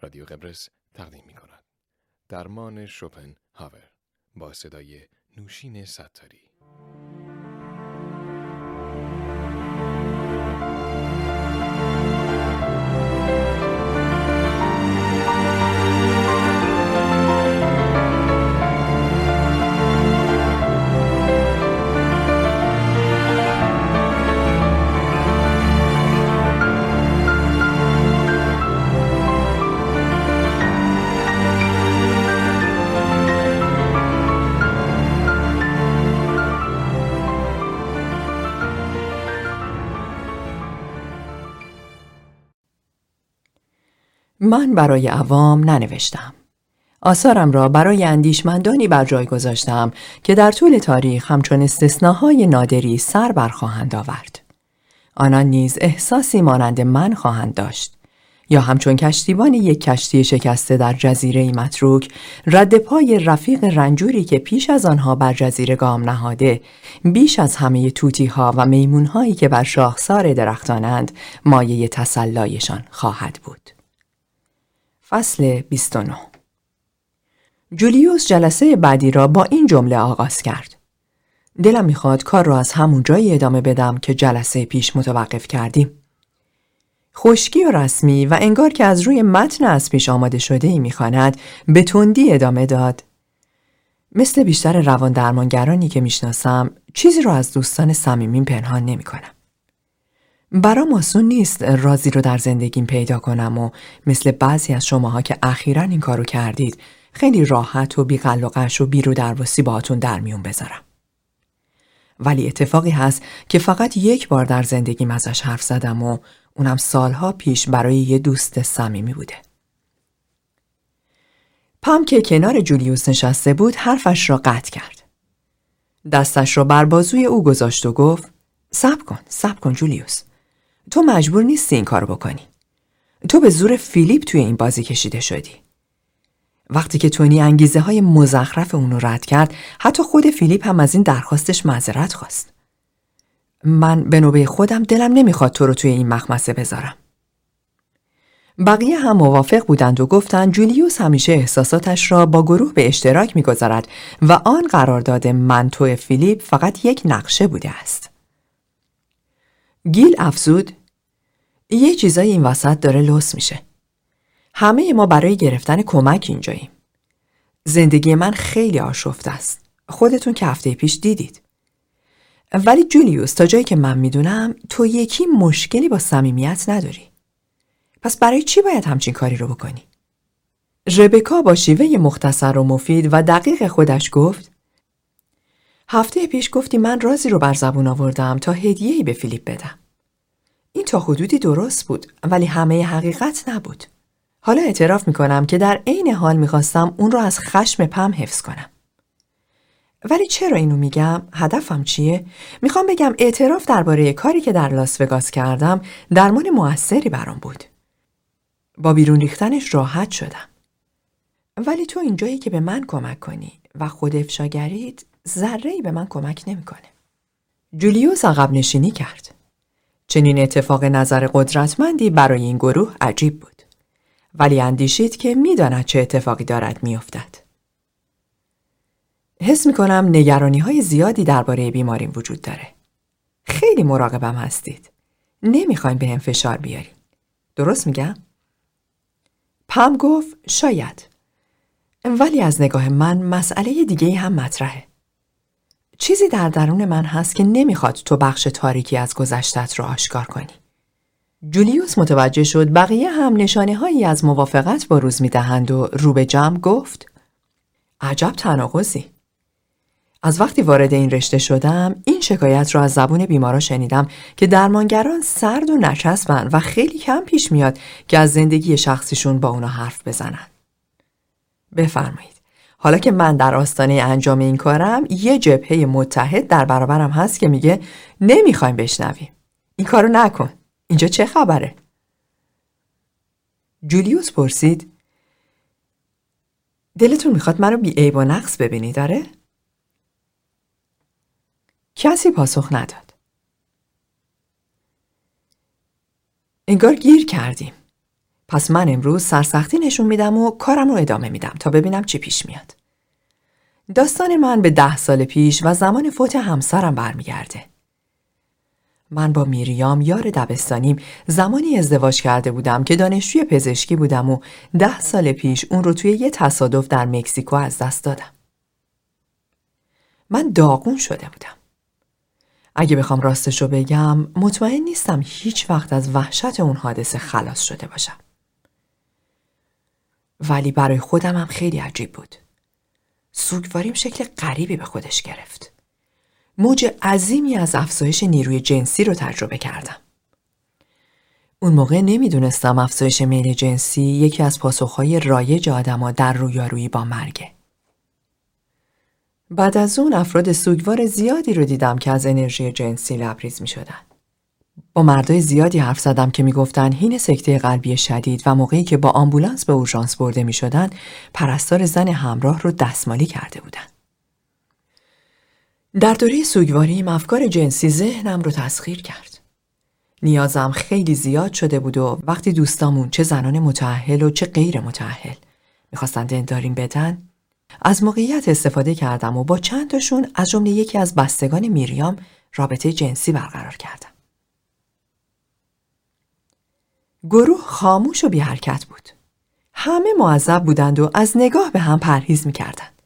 رادیو قبرس تقدیم می کند. درمان شوپن هاور با صدای نوشین ستاری من برای عوام ننوشتم. آثارم را برای اندیشمندانی بر جای گذاشتم که در طول تاریخ همچون استثناهای نادری سر برخواهند آورد. آنان نیز احساسی مانند من خواهند داشت. یا همچون کشتیبان یک کشتی شکسته در جزیره متروک رد پای رفیق رنجوری که پیش از آنها بر جزیره گام نهاده بیش از همه توتی ها و میمون هایی که بر شاخسار درختانند مایه تسلایشان خواهد بود. فصل 29 جولیوس جلسه بعدی را با این جمله آغاز کرد. دلم می‌خواد کار را از همون جایی ادامه بدم که جلسه پیش متوقف کردیم. خشکی و رسمی و انگار که از روی متن از پیش آماده شده ای می‌خواند به تندی ادامه داد. مثل بیشتر روان درمانگرانی که می‌شناسم چیزی را از دوستان صمیمین پنهان نمی کنم. برام آسون نیست رازی رو در زندگیم پیدا کنم و مثل بعضی از شماها که اخیرا این کارو کردید خیلی راحت و بیقلقش و بیرو درواسی باهاتون در میون بذارم. ولی اتفاقی هست که فقط یک بار در زندگیم ازش حرف زدم و اونم سالها پیش برای یه دوست صمیمی بوده. پام که کنار جولیوس نشسته بود حرفش را قطع کرد. دستش را بر بازوی او گذاشت و گفت سب کن، سب کن جولیوس. تو مجبور نیستی این کارو بکنی. تو به زور فیلیپ توی این بازی کشیده شدی. وقتی که تونی انگیزه های مزخرف اونو رد کرد حتی خود فیلیپ هم از این درخواستش معذرت خواست. من به نوبه خودم دلم نمی‌خواد تو رو توی این مخمسه بذارم. بقیه هم موافق بودند و گفتند جولیوس همیشه احساساتش را با گروه به اشتراک می‌گذارد و آن قرارداد من تو فیلیپ فقط یک نقشه بوده است. گیل افزود یه چیزای این وسط داره لوس میشه. همه ما برای گرفتن کمک اینجاییم. زندگی من خیلی آشفته است. خودتون که هفته پیش دیدید. ولی جولیوس تا جایی که من می‌دونم تو یکی مشکلی با صمیمیت نداری. پس برای چی باید همچین کاری رو بکنی؟ ربکا با شیوه مختصر و مفید و دقیق خودش گفت هفته پیش گفتی من رازی رو بر زبون آوردم تا هدیه‌ای به فیلیپ بدم. این تا حدودی درست بود ولی همه حقیقت نبود. حالا اعتراف می‌کنم که در عین حال می‌خواستم اون رو از خشم پم حفظ کنم. ولی چرا اینو میگم؟ هدفم چیه؟ می‌خوام بگم اعتراف درباره کاری که در لاس وگاس کردم درمان موثری برام بود. با بیرون ریختنش راحت شدم. ولی تو اینجایی که به من کمک کنی و خود افشاگرید ذره به من کمک نمی‌کنه. جولیوس عقب نشینی کرد. چنین اتفاق نظر قدرتمندی برای این گروه عجیب بود. ولی اندیشید که می‌داند چه اتفاقی دارد میافتد. حس می کنم نگرانی های زیادی درباره بیماریم وجود داره. خیلی مراقبم هستید. نمی‌خواین به هم فشار بیارین. درست میگم؟ پم گفت شاید. ولی از نگاه من مسئله دیگه هم مطرحه. چیزی در درون من هست که نمی‌خواد تو بخش تاریکی از گذشتت رو آشکار کنی. جولیوس متوجه شد بقیه هم نشانه هایی از موافقت با روز می‌دهند و رو به جمع گفت عجب تناقضی. از وقتی وارد این رشته شدم این شکایت را از زبون بیمارا شنیدم که درمانگران سرد و نچسبن و خیلی کم پیش میاد که از زندگی شخصیشون با اونا حرف بزنن. بفرمایید. حالا که من در آستانه انجام این کارم یه جبهه متحد در برابرم هست که میگه نمی‌خوایم بشنویم. این کارو نکن. اینجا چه خبره؟ جولیوس پرسید دلتون می‌خواد منو بی عیب و نقص ببینی داره؟ کسی پاسخ نداد. انگار گیر کردیم. پس من امروز سرسختی نشون میدم و کارم رو ادامه میدم تا ببینم چی پیش میاد. داستان من به ده سال پیش و زمان فوت همسرم برمیگرده. من با میریام یار دبستانیم زمانی ازدواج کرده بودم که دانشجوی پزشکی بودم و ده سال پیش اون رو توی یه تصادف در مکزیکو از دست دادم. من داغون شده بودم. اگه بخوام راستشو بگم مطمئن نیستم هیچ وقت از وحشت اون حادثه خلاص شده باشم. ولی برای خودم هم خیلی عجیب بود. سوگواریم شکل غریبی به خودش گرفت. موج عظیمی از افزایش نیروی جنسی رو تجربه کردم. اون موقع نمی‌دونستم افزایش میل جنسی یکی از پاسخهای رایج آدما در رویارویی با مرگه. بعد از اون افراد سوگوار زیادی رو دیدم که از انرژی جنسی لبریز می شدن. با مردای زیادی حرف زدم که می‌گفتن هین سکته قلبی شدید و موقعی که با آمبولانس به اورژانس برده می شدن پرستار زن همراه رو دستمالی کرده بودن. در دوره سوگواریم افکار جنسی ذهنم رو تسخیر کرد. نیازم خیلی زیاد شده بود و وقتی دوستامون چه زنان متعهل و چه غیر متعهل می‌خواستن دنداریم بدن از موقعیت استفاده کردم و با چند تاشون از جمله یکی از بستگان میریام رابطه جنسی برقرار کردم. گروه خاموش و بی حرکت بود. همه معذب بودند و از نگاه به هم پرهیز می‌کردند.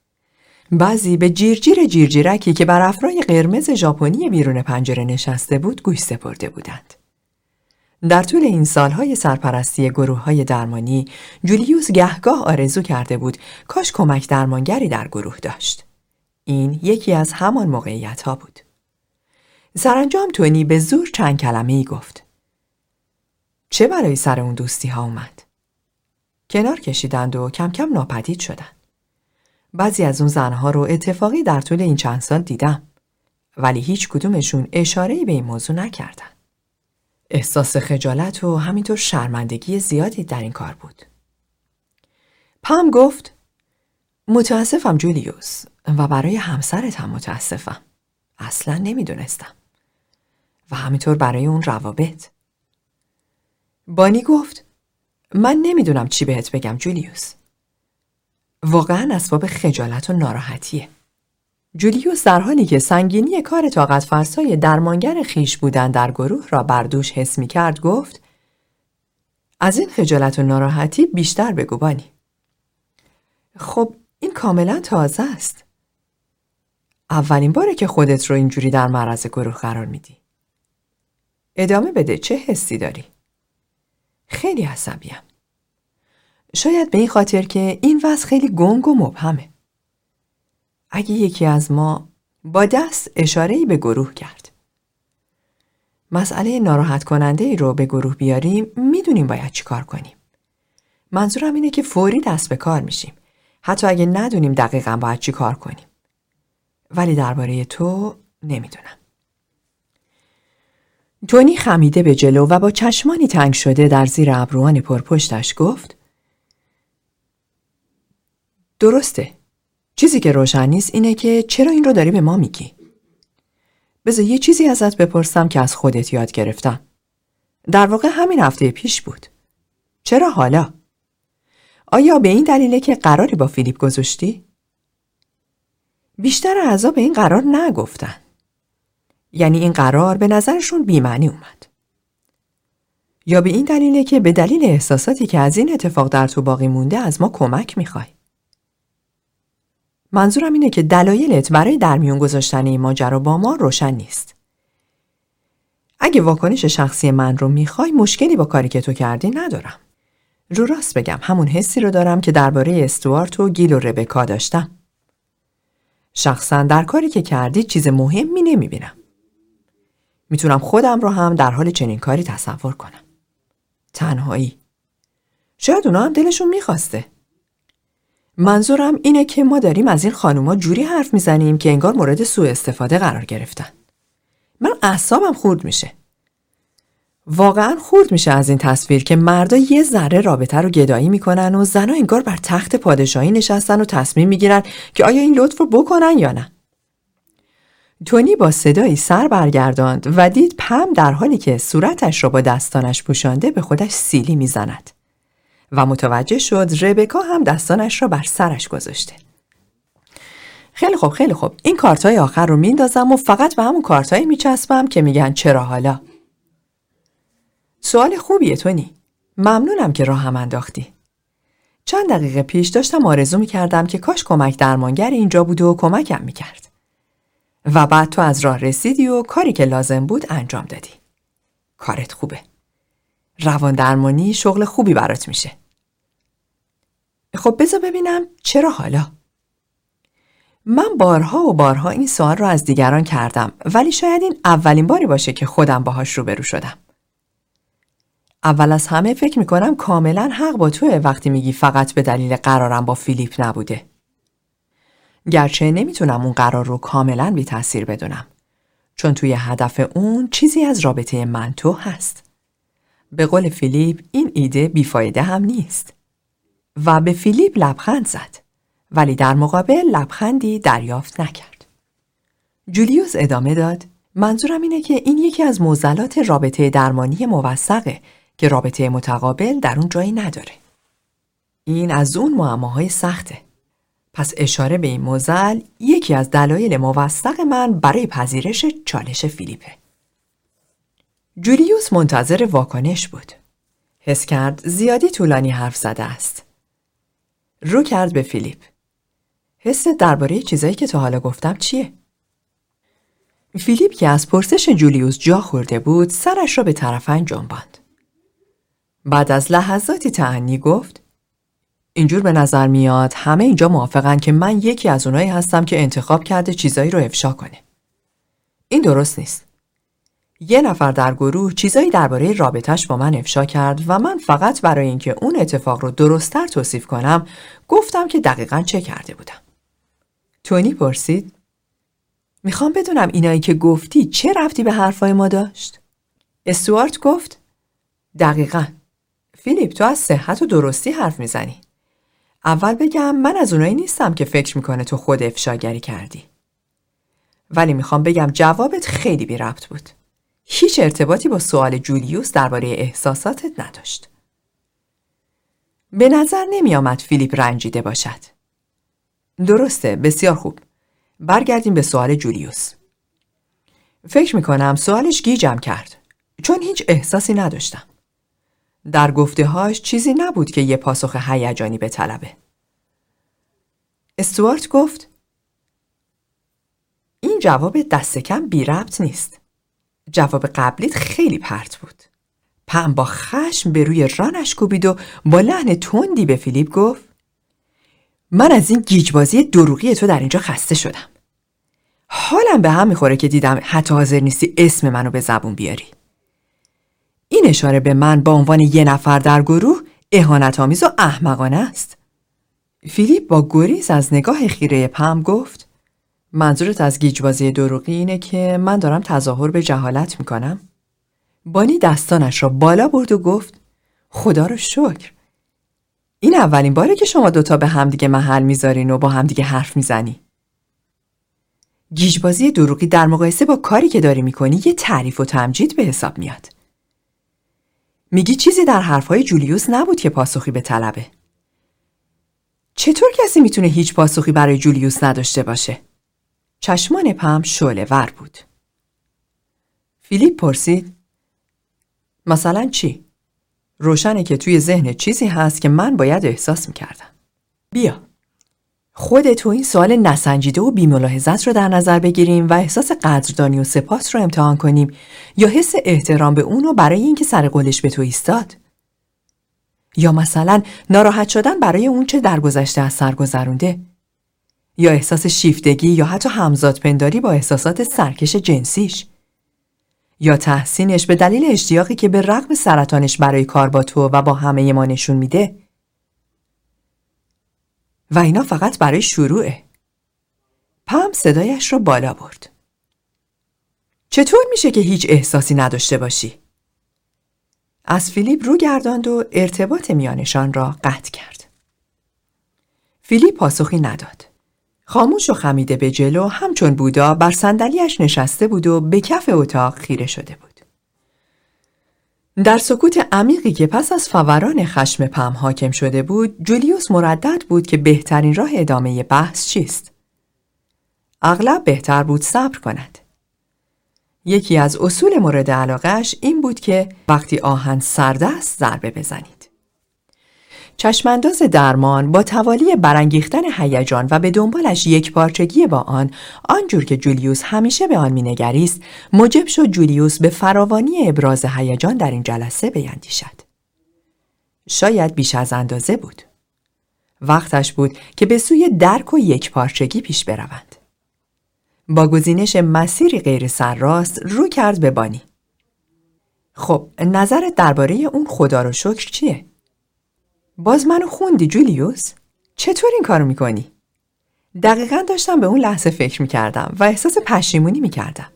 بعضی به جیرجیر جیرجیرکی که بر افرای قرمز ژاپنی بیرون پنجره نشسته بود گوش سپرده بودند. در طول این سالهای سرپرستی گروه های درمانی جولیوس گهگاه آرزو کرده بود کاش کمک درمانگری در گروه داشت. این یکی از همان موقعیت ها بود. سرانجام تونی به زور چند کلمه ای گفت. چه برای سر اون دوستی ها اومد؟ کنار کشیدند و کم کم ناپدید شدند. بعضی از اون زنها رو اتفاقی در طول این چند سال دیدم ولی هیچ کدومشون اشارهی به این موضوع نکردن. احساس خجالت و همینطور شرمندگی زیادی در این کار بود. پام گفت متاسفم جولیوس و برای همسرت هم متاسفم. اصلا نمی‌دونستم. و همینطور برای اون روابط. بانی گفت من نمی‌دونم چی بهت بگم جولیوس. واقعا اسباب خجالت و ناراحتیه. جولیوس در حالی که سنگینی کار طاقت فرسای درمانگر خیش بودن در گروه را بر دوش حس می کرد گفت از این خجالت و ناراحتی بیشتر بگو بانی. خب این کاملا تازه است. اولین باره که خودت رو اینجوری در معرض گروه قرار میدی. ادامه بده چه حسی داری؟ خیلی عصبیم. شاید به این خاطر که این وضع خیلی گنگ و مبهمه. اگه یکی از ما با دست اشارهی به گروه کرد. مسئله ناراحت کننده ای رو به گروه بیاریم می‌دونیم باید چیکار کنیم. منظورم اینه که فوری دست به کار میشیم. حتی اگه ندونیم دقیقا باید چی کار کنیم. ولی درباره تو نمی‌دونم. تونی خمیده به جلو و با چشمانی تنگ شده در زیر ابروان پرپشتش گفت درسته چیزی که روشن نیست اینه که چرا این رو داری به ما میگی؟ بذار یه چیزی ازت بپرسم که از خودت یاد گرفتم. در واقع همین هفته پیش بود. چرا حالا؟ آیا به این دلیله که قراری با فیلیپ گذاشتی؟ بیشتر اعضا به این قرار نگفتن. یعنی این قرار به نظرشون بیمعنی اومد. یا به این دلیله که به دلیل احساساتی که از این اتفاق در تو باقی مونده از ما کمک می‌خوای. منظورم اینه که دلایلت برای در میون گذاشتن این ماجرا با ما روشن نیست. اگه واکنش شخصی من رو می‌خوای مشکلی با کاری که تو کردی ندارم. رو راست بگم همون حسی رو دارم که درباره استوارت و گیل و ربکا داشتم. شخصا در کاری که کردی چیز مهمی نمی‌بینم. می‌تونم خودم رو هم در حال چنین کاری تصور کنم. تنهایی. شاید اونا هم دلشون می‌خواسته. منظورم اینه که ما داریم از این خانوما جوری حرف می‌زنیم که انگار مورد سوء استفاده قرار گرفتن. من اعصابم خورد میشه. واقعا خورد میشه از این تصویر که مردا یه ذره رابطه رو گدایی می‌کنن و زنها انگار بر تخت پادشاهی نشستن و تصمیم می‌گیرن که آیا این لطف رو بکنن یا نه. تونی با صدایی سر برگرداند و دید پم در حالی که صورتش را با دستانش پوشانده به خودش سیلی می‌زند. و متوجه شد ربکا هم دستانش را بر سرش گذاشته. خیلی خوب خیلی خوب. این کارتای آخر رو میندازم و فقط به همون کارتایی میچسبم که میگن چرا حالا. سوال خوبیه تونی. ممنونم که راه هم انداختی. چند دقیقه پیش داشتم آرزو می‌کردم که کاش کمک درمانگر اینجا بود و کمکم می‌کرد. و بعد تو از راه رسیدی و کاری که لازم بود انجام دادی کارت خوبه روان درمانی شغل خوبی برات میشه خب بذار ببینم چرا حالا من بارها و بارها این سوال رو از دیگران کردم ولی شاید این اولین باری باشه که خودم باهاش روبرو شدم. اول از همه فکر می‌کنم کاملا حق با توه وقتی میگی فقط به دلیل قرارم با فیلیپ نبوده. گرچه نمی‌تونم اون قرار رو کاملا بی تاثیر بدونم. چون توی هدف اون چیزی از رابطه من تو هست. به قول فیلیپ این ایده بیفایده هم نیست. و به فیلیپ لبخند زد. ولی در مقابل لبخندی دریافت نکرد. جولیوس ادامه داد منظورم اینه که این یکی از موزلات رابطه درمانی موثقه که رابطه متقابل در اون جایی نداره. این از اون معماهای سخته. پس اشاره به این موزل یکی از دلایل موثق من برای پذیرش چالش فیلیپه. جولیوس منتظر واکنش بود. حس کرد زیادی طولانی حرف زده است. رو کرد به فیلیپ. حس درباره چیزایی که تا حالا گفتم چیه؟ فیلیپ که از پرسش جولیوس جا خورده بود سرش را به طرفن جنباند. بعد از لحظاتی تعنی گفت اینجور به نظر میاد همه اینجا موافقن که من یکی از اونایی هستم که انتخاب کرده چیزایی رو افشا کنه. این درست نیست. یه نفر در گروه چیزایی درباره رابطش با من افشا کرد و من فقط برای اینکه اون اتفاق رو درستتر توصیف کنم گفتم که دقیقا چه کرده بودم. تونی پرسید می‌خوام بدونم اینایی که گفتی چه رفتی به حرفای ما داشت؟ استوارت گفت دقیقا فیلیپ تو از صحت و درستی حرف می‌زنی اول بگم من از اونایی نیستم که فکر می‌کنه تو خود افشاگری کردی. ولی می‌خوام بگم جوابت خیلی بی ربط بود. هیچ ارتباطی با سوال جولیوس درباره احساساتت نداشت. به نظر نمیآمد فیلیپ رنجیده باشد. درسته بسیار خوب. برگردیم به سوال جولیوس. فکر می‌کنم سوالش گیجم کرد. چون هیچ احساسی نداشتم. در گفته هاش چیزی نبود که یه پاسخ هیجانی به طلبه استوارت گفت این جواب دست کم بی ربط نیست جواب قبلیت خیلی پرت بود پم با خشم به روی رانش کوبید و با لحن تندی به فیلیپ گفت من از این گیجبازی دروغی تو در اینجا خسته شدم. حالم به هم می‌خوره که دیدم حتی حاضر نیستی اسم منو به زبون بیاری. این اشاره به من با عنوان یه نفر در گروه اهانت آمیز و احمقانه است. فیلیپ با گریز از نگاه خیره پم گفت منظورت از گیجبازی دروغی اینه که من دارم تظاهر به جهالت می‌کنم؟ بانی دستانش را بالا برد و گفت خدا رو شکر این اولین باره که شما دوتا به همدیگه محل می‌ذارین و با همدیگه حرف می‌زنی. گیجبازی دروغی در مقایسه با کاری که داری می‌کنی یه تعریف و تمجید به حساب میاد. میگی چیزی در حرفهای جولیوس نبود که پاسخی به طلبه. چطور کسی می‌تونه هیچ پاسخی برای جولیوس نداشته باشه؟ چشمان پم شعله ور بود. فیلیپ پرسید مثلا چی؟ روشنه که توی ذهن چیزی هست که من باید احساس می‌کردم. بیا. خود تو این سوال نسنجیده و بیملاحظت رو در نظر بگیریم و احساس قدردانی و سپاس رو امتحان کنیم یا حس احترام به اون رو برای اینکه سر قولش به تو ایستاد. یا مثلا ناراحت شدن برای اون چه در گذشته از سر گذرونده. یا احساس شیفتگی یا حتی همزاد پنداری با احساسات سرکش جنسیش. یا تحسینش به دلیل اشتیاقی که به رغم سرطانش برای کار با تو و با همه ما نشون میده و اینا فقط برای شروعه پم صدایش رو بالا برد چطور میشه که هیچ احساسی نداشته باشی؟ از فیلیپ رو گرداند و ارتباط میانشان را قطع کرد. فیلیپ پاسخی نداد. خاموش و خمیده به جلو همچون بودا بر صندلیاش نشسته بود و به کف اتاق خیره شده بود. در سکوت عمیقی که پس از فوران خشم پم حاکم شده بود، جولیوس مردد بود که بهترین راه ادامه بحث چیست. اغلب بهتر بود صبر کند. یکی از اصول مورد علاقش این بود که وقتی آهن سرد است ضربه بزنید. چشمانداز درمان با توالی برانگیختن هیجان و به دنبالش یک پارچگی با آن آنجور که جولیوس همیشه به آن مینگریست موجب شد جولیوس به فراوانی ابراز هیجان در این جلسه بیندیشد. شاید بیش از اندازه بود. وقتش بود که به سوی درک و یک پارچگی پیش بروند. با گزینش مسیری غیر سرراست رو کرد به بانی. خب نظرت درباره اون خدا رو شکر چیه؟ باز منو خوندی جولیوس؟ چطور این کارو می‌کنی؟ دقیقا داشتم به اون لحظه فکر می‌کردم و احساس پشیمونی می‌کردم.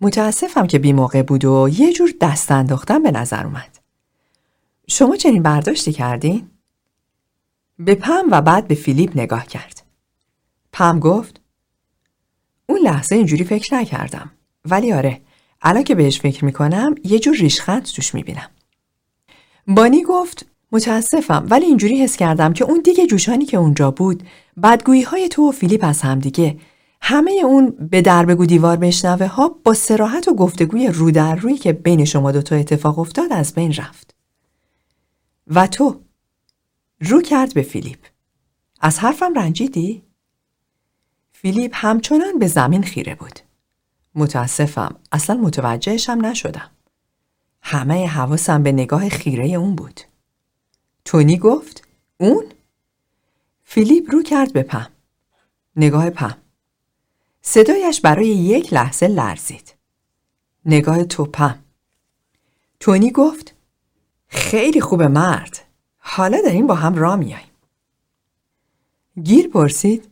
متاسفم که بی موقع بود و یه جور دست انداختم به نظر اومد. شما چنین برداشتی کردین؟ به پم و بعد به فیلیپ نگاه کرد. پم گفت اون لحظه اینجوری فکر نکردم. ولی آره الان که بهش فکر می‌کنم یه جور ریشخند توش می‌بینم. بانی گفت متاسفم ولی اینجوری حس کردم که اون دیگه جوشانی که اونجا بود بدگویی های تو و فیلیپ از همدیگه همه اون به در بگو دیوار بشنوه ها با سراحت و گفتگوی رو در روی که بین شما دوتا اتفاق افتاد از بین رفت. و تو؟ رو کرد به فیلیپ. از حرفم رنجیدی؟ فیلیپ همچنان به زمین خیره بود. متاسفم اصلا متوجهشم نشدم. همه حواسم به نگاه خیره اون بود. تونی گفت اون؟ فیلیپ رو کرد به پم. نگاه پم. صدایش برای یک لحظه لرزید. نگاه تو پم. تونی گفت خیلی خوب مرد. حالا داریم با هم را میاییم. گیر پرسید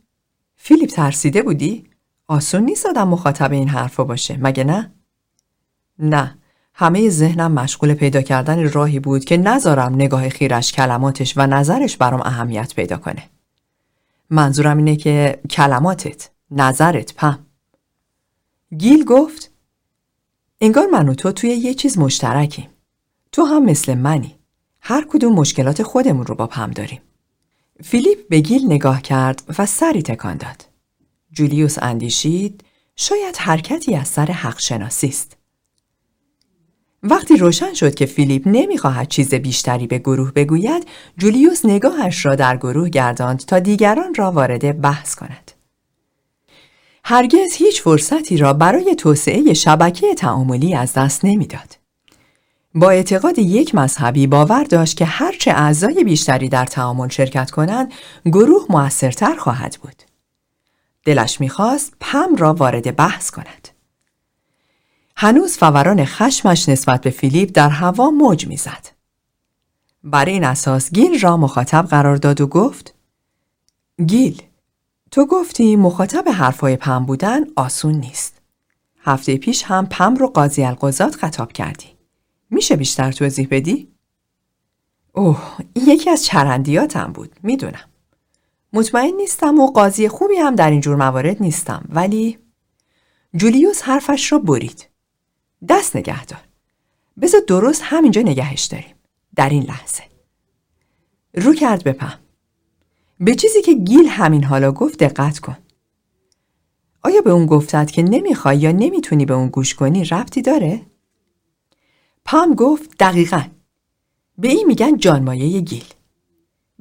فیلیپ ترسیده بودی؟ آسون نیست آدم مخاطب این حرفا باشه مگه نه؟ نه همه ذهنم مشغول پیدا کردن راهی بود که نذارم نگاه خیرش کلماتش و نظرش برام اهمیت پیدا کنه. منظورم اینه که کلماتت، نظرت پم. گیل گفت انگار من و تو توی یه چیز مشترکیم. تو هم مثل منی. هر کدوم مشکلات خودمون رو با پم داریم. فیلیپ به گیل نگاه کرد و سری تکان داد. جولیوس اندیشید شاید حرکتی از سر حق شناسی است. وقتی روشن شد که فیلیپ نمی‌خواهد چیز بیشتری به گروه بگوید، جولیوس نگاهش را در گروه گرداند تا دیگران را وارد بحث کند. هرگز هیچ فرصتی را برای توسعه شبکه تعاملی از دست نمی‌داد. با اعتقاد یک مذهبی باور داشت که هرچه اعضای بیشتری در تعامل شرکت کنند، گروه موثرتر خواهد بود. دلش می‌خواست پم را وارد بحث کند. هنوز فوران خشمش نسبت به فیلیپ در هوا موج می‌زد. بر این اساس گیل را مخاطب قرار داد و گفت گیل تو گفتی مخاطب حرفای پم بودن آسون نیست. هفته پیش هم پم رو قاضی القضات خطاب کردی. میشه بیشتر توضیح بدی؟ اوه این یکی از چرندیاتم بود می‌دونم. مطمئن نیستم و قاضی خوبی هم در این جور موارد نیستم ولی جولیوس حرفش را برید. دست نگه دار. بذار درست همینجا نگهش داریم. در این لحظه. رو کرد بپم. به چیزی که گیل همین حالا گفت دقت کن. آیا به اون گفتد که نمی‌خوای یا نمی‌تونی به اون گوش کنی ربطی داره؟ پام گفت دقیقا. به این میگن جانمایه گیل.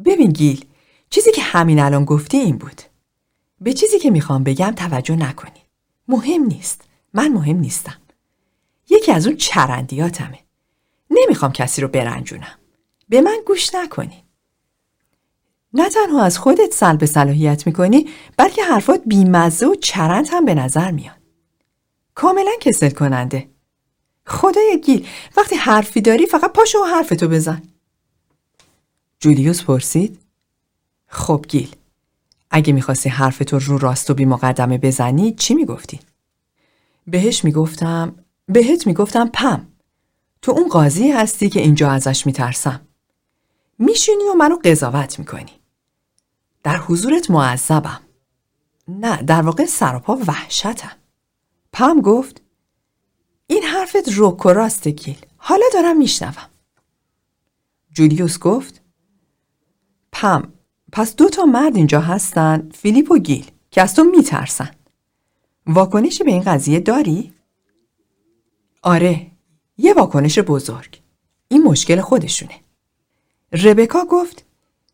ببین گیل چیزی که همین الان گفتی این بود. به چیزی که می‌خوام بگم توجه نکنی. مهم نیست. من مهم نیستم. یکی از اون چرندیاتمه. نمی‌خوام کسی رو برنجونم. به من گوش نکنی. نه تنها از خودت سلب صلاحیت می‌کنی بلکه حرفات بیمزه و چرند هم به نظر میاد. کاملا کسل کننده. خدای گیل وقتی حرفی داری فقط پاشو و حرفتو بزن. جولیوس پرسید خب گیل اگه می‌خواستی حرفتو رو راست و بی مقدمه بزنی چی می‌گفتی؟ بهش می‌گفتم بهت می‌گفتم پم تو اون قاضی هستی که اینجا ازش میترسم میشینی و منو قضاوت می‌کنی در حضورت معذبم نه در واقع سراپا وحشتم پم گفت این حرفت روک و راست گیل حالا دارم میشنوم. جولیوس گفت پم پس دو تا مرد اینجا هستن فیلیپ و گیل که از تو میترسن. واکنشی به این قضیه داری؟ آره یه واکنش بزرگ. این مشکل خودشونه. ربکا گفت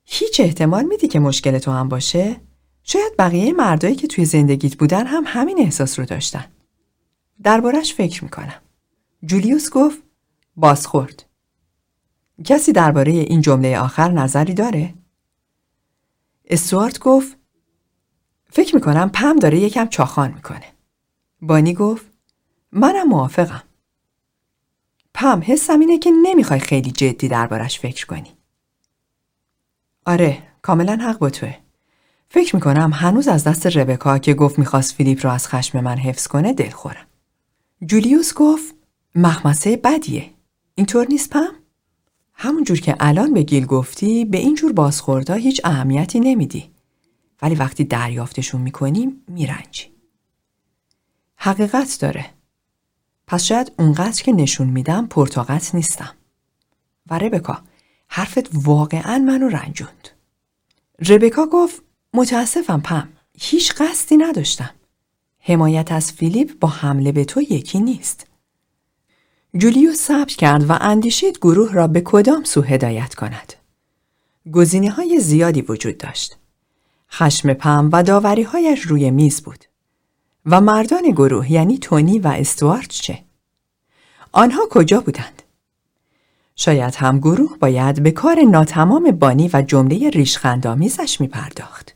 هیچ احتمال میدی که مشکل تو هم باشه؟ شاید بقیه مردایی که توی زندگیت بودن هم همین احساس رو داشتن. دربارش فکر می‌کنم. جولیوس گفت بازخورد. کسی درباره این جمله آخر نظری داره؟ استوارت گفت فکر می‌کنم پم داره یکم چاخان می‌کنه. بانی گفت منم موافقم. پم حسم اینه که نمی‌خوای خیلی جدی دربارش فکر کنی. آره کاملا حق با توه. فکر می‌کنم هنوز از دست ربکا که گفت می‌خواست فیلیپ رو از خشم من حفظ کنه دل خورم. جولیوس گفت مخمسه بدیه. اینطور نیست پم؟ همونجور که الان به گیل گفتی به اینجور بازخوردا هیچ اهمیتی نمیدی. ولی وقتی دریافتشون می‌کنیم میرنجی. حقیقت داره. پس شاید اونقدر که نشون میدم پرتاقت نیستم. و ربکا حرفت واقعا منو رنجوند. ربکا گفت متاسفم پم. هیچ قصدی نداشتم. حمایت از فیلیپ با حمله به تو یکی نیست. جولیو صبر کرد و اندیشید گروه را به کدام سو هدایت کند. گزینه های زیادی وجود داشت. خشم پم و داوریهایش روی میز بود. و مردان گروه یعنی تونی و استوارت چه؟ آنها کجا بودند؟ شاید هم گروه باید به کار ناتمام بانی و جمله ریشخندامیزش می پرداخت.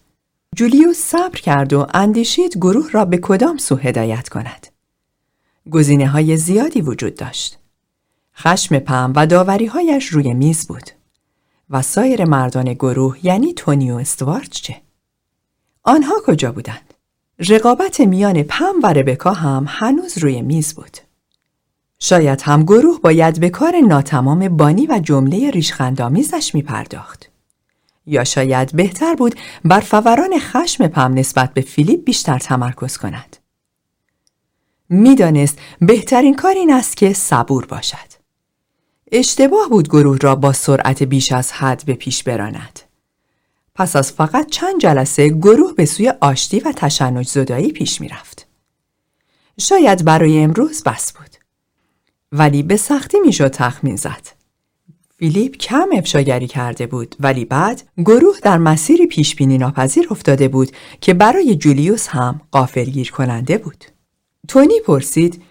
جولیوس صبر کرد و اندیشید گروه را به کدام سو هدایت کند. گزینه های زیادی وجود داشت. خشم پم و داوریهایش روی میز بود. و سایر مردان گروه یعنی تونی و استوارت چه؟ آنها کجا بودند؟ رقابت میان پم و ربکا هم هنوز روی میز بود. شاید هم گروه باید به کار ناتمام بانی و جمله ریشخندامیزش می پرداخت. یا شاید بهتر بود بر فوران خشم پم نسبت به فیلیپ بیشتر تمرکز کند. می‌دانست بهترین کار این است که صبور باشد. اشتباه بود گروه را با سرعت بیش از حد به پیش براند. پس از فقط چند جلسه گروه به سوی آشتی و تشنج زدایی پیش می رفت. شاید برای امروز بس بود. ولی به سختی می‌شد تخمین زد. فیلیپ کم افشاگری کرده بود ولی بعد گروه در مسیری پیشبینی ناپذیر افتاده بود که برای جولیوس هم قافلگیر کننده بود. تونی پرسید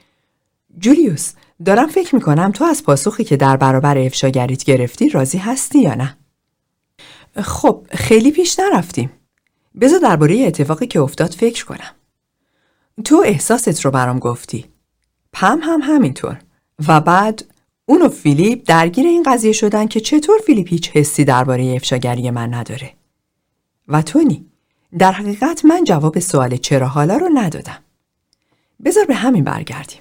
جولیوس دارم فکر می‌کنم تو از پاسخی که در برابر افشاگریت گرفتی راضی هستی یا نه؟ خب خیلی پیش نرفتیم. بذار درباره اتفاقی که افتاد فکر کنم. تو احساست رو برام گفتی. پم هم همینطور. و بعد اون و فیلیپ درگیر این قضیه شدن که چطور فیلیپ هیچ حسی درباره افشاگری من نداره. و تونی در حقیقت من جواب سوال چرا حالا رو ندادم. بذار به همین برگردیم.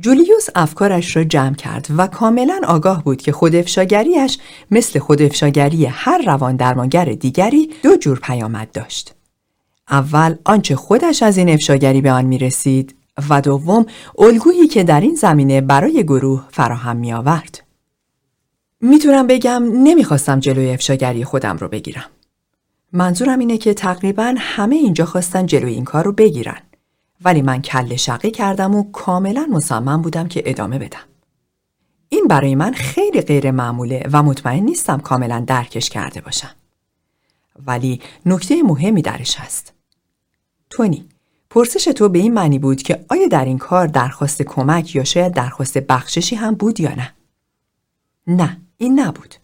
جولیوس افکارش را جمع کرد و کاملا آگاه بود که خود افشاگریش مثل خود افشاگری هر روان درمانگر دیگری دو جور پیامد داشت. اول آنچه خودش از این افشاگری به آن می رسید و دوم الگویی که در این زمینه برای گروه فراهم می آورد. می‌تونم بگم نمی‌خواستم جلوی افشاگری خودم رو بگیرم. منظورم اینه که تقریبا همه اینجا خواستن جلوی این کار رو بگیرن. ولی من کل شقی کردم و کاملا مصمم بودم که ادامه بدم. این برای من خیلی غیر معموله و مطمئن نیستم کاملا درکش کرده باشم. ولی نکته مهمی درش هست. تونی، پرسش تو به این معنی بود که آیا در این کار درخواست کمک یا شاید درخواست بخششی هم بود یا نه؟ نه، این نبود.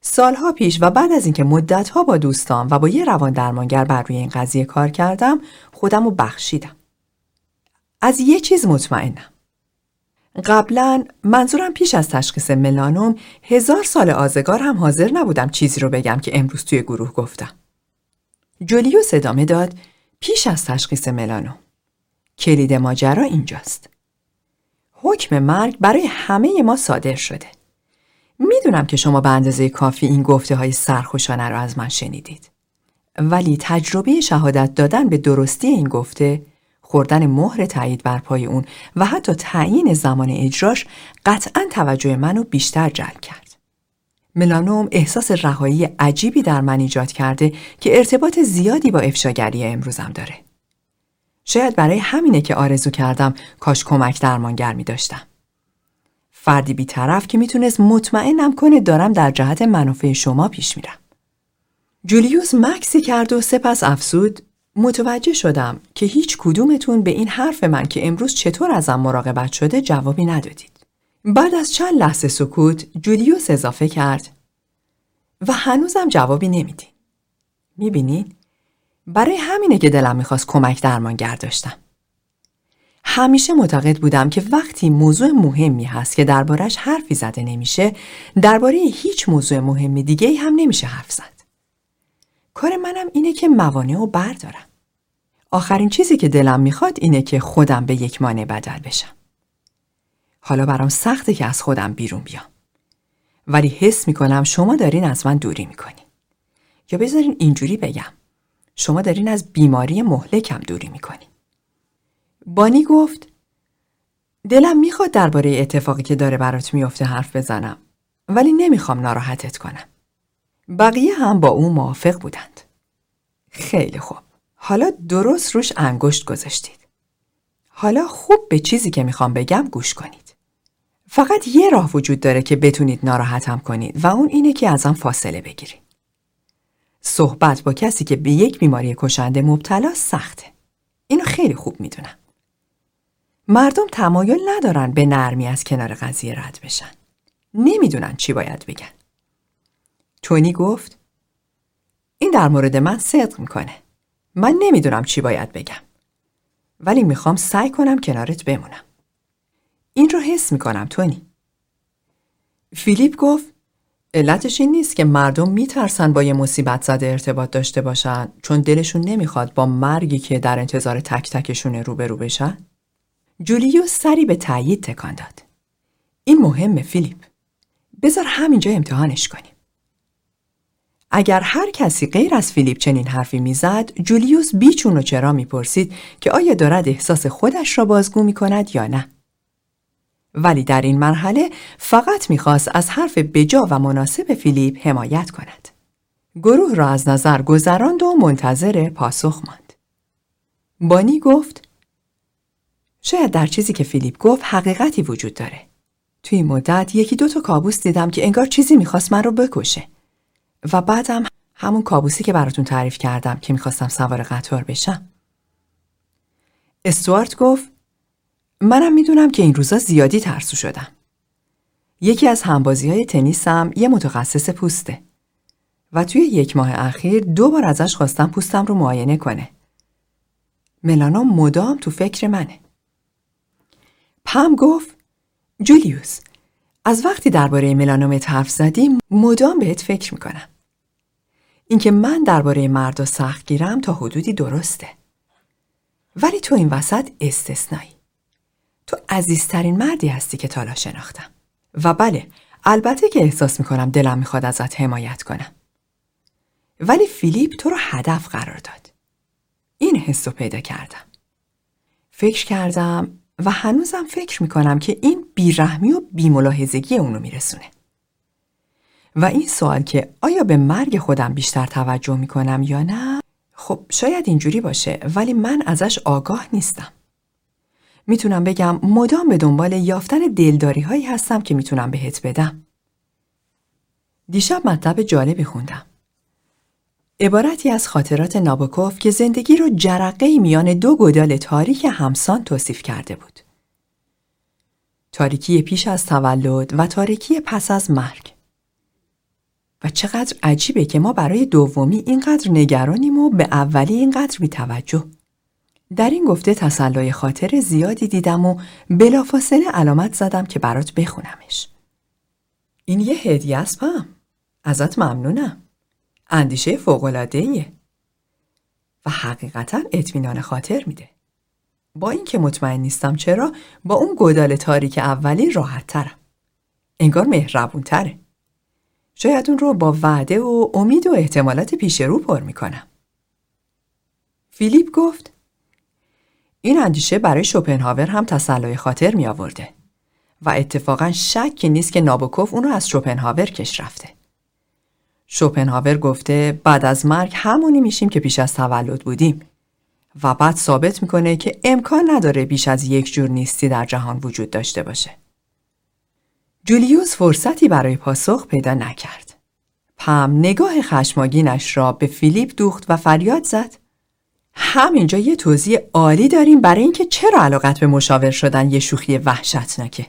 سالها پیش و بعد از اینکه مدتها با دوستان و با یه روان درمانگر بر روی این قضیه کار کردم خودم رو بخشیدم. از یه چیز مطمئنم. قبلا منظورم پیش از تشخیص ملانوم هزار سال آزگار هم حاضر نبودم چیزی رو بگم که امروز توی گروه گفتم. جولیوس ادامه داد پیش از تشخیص ملانوم. کلید ماجرا اینجاست. حکم مرگ برای همه ما صادر شده. می‌دونم که شما به اندازه کافی این گفته های سرخوشانه را از من شنیدید. ولی تجربه شهادت دادن به درستی این گفته خوردن مهر تایید بر پای اون و حتی تعیین زمان اجراش قطعا توجه منو بیشتر جلب کرد. ملانوم احساس رهایی عجیبی در من ایجاد کرده که ارتباط زیادی با افشاگری امروزم داره. شاید برای همینه که آرزو کردم کاش کمک درمانگر می داشتم. فردی بیطرف که می‌تونست مطمئنم کنه دارم در جهت منافع شما پیش میرم. جولیوس مکسی کرد و سپس افسود متوجه شدم که هیچ کدومتون به این حرف من که امروز چطور ازم مراقبت شده جوابی ندادید. بعد از چند لحظه سکوت جولیوس اضافه کرد و هنوزم جوابی نمیدین. می‌بینین؟ برای همینه که دلم می‌خواست کمک درمانگر داشتم. همیشه معتقد بودم که وقتی موضوع مهمی هست که دربارش حرفی زده نمیشه درباره هیچ موضوع مهم دیگه هم نمیشه حرف زد. کار منم اینه که موانع رو بردارم. آخرین چیزی که دلم می‌خواد اینه که خودم به یک مانع بدل بشم. حالا برام سخته که از خودم بیرون بیام. ولی حس می‌کنم شما دارین از من دوری می‌کنین. یا بذارین اینجوری بگم. شما دارین از بیماری مهلکم دوری می‌کنین. بانی گفت دلم می‌خواد درباره اتفاقی که داره برات میفته حرف بزنم ولی نمی‌خوام ناراحتت کنم. بقیه هم با او موافق بودند. خیلی خوب. حالا درست روش انگشت گذاشتید. حالا خوب به چیزی که می‌خوام بگم گوش کنید. فقط یه راه وجود داره که بتونید ناراحتم کنید و اون اینه که ازم فاصله بگیرید. صحبت با کسی که به یک بیماری کشنده مبتلا سخته. اینو خیلی خوب می‌دونم. مردم تمایل ندارن به نرمی از کنار قضیه رد بشن. نمی‌دونن چی باید بگن. تونی گفت این در مورد من صدق می‌کنه. من نمی‌دونم چی باید بگم. ولی می‌خوام سعی کنم کنارت بمونم. این رو حس می‌کنم تونی. فیلیپ گفت علتش این نیست که مردم میترسن با یه مصیبت زده ارتباط داشته باشن چون دلشون نمی‌خواد با مرگی که در انتظار تک تکشون روبرو بشن؟ جولیوس سری به تایید تکان داد. این مهمه فیلیپ. بذار همینجا امتحانش کنیم. اگر هر کسی غیر از فیلیپ چنین حرفی می‌زد جولیوس بیچون و چرا می‌پرسید که آیا دارد احساس خودش را بازگو می‌کند یا نه. ولی در این مرحله فقط می‌خواست از حرف بجا و مناسب فیلیپ حمایت کند. گروه را از نظر گذراند و منتظر پاسخ ماند. بانی گفت شاید در چیزی که فیلیپ گفت حقیقتی وجود داره. توی مدت یکی دو تا کابوس دیدم که انگار چیزی می‌خواست من رو بکشه. و بعدم همون کابوسی که براتون تعریف کردم که می‌خواستم سوار قطار بشم. استوارت گفت منم می‌دونم که این روزا زیادی ترسو شدم. یکی از همبازی های تنیسم یه متخصص پوسته و توی یک ماه اخیر دو بار ازش خواستم پوستم رو معاینه کنه. ملانا مدام تو فکر منه. پم گفت جولیوس از وقتی درباره ملانومت حرف زدیم مدام بهت فکر می‌کنم. اینکه من درباره مردا سخت گیرم تا حدودی درسته. ولی تو این وسط استثنایی. تو عزیزترین مردی هستی که تالا شناختم. و بله البته که احساس می‌کنم دلم می‌خواد ازت حمایت کنم. ولی فیلیپ تو رو هدف قرار داد. این حس رو پیدا کردم. فکر کردم و هنوزم فکر می‌کنم که این بیرحمی و بیملاحظگی اونو میرسونه. و این سوال که آیا به مرگ خودم بیشتر توجه می‌کنم یا نه؟ خب شاید اینجوری باشه ولی من ازش آگاه نیستم. می‌تونم بگم مدام به دنبال یافتن دلداری هایی هستم که می‌تونم بهت بدم. دیشب مطلب جالبی خوندم. عبارتی از خاطرات نابوکوف که زندگی رو جرقه میان دو گودال تاریک همسان توصیف کرده بود. تاریکی پیش از تولد و تاریکی پس از مرگ. و چقدر عجیبه که ما برای دومی اینقدر نگرانیم و به اولی اینقدر بیتوجه. در این گفته تسلای خاطر زیادی دیدم و بلافاصله علامت زدم که برات بخونمش. این یه هدیه است. ازت ممنونم. اندیشه فوقلادهیه. و حقیقتا اطمینان خاطر میده. با اینکه مطمئن نیستم چرا با اون گودال تاریک اولی راحت ترم. انگار مهربون تره. شاید اون رو با وعده و امید و احتمالات پیش رو پر می‌کنم. فیلیپ گفت این اندیشه برای شوپنهاور هم تسلای خاطر می آورده و اتفاقا شکی نیست که نابوکوف اونو از شوپنهاور کش رفته. شوپنهاور گفته بعد از مرگ همونی میشیم که پیش از تولد بودیم و بعد ثابت می‌کنه که امکان نداره بیش از یک جور نیستی در جهان وجود داشته باشه. جولیوس فرصتی برای پاسخ پیدا نکرد. پم نگاه خشماگینش را به فیلیپ دوخت و فریاد زد. همینجا یه توضیح عالی داریم برای اینکه چرا علاقت به مشاور شدن یه شوخی وحشتناکه.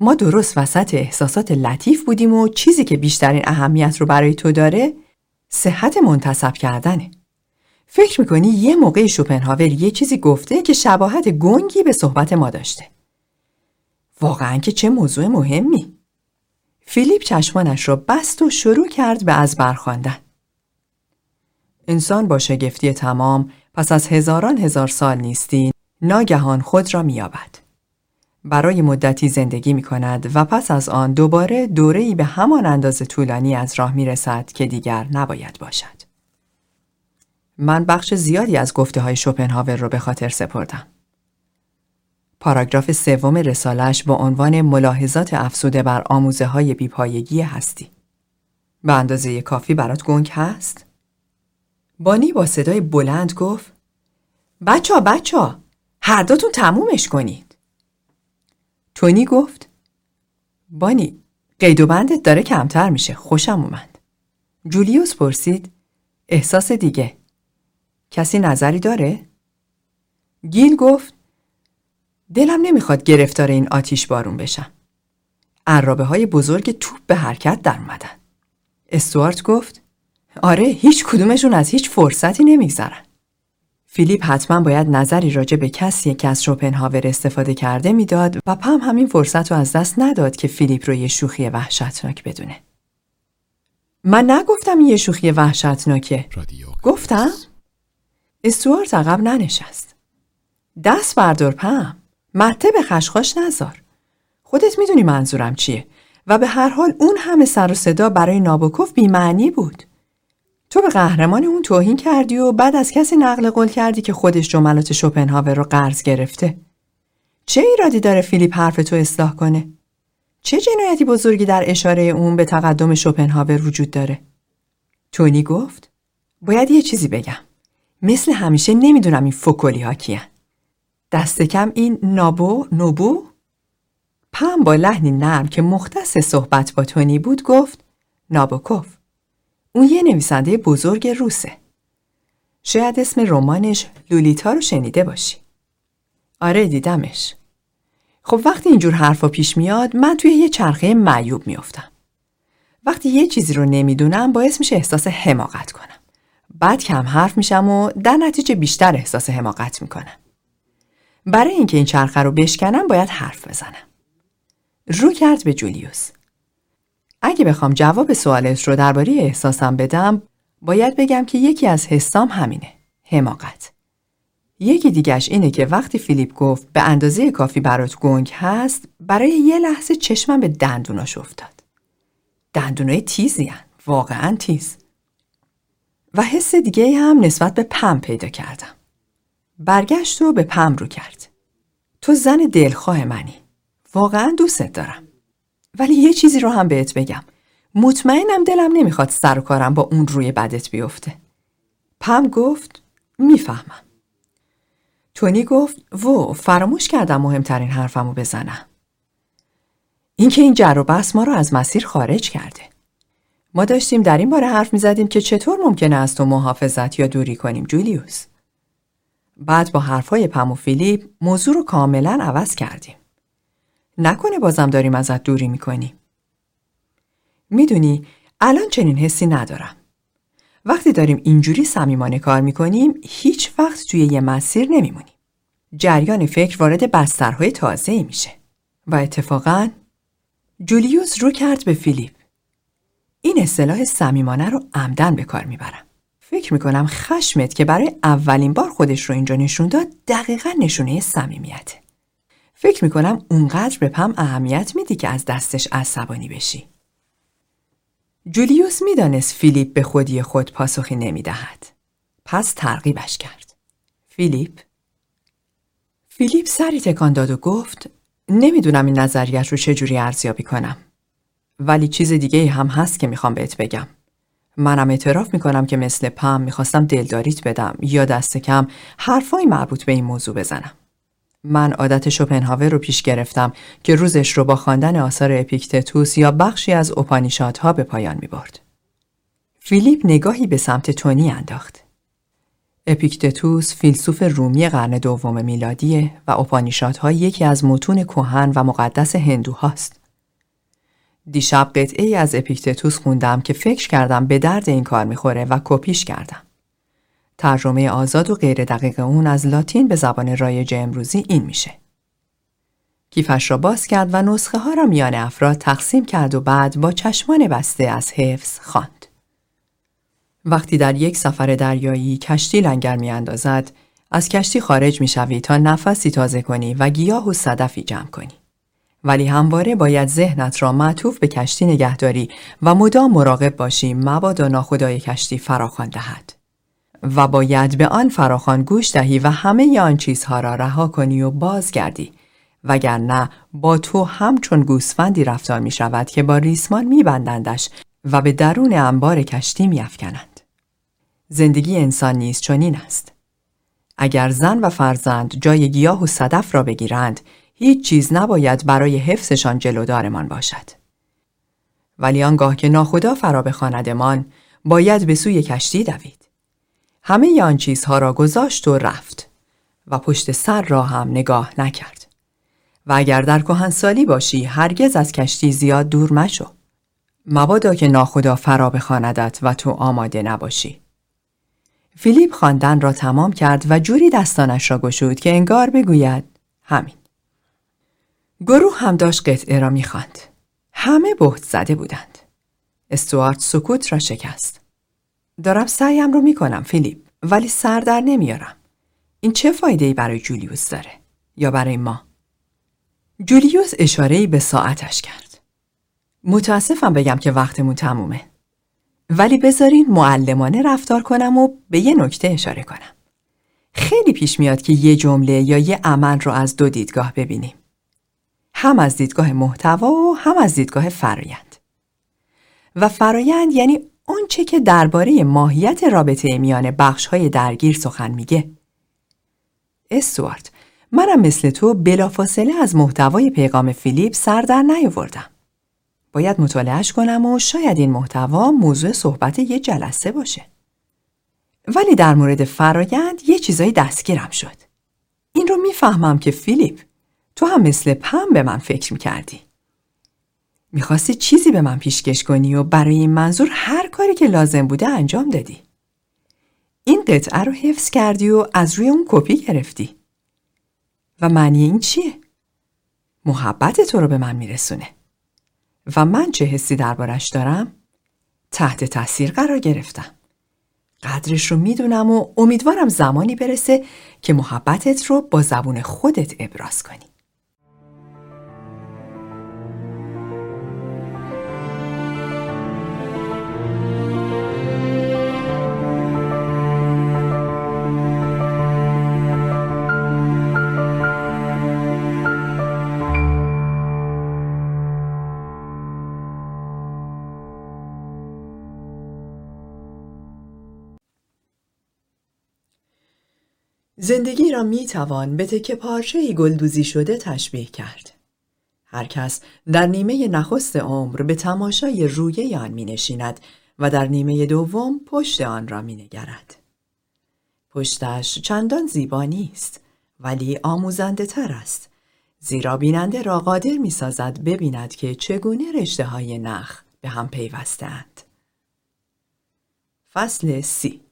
ما درست وسط احساسات لطیف بودیم و چیزی که بیشترین اهمیت رو برای تو داره صحت منتصب کردنه. فکر می‌کنی یه موقع شوپنهاور یه چیزی گفته که شباهت گنگی به صحبت ما داشته. واقعا که چه موضوع مهمی. فیلیپ چشمانش را بست و شروع کرد به از برخواندن. انسان با شگفتی تمام پس از هزاران هزار سال نیستی ناگهان خود را میابد. برای مدتی زندگی می کند و پس از آن دوباره دوره‌ای به همان اندازه طولانی از راه می رسد که دیگر نباید باشد. من بخش زیادی از گفته های شوپنهاور را به خاطر سپردم. پاراگراف سوم رسالش با عنوان ملاحظات افسوده بر آموزه های بیپایگی هستی. به اندازه کافی برات گنگ هست؟ بانی با صدای بلند گفت بچه بچه هر دوتون تمومش کنید. تونی گفت بانی قید و بندت داره کمتر میشه خوشم اومد. جولیوس پرسید احساس دیگه کسی نظری داره؟ گیل گفت دلم نمی‌خواد گرفتار این آتیش بارون بشم. عرابه های بزرگ توپ به حرکت در اومدن. استوارت گفت آره هیچ کدومشون از هیچ فرصتی نمیگذرن. فیلیپ حتما باید نظری راجع به کسی که از شوپنهاور استفاده کرده می‌داد و پم همین فرصت رو از دست نداد که فیلیپ رو یه شوخی وحشتناک بدونه. من نگفتم یه شوخی وحشتناکه. گفتم؟ استوارت عقب ننشست. دست بردار پم. مته به خشخاش نزار. خودت می‌دونی منظورم چیه و به هر حال اون همه سر و صدا برای نابوکوف بیمعنی بود. تو به قهرمان اون توهین کردی و بعد از کسی نقل قول کردی که خودش جملات شوپنهاور رو قرض گرفته. چه ایرادی داره فیلیپ حرف تو اصلاح کنه؟ چه جنایتی بزرگی در اشاره اون به تقدم شوپنهاور وجود داره؟ تونی گفت باید یه چیزی بگم. مثل همیشه نمی‌دونم این فکولی ها کیه. دست کم این نابو نوبو؟ پم با لحنی نرم که مختص صحبت با تونی بود گفت نابوکوف. اون یه نویسنده بزرگ روسه. شاید اسم رمانش لولیتا رو شنیده باشی. آره دیدمش. خب وقتی اینجور حرفا پیش میاد من توی یه چرخه معیوب میافتم. وقتی یه چیزی رو نمی‌دونم باعث میشه احساس حماقت کنم. بعد کم حرف میشم و در نتیجه بیشتر احساس حماقت می‌کنم. برای اینکه این چرخه رو بشکنم باید حرف بزنم. رو کرد به جولیوس. اگه بخوام جواب سوالت رو درباره احساسم بدم باید بگم که یکی از حسام همینه حماقت. یکی دیگش اینه که وقتی فیلیپ گفت به اندازه کافی برات گنگ هست برای یه لحظه چشمم به دندوناش افتاد. دندونای تیزی هن. واقعا تیز. و حس دیگه هم نسبت به پم پیدا کردم. برگشت و به پم رو کرد. تو زن دلخواه منی. واقعا دوستت دارم. ولی یه چیزی رو هم بهت بگم. مطمئنم دلم نمی‌خواد سر و کارم با اون روی بدت بیفته. پم گفت می‌فهمم. تونی گفت و فراموش کردم مهمترین حرفمو بزنم. اینکه این جر و بس ما رو از مسیر خارج کرده. ما داشتیم در این باره حرف می‌زدیم که چطور ممکنه از تو محافظت یا دوری کنیم جولیوس؟ بعد با حرفای پم و فیلیپ موضوع رو کاملا عوض کردیم. نکنه بازم داریم ازت دوری می‌کنی. می‌دونی الان چنین حسی ندارم. وقتی داریم اینجوری صمیمانه کار می‌کنیم هیچ وقت توی یه مسیر نمیمونیم. جریان فکر وارد بسترهای تازه میشه. و اتفاقا جولیوس رو کرد به فیلیپ. این اصطلاح صمیمانه رو عمدن به کار می‌برم. فکر می‌کنم خشمت که برای اولین بار خودش رو اینجا نشون داد دقیقا نشونه صمیمیته. فکر می‌کنم اونقدر به پم اهمیت میدی که از دستش عصبانی بشی. جولیوس می‌دانست فیلیپ به خودی خود پاسخی نمی‌دهد. پس ترغیبش کرد. فیلیپ فیلیپ سری تکان داد و گفت نمی‌دونم این نظریت رو چجوری ارزیابی کنم. ولی چیز دیگه هم هست که می‌خوام بهت بگم. منم اعتراف می‌کنم که مثل پم می‌خواستم دلداریت بدم یا دست کم حرفای مربوط به این موضوع بزنم. من عادت شوپنهاور رو پیش گرفتم که روزش رو با خواندن آثار اپیکتتوس یا بخشی از اوپانیشادها به پایان می برد. فیلیپ نگاهی به سمت تونی انداخت. اپیکتتوس فیلسوف رومی قرن دوم میلادیه و اوپانیشادها یکی از متون کهن و مقدس هندوهاست. دیشب قطعه ای از اپیکتتوس خوندم که فکر کردم به درد این کار می‌خوره و کپیش کردم. ترجمه آزاد و غیر دقیق اون از لاتین به زبان رایج امروزی این میشه. کیفش را باز کرد و نسخه ها را میان افراد تقسیم کرد و بعد با چشمان بسته از حفظ خواند. وقتی در یک سفر دریایی کشتی لنگر می اندازد، از کشتی خارج می شوی تا نفسی تازه کنی و گیاه و صدفی جمع کنی. ولی همواره باید ذهنت را معطوف به کشتی نگهداری و مدام مراقب باشی مبادا ناخدای کشتی فراخوان دهد. و باید به آن فراخان گوش دهی و همه آن چیزها را رها کنی و بازگردی وگرنه با تو همچون گوسفندی رفتار می شود که با ریسمان می بندندش و به درون انبار کشتی می افکنند. زندگی انسان نیز چنین است. اگر زن و فرزند جای گیاه و صدف را بگیرند، هیچ چیز نباید برای حفظشان جلودارمان باشد. ولی آنگاه که ناخدا فرا بخواندمان، باید به سوی کشتی دوید. همه آن چیزها را گذاشت و رفت و پشت سر را هم نگاه نکرد. و اگر در کهنسالی باشی هرگز از کشتی زیاد دور مشو. مبادا که ناخدا فرا بخواندت و تو آماده نباشی. فیلیپ خواندن را تمام کرد و جوری دستانش را گشود که انگار بگوید همین. گروه هم داشت قطعه را می‌خواند. همه بهت زده بودند. استوارت سکوت را شکست. دارم سعیم رو می‌کنم فیلیپ ولی سر در نمیارم. این چه فایده ای برای جولیوس داره؟ یا برای ما؟ جولیوس اشاره به ساعتش کرد. متاسفم بگم که وقتمون تمومه. ولی بذارین معلمانه رفتار کنم و به یه نکته اشاره کنم. خیلی پیش میاد که یه جمله یا یه عمل رو از دو دیدگاه ببینیم. هم از دیدگاه محتوا و هم از دیدگاه فرایند. و فرایند یعنی آنچه که درباره ماهیت رابطه میان بخشهای درگیر سخن میگه. استوارت، منم مثل تو بلافاصله از محتوای پیغام فیلیپ سر در نیاوردم. باید مطالعهش کنم و شاید این محتوا موضوع صحبت یه جلسه باشه. ولی در مورد فرایند یه چیزایی دستگیرم شد. این رو می‌فهمم که فیلیپ تو هم مثل پم به من فکر می‌کردی. می‌خواستی چیزی به من پیشکش کنی و برای این منظور هر کاری که لازم بوده انجام دادی. این قطعه رو حفظ کردی و از روی اون کپی گرفتی. و معنی این چیه؟ محبت تو رو به من میرسونه. و من چه حسی دربارش دارم؟ تحت تاثیر قرار گرفتم. قدرش رو می‌دونم و امیدوارم زمانی برسه که محبتت رو با زبون خودت ابراز کنی. زندگی را می توان به تکه پارچه گلدوزی شده تشبیه کرد. هر کس در نیمه نخست عمر به تماشای رویه آن می نشیند و در نیمه دوم پشت آن را می نگرد. پشتش چندان زیبا نیست ولی آموزنده تر است زیرا بیننده را قادر می سازد ببیند که چگونه رشته های نخ به هم پیوستند. فصل سی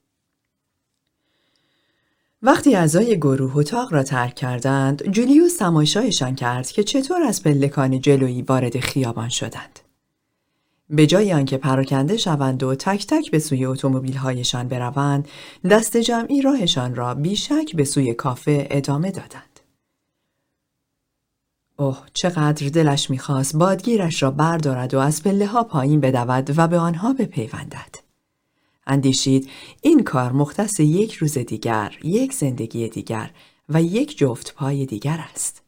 وقتی اعضای گروه اتاق را ترک کردند، جولیوس تماشایشان کرد که چطور از پلکان جلویی وارد خیابان شدند. به جای آنکه پراکنده شوند و تک تک به سوی اتومبیل‌هایشان بروند، دست جمعی راهشان را بیشک به سوی کافه ادامه دادند. اوه چقدر دلش می‌خواست بادگیرش را بردارد و از پله ها پایین بدود و به آنها بپیوندد. اندیشید این کار مختص یک روز دیگر، یک زندگی دیگر و یک جفت پای دیگر است.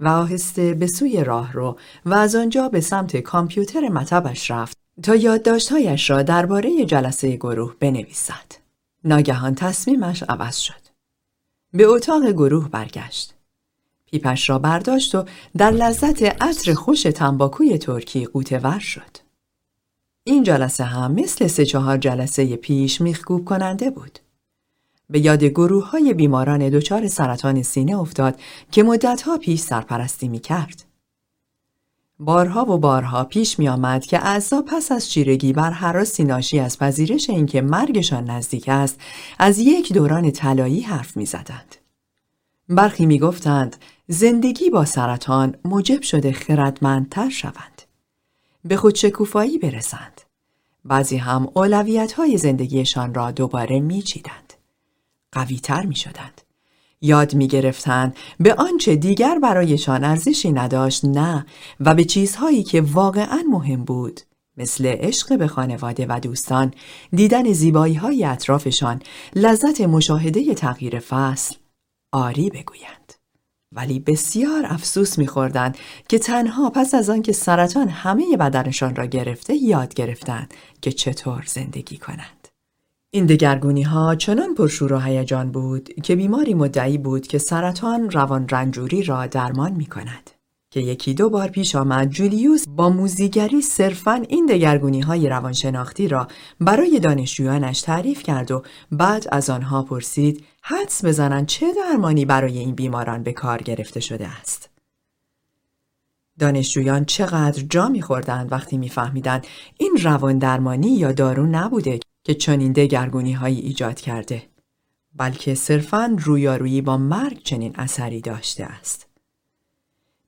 و آهسته به سوی راه رو و از آنجا به سمت کامپیوتر مطبش رفت تا یادداشتهایش را درباره جلسه گروه بنویسد. ناگهان تصمیمش عوض شد. به اتاق گروه برگشت. پیپش را برداشت و در لذت عطر خوش تنباکوی ترکی قوتور شد. این جلسه هم مثل سه چهار جلسه پیش میخکوب کننده بود. به یاد گروه های بیماران دچار سرطان سینه افتاد که مدتها پیش سرپرستی می کرد. بارها و بارها پیش می آمد که اعضا پس از چیرگی بر حراسی ناشی از پذیرش اینکه مرگشان نزدیک است از یک دوران طلایی حرف می زدند. برخی می گفتند زندگی با سرطان موجب شده خردمندتر شوند. به خود شکوفایی برسند. بعضی هم اولویت های زندگیشان را دوباره می چیدند. قوی تر می شدند. یاد می گرفتند به آنچه دیگر برایشان ارزشی نداشت نه و به چیزهایی که واقعا مهم بود مثل عشق به خانواده و دوستان دیدن زیبایی های اطرافشان لذت مشاهده تغییر فصل آری بگویند ولی بسیار افسوس میخوردند که تنها پس از آنکه سرطان همه بدنشان را گرفته یاد گرفتند که چطور زندگی کنند این دگرگونی ها چنان پرشور و هیجان بود که بیماری مدعی بود که سرطان روان رنجوری را درمان می کند. که یکی دو بار پیش آمد جولیوس با موزیگری صرفا این دگرگونی های روانشناختی را برای دانشجویانش تعریف کرد و بعد از آنها پرسید حدس بزنند چه درمانی برای این بیماران به کار گرفته شده است. دانشجویان چقدر جا میخوردند وقتی میفهمیدند این روان درمانی یا دارو نبوده که چنین دگرگونی هایی ایجاد کرده بلکه صرفاً رویارویی با مرگ چنین اثری داشته است.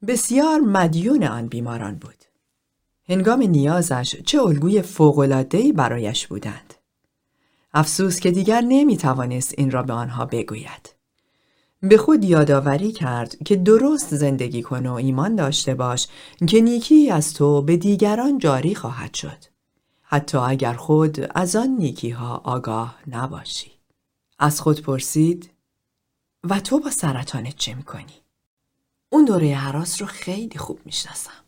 بسیار مدیون آن بیماران بود. هنگام نیازش چه الگوی فوق‌العاده‌ای برایش بودند. افسوس که دیگر نمی توانست این را به آنها بگوید. به خود یادآوری کرد که درست زندگی کن و ایمان داشته باش که نیکی از تو به دیگران جاری خواهد شد. حتی اگر خود از آن نیکی ها آگاه نباشی. از خود پرسید و تو با سرطانت چه می‌کنی؟ اون دوره حراس رو خیلی خوب می‌شناسم.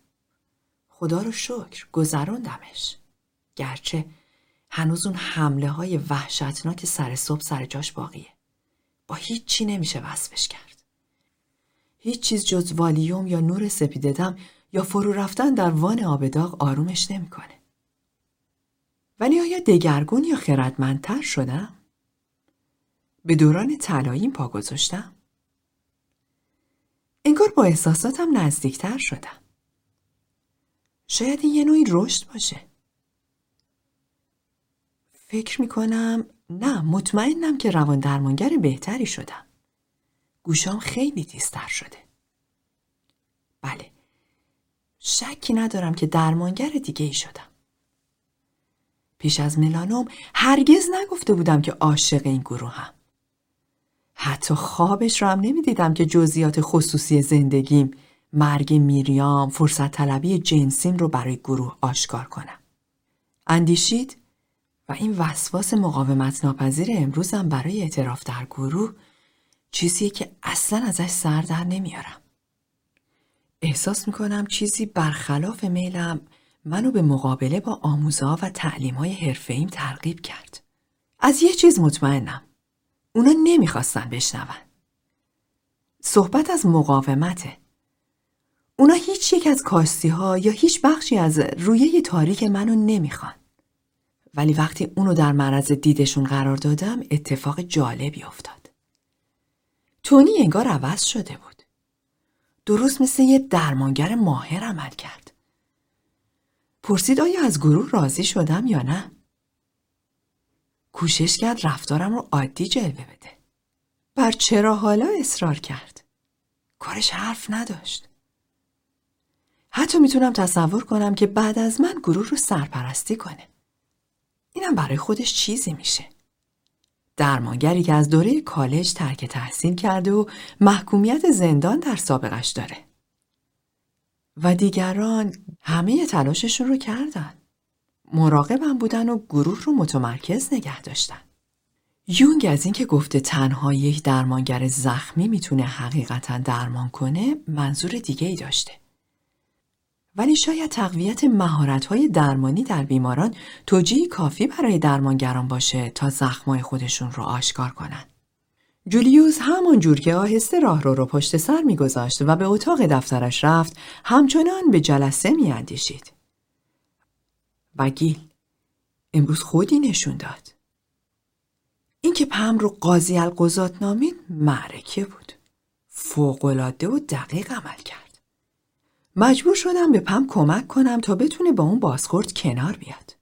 خدا رو شکر گذراندمش. گرچه هنوز اون حمله های وحشتناک سر صبح سر جاش باقیه. با هیچ چی نمیشه وصفش کرد. هیچ چیز جز والیوم یا نور سپیددم یا فرو رفتن در وان آبداغ آرومش نمی‌کنه. ولی آیا دگرگون یا خردمندتر شدم؟ به دوران طلاییم پا گذاشتم؟ انگار با احساساتم نزدیکتر شدم. شاید این یه نوعی رشد باشه. فکر می‌کنم نه مطمئنم که روان درمانگر بهتری شدم. گوشام خیلی تیزتر شده. بله. شکی ندارم که درمانگر دیگه ای شدم. پیش از ملانوم هرگز نگفته بودم که عاشق این گروه هم. حتی خوابش را هم نمی‌دیدم که جزئیات خصوصی زندگیم مرگ میریام فرصت طلبی جنسیم رو برای گروه آشکار کنم. اندیشید و این وسواس مقاومت ناپذیر امروزم برای اعتراف در گروه چیزیه که اصلا ازش سر در نمیارم. احساس می‌کنم چیزی برخلاف میلم منو به مقابله با آموزها و تعلیم های حرفه‌ایم ترغیب کرد. از یه چیز مطمئنم. اونا نمی‌خواستن بشنون. صحبت از مقاومته. اونا هیچ یک از کاستی ها یا هیچ بخشی از رویه تاریک منو نمی‌خوان. ولی وقتی اونو در معرض دیدشون قرار دادم اتفاق جالبی افتاد. تونی انگار عوض شده بود. درست مثل یه درمانگر ماهر عمل کرد. پرسید آیا از گروه راضی شدم یا نه؟ کوشش کرد رفتارم رو عادی جلوه بده. بر چرا حالا اصرار کرد؟ کارش حرف نداشت. حتی می‌تونم تصور کنم که بعد از من گروه رو سرپرستی کنه. اینم برای خودش چیزی میشه. درمانگری که از دوره کالج ترک تحصیل کرده و محکومیت زندان در سابقش داره. و دیگران همه تلاششون رو کردن. مراقبم بودن و گروه رو متمرکز نگه داشتن. یونگ از اینکه گفته تنها یک درمانگر زخمی می‌تونه حقیقتا درمان کنه منظور دیگه ای داشته. ولی شاید تقویت مهارت‌های درمانی در بیماران توجیه کافی برای درمانگران باشه تا زخمای خودشون رو آشکار کنن. جولیوس همون جور که آهسته راه رو رو پشت سر میگذاشت و به اتاق دفترش رفت همچنان به جلسه میاندیشید. و گیل امروز خودی نشون داد. اینکه پم رو قاضی القضات نامید معرکه بود. فوقالعاده و دقیق عمل کرد. مجبور شدم به پم کمک کنم تا بتونه با اون بازخورد کنار بیاد.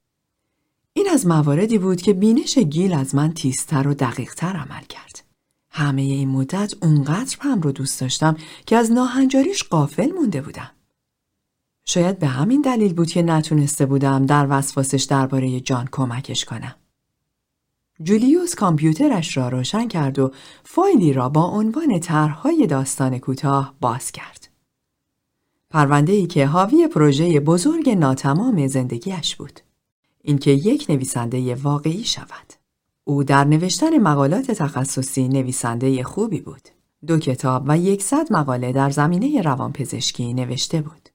این از مواردی بود که بینش گیل از من تیزتر و دقیقتر عمل کرد. همه این مدت اونقدر پم رو دوست داشتم که از ناهنجاریش قافل مونده بودم. شاید به همین دلیل بود که نتونسته بودم در وسواسش درباره جان کمکش کنم. جولیوس کامپیوترش را روشن کرد و فایلی را با عنوان طرحهای داستان کوتاه باز کرد. پرونده ای که حاوی پروژه بزرگ ناتمام زندگیش بود. اینکه یک نویسنده واقعی شود. او در نوشتن مقالات تخصصی نویسنده خوبی بود. دو کتاب و یکصد مقاله در زمینه روانپزشکی نوشته بود.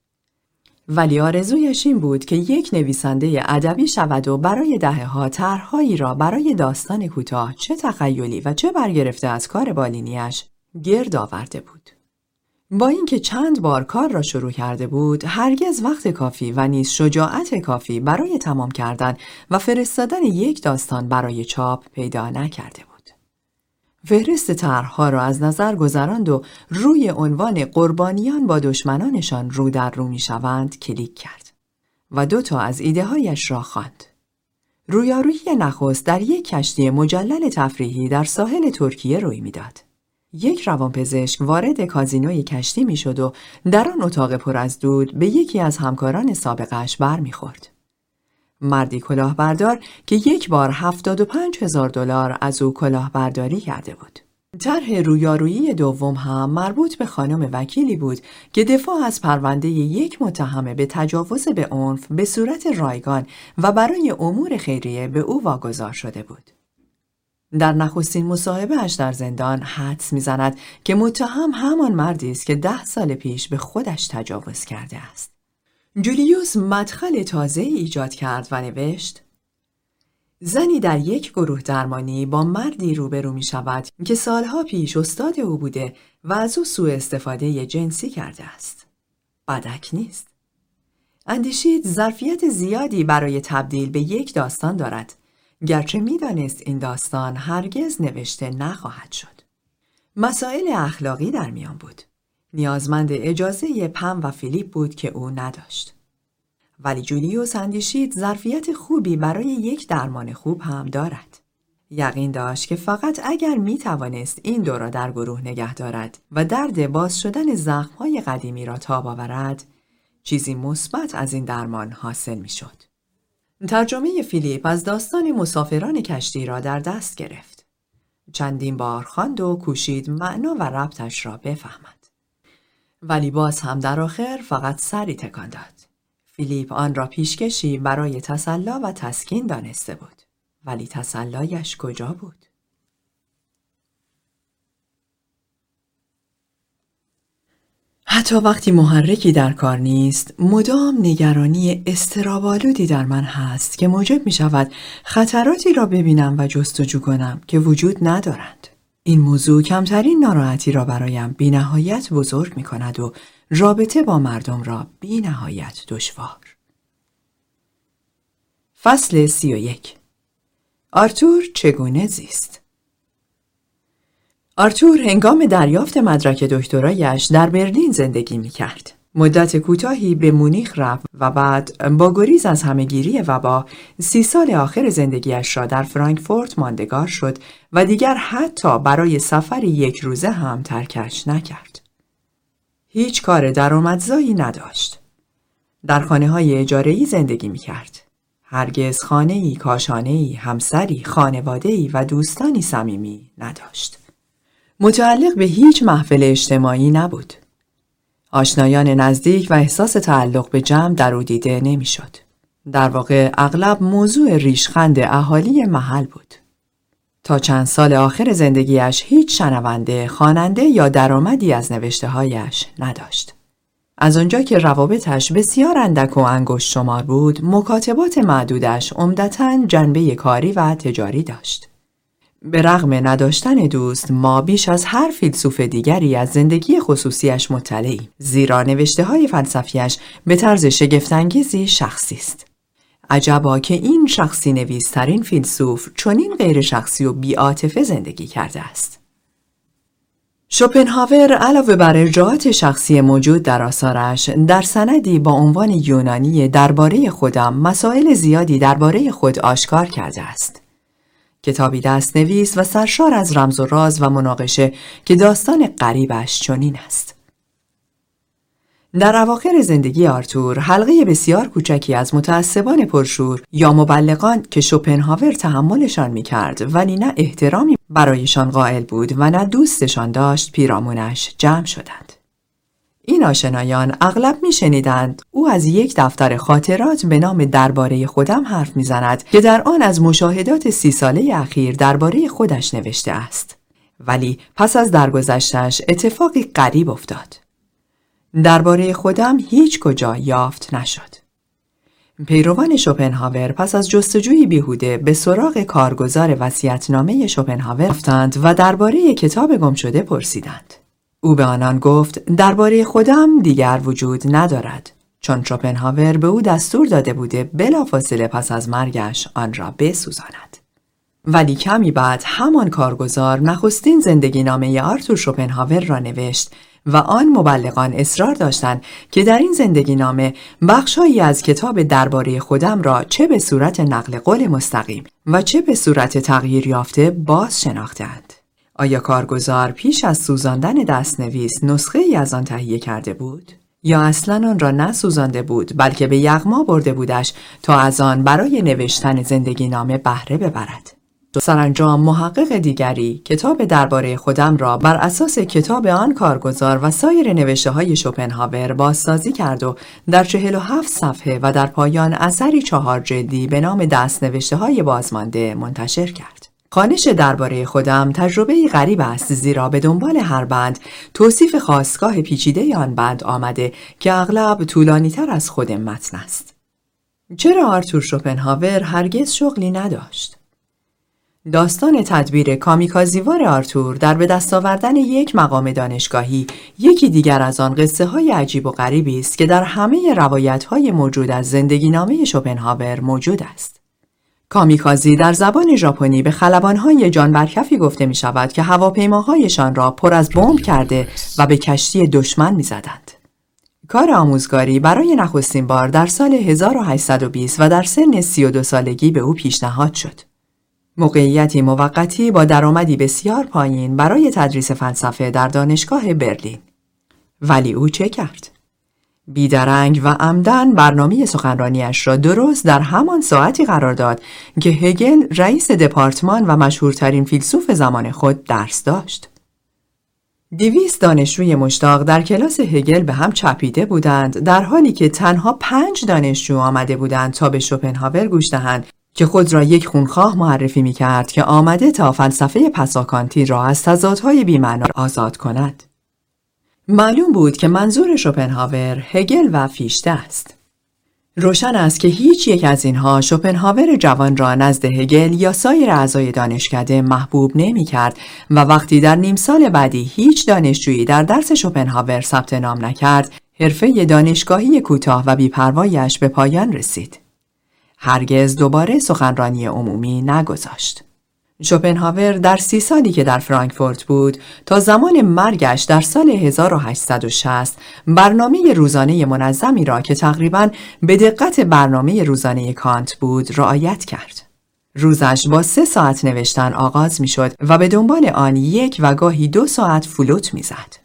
ولی آرزویش این بود که یک نویسنده ادبی شود و برای دهه ها طرحهایی را برای داستان کوتاه چه تخیلی و چه برگرفته از کار بالینیش گرد آورده بود. با اینکه چند بار کار را شروع کرده بود، هرگز وقت کافی و نیز شجاعت کافی برای تمام کردن و فرستادن یک داستان برای چاپ پیدا نکرده بود. فهرست طرحها را از نظر گذراند و روی عنوان قربانیان با دشمنانشان رو در رو می شوند کلیک کرد و دو تا از ایده هایش را خواند. رویارویی نخست در یک کشتی مجلل تفریحی در ساحل ترکیه روی می‌داد. یک روانپزشک وارد کازینوی کشتی می‌شد و در آن اتاق پر از دود به یکی از همکاران سابقش برمیخورد. مردی کلاهبردار که یک بار هفتاد و پنج هزار دلار از او کلاهبرداری کرده بود. طرح رویارویی دوم هم مربوط به خانم وکیلی بود که دفاع از پرونده یک متهمه به تجاوز به عنف به صورت رایگان و برای امور خیریه به او واگذار شده بود. در نخستین مصاحبهاش در زندان حدس می‌زند که متهم همان مردی است که ده سال پیش به خودش تجاوز کرده است. جولیوس مدخل تازه ایجاد کرد و نوشت زنی در یک گروه درمانی با مردی روبرو می شود که سالها پیش استاد او بوده و از او سوء استفاده جنسی کرده است. بدک نیست. اندیشید ظرفیت زیادی برای تبدیل به یک داستان دارد گرچه می‌دانست این داستان هرگز نوشته نخواهد شد. مسائل اخلاقی در میان بود. نیازمند اجازه پم و فیلیپ بود که او نداشت. ولی جولیوس اندیشید ظرفیت خوبی برای یک درمان خوب هم دارد. یقین داشت که فقط اگر می توانست این دو را در گروه نگه دارد و درد باز شدن زخمهای قدیمی را تاب آورد، چیزی مثبت از این درمان حاصل می شد. ترجمه فیلیپ از داستان مسافران کشتی را در دست گرفت. چندین بار خواند و کوشید معنا و ربطش را بفهمد. ولی باز هم در آخر فقط سری تکان داد. فیلیپ آن را پیشکشی برای تسلا و تسکین دانسته بود. ولی تسلایش کجا بود؟ حتی وقتی محرکی در کار نیست، مدام نگرانی استرابالودی در من هست که موجب می شود خطراتی را ببینم و جستجو کنم که وجود ندارند. این موضوع کمترین ناراحتی را برایم بی نهایت بزرگ می کند و رابطه با مردم را بی نهایت دشوار. فصل سی و یک آرتور چگونه زیست؟ آرتور هنگام دریافت مدرک دکترایش در برلین زندگی می کرد. مدت کوتاهی به مونیخ رفت و بعد با گریز از همهگیری وبا سی سال آخر زندگیش را در فرانکفورت ماندگار شد و دیگر حتی برای سفری یک روزه هم ترکش نکرد. هیچ کار درآمدزایی نداشت. در خانه های اجارهی زندگی می کرد. هرگز خانه ای، همسری، خانواده ای و دوستانی صمیمی نداشت. متعلق به هیچ محفل اجتماعی نبود. آشنایان نزدیک و احساس تعلق به جمع در او دیده نمی‌شد. در واقع اغلب موضوع ریشخند اهالی محل بود. تا چند سال آخر زندگیش هیچ شنونده، خواننده یا درآمدی از نوشته هایش نداشت. از آنجا که روابطش بسیار اندک و انگشت شمار بود، مکاتبات معدودش عمدتا جنبه کاری و تجاری داشت. به رغم نداشتن دوست ما بیش از هر فیلسوف دیگری از زندگی خصوصیش مطلعی زیرا نوشته های فلسفیش به طرز شگفتانگیزی شخصی است. عجبا که این شخصی نویسترین فیلسوف چنین غیر شخصی و بیاتفه زندگی کرده است. شوپنهاور علاوه بر ارجاعات شخصی موجود در آثارش در سندی با عنوان یونانی درباره خودم مسائل زیادی درباره خود آشکار کرده است. کتابی دست نویس و سرشار از رمز و راز و مناقشه که داستان قریبش چنین است. در اواخر زندگی آرتور حلقه بسیار کوچکی از متعصبان پرشور یا مبلغان که شوپنهاور تحملشان می کرد ولی نه احترامی برایشان قائل بود و نه دوستشان داشت پیرامونش جمع شدند. این آشنایان اغلب می شنیدند او از یک دفتر خاطرات به نام درباره خودم حرف می‌زند که در آن از مشاهدات سی ساله اخیر درباره خودش نوشته است. ولی پس از درگذشتش اتفاقی غریب افتاد. درباره خودم هیچ کجا یافت نشد. پیروان شوپنهاور پس از جستجوی بیهوده به سراغ کارگزار وصیت‌نامه شوپنهاور رفتند و درباره کتاب گم شده پرسیدند. او به آنان گفت درباره خودم دیگر وجود ندارد چون شوپنهاور به او دستور داده بوده بلافاصله پس از مرگش آن را بسوزاند. ولی کمی بعد همان کارگزار نخستین زندگی نامه آرتور شوپنهاور را نوشت و آن مبلغان اصرار داشتند که در این زندگی نامه بخشهایی از کتاب درباره خودم را چه به صورت نقل قول مستقیم و چه به صورت تغییر یافته باز شناختند. آیا کارگزار پیش از سوزاندن دستنویس نسخه ای از آن تهیه کرده بود؟ یا اصلا آن را نسوزانده بود بلکه به یغما برده بودش تا از آن برای نوشتن زندگی نامه بهره ببرد؟ سرانجام محقق دیگری کتاب درباره خودم را بر اساس کتاب آن کارگزار و سایر نوشته های شوپنهاور بازسازی کرد و در چهل و هفت صفحه و در پایان اثری چهار جلدی به نام دست نوشته های بازمانده منتشر کرد. خانش درباره خودم تجربه غریب است زیرا به دنبال هر بند توصیف خواستگاه پیچیده آن بند آمده که اغلب طولانی تر از خود متن است. چرا آرتور شوپنهاور هرگز شغلی نداشت؟ داستان تدبیر کامیکازیوار آرتور در به دست آوردن یک مقام دانشگاهی یکی دیگر از آن قصه های عجیب و غریبی است که در همه روایت های موجود از زندگی نامه شوپنهاور موجود است. کامیکازی در زبان ژاپنی به خلبانهای جان برکفی گفته می شود که هواپیماهایشان را پر از بمب کرده و به کشتی دشمن می زدند. کار آموزگاری برای نخستین بار در سال 1820 و در سن 32 سالگی به او پیشنهاد شد. موقعیتی موقتی با درآمدی بسیار پایین برای تدریس فلسفه در دانشگاه برلین. ولی او چه کرد؟ بیدرنگ و عمدن برنامه سخنرانیش را درست در همان ساعتی قرار داد که هگل رئیس دپارتمان و مشهورترین فیلسوف زمان خود درس داشت. دیویست دانشجوی مشتاق در کلاس هگل به هم چپیده بودند در حالی که تنها پنج دانشجو آمده بودند تا به شوپنهاور گوش دهند که خود را یک خونخواه معرفی می کرد که آمده تا فلسفه پساکانتی را از تضادهای بیمعنا آزاد کند. معلوم بود که منظور شوپنهاور هگل و فیشته است. روشن است که هیچ یک از اینها شوپنهاور جوان را نزد هگل یا سایر اعضای دانشکده محبوب نمی کرد و وقتی در نیم سال بعدی هیچ دانشجویی در درس شوپنهاور ثبت نام نکرد، حرفه دانشگاهی کوتاه و بیپروایش به پایان رسید. هرگز دوباره سخنرانی عمومی نگذاشت. شوپنهاور در سی سالی که در فرانکفورت بود تا زمان مرگش در سال 1860 برنامه روزانه منظمی را که تقریبا به دقت برنامه روزانه کانت بود رعایت کرد. روزش با سه ساعت نوشتن آغاز می شد و به دنبال آن یک و گاهی دو ساعت فلوت می زد.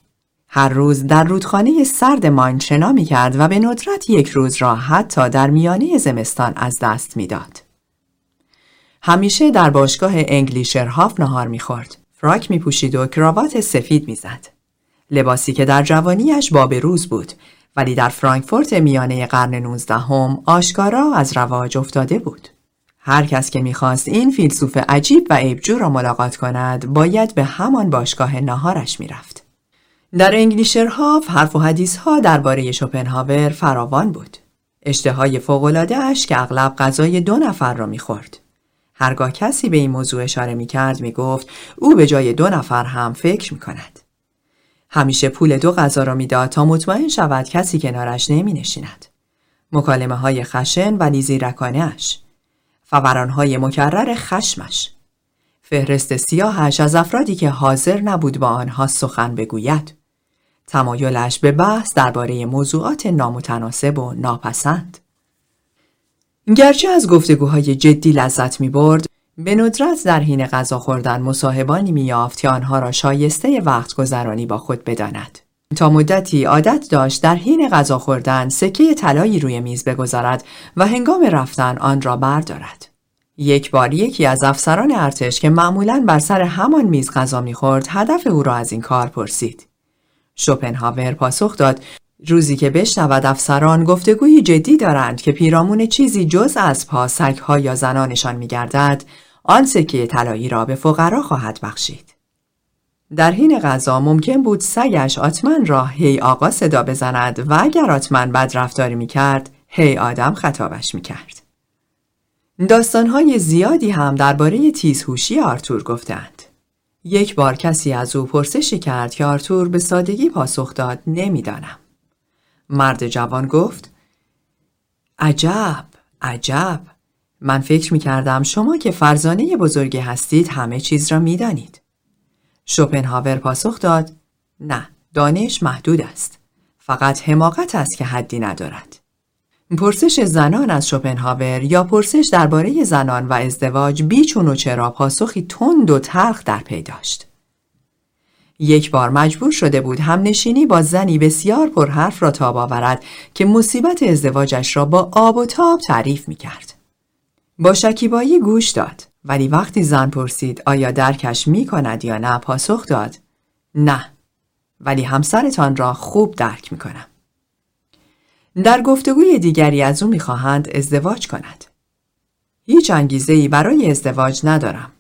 هر روز در رودخانه سرد ماین شنا می کرد و به ندرت یک روز را حتی در میانه زمستان از دست می‌داد. همیشه در باشگاه انگلیشرهاف نهار می‌خورد. فراک می پوشید و کراوات سفید می‌زد. لباسی که در جوانیش باب روز بود ولی در فرانکفورت میانه قرن نوزدهم آشکارا از رواج افتاده بود. هر کس که می‌خواست این فیلسوف عجیب و عیبجو را ملاقات کند باید به همان باشگاه ناهارش می‌رفت. در انگلیشرهاف حرف و حدیث ها درباره شوپنهاور فراوان بود. اشتهای فوقلاده اش که اغلب غذای دو نفر را می‌خورد. هرگاه کسی به این موضوع اشاره می کرد می گفت او به جای دو نفر هم فکر می کند. همیشه پول دو غذا را می‌داد تا مطمئن شود کسی کنارش نمی نشیند. مکالمه های خشن ولی زیرکانه اش. فوران های مکرر خشمش. فهرست سیاهش از افرادی که حاضر نبود با آنها سخن بگوید. تمایلش به بحث درباره موضوعات نامتناسب و ناپسند. گرچه از گفتگوهای جدی لذت می برد، به ندرت در حین غذا خوردن مصاحبانی میافت که آنها را شایسته وقت گذرانی با خود بداند. تا مدتی عادت داشت در حین غذا خوردن سکه طلایی روی میز بگذارد و هنگام رفتن آن را بردارد. یک بار یکی از افسران ارتش که معمولا بر سر همان میز غذا می‌خورد هدف او را از این کار پرسید. شوپنهاور پاسخ داد روزی که بشنود افسران گفتگویی جدی دارند که پیرامون چیزی جز از پا یا زنانشان میگردد آن سکه طلایی را به فقرا خواهد بخشید. در حین غذا ممکن بود سگش آتمن را هی آقا صدا بزند و اگر آتمن بد رفتاری می‌کرد هی آدم خطابش می‌کرد. داستانهای زیادی هم درباره تیزهوشی آرتور گفتند. یک بار کسی از او پرسشی کرد که آرتور به سادگی پاسخ داد نمی‌دانم. مرد جوان گفت عجب عجب من فکر می کردم شما که فرزانه بزرگی هستید همه چیز را می دانید. شوپنهاور پاسخ داد نه دانش محدود است. فقط حماقت است که حدی ندارد. پرسش زنان از شوپنهاور یا پرسش درباره زنان و ازدواج بیچون و چرا پاسخی تند و تلخ در پی داشت. یک بار مجبور شده بود هم نشینی با زنی بسیار پرحرف را تاب آورد که مصیبت ازدواجش را با آب و تاب تعریف می کرد. با شکیبایی گوش داد ولی وقتی زن پرسید آیا درکش می کند یا نه پاسخ داد نه ولی همسرتان را خوب درک می کنم. در گفتگوی دیگری از او می‌خواهند ازدواج کند. هیچ انگیزه ای برای ازدواج ندارم.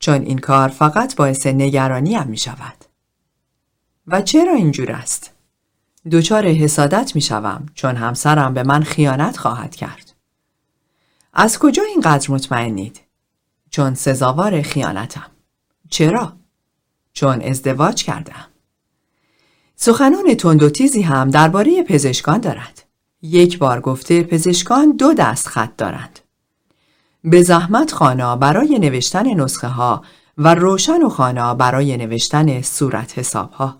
چون این کار فقط باعث نگرانی هم می شود. و چرا اینجور است؟ دوچار حسادت می شوم چون همسرم به من خیانت خواهد کرد. از کجا اینقدر مطمئنید؟ چون سزاوار خیانتم. چرا؟ چون ازدواج کردم. سخنان تند هم درباره پزشکان دارد. یک بار گفته پزشکان دو دست خط دارند. به زحمت خانا برای نوشتن نسخه ها و روشن و خانا برای نوشتن صورت حساب ها.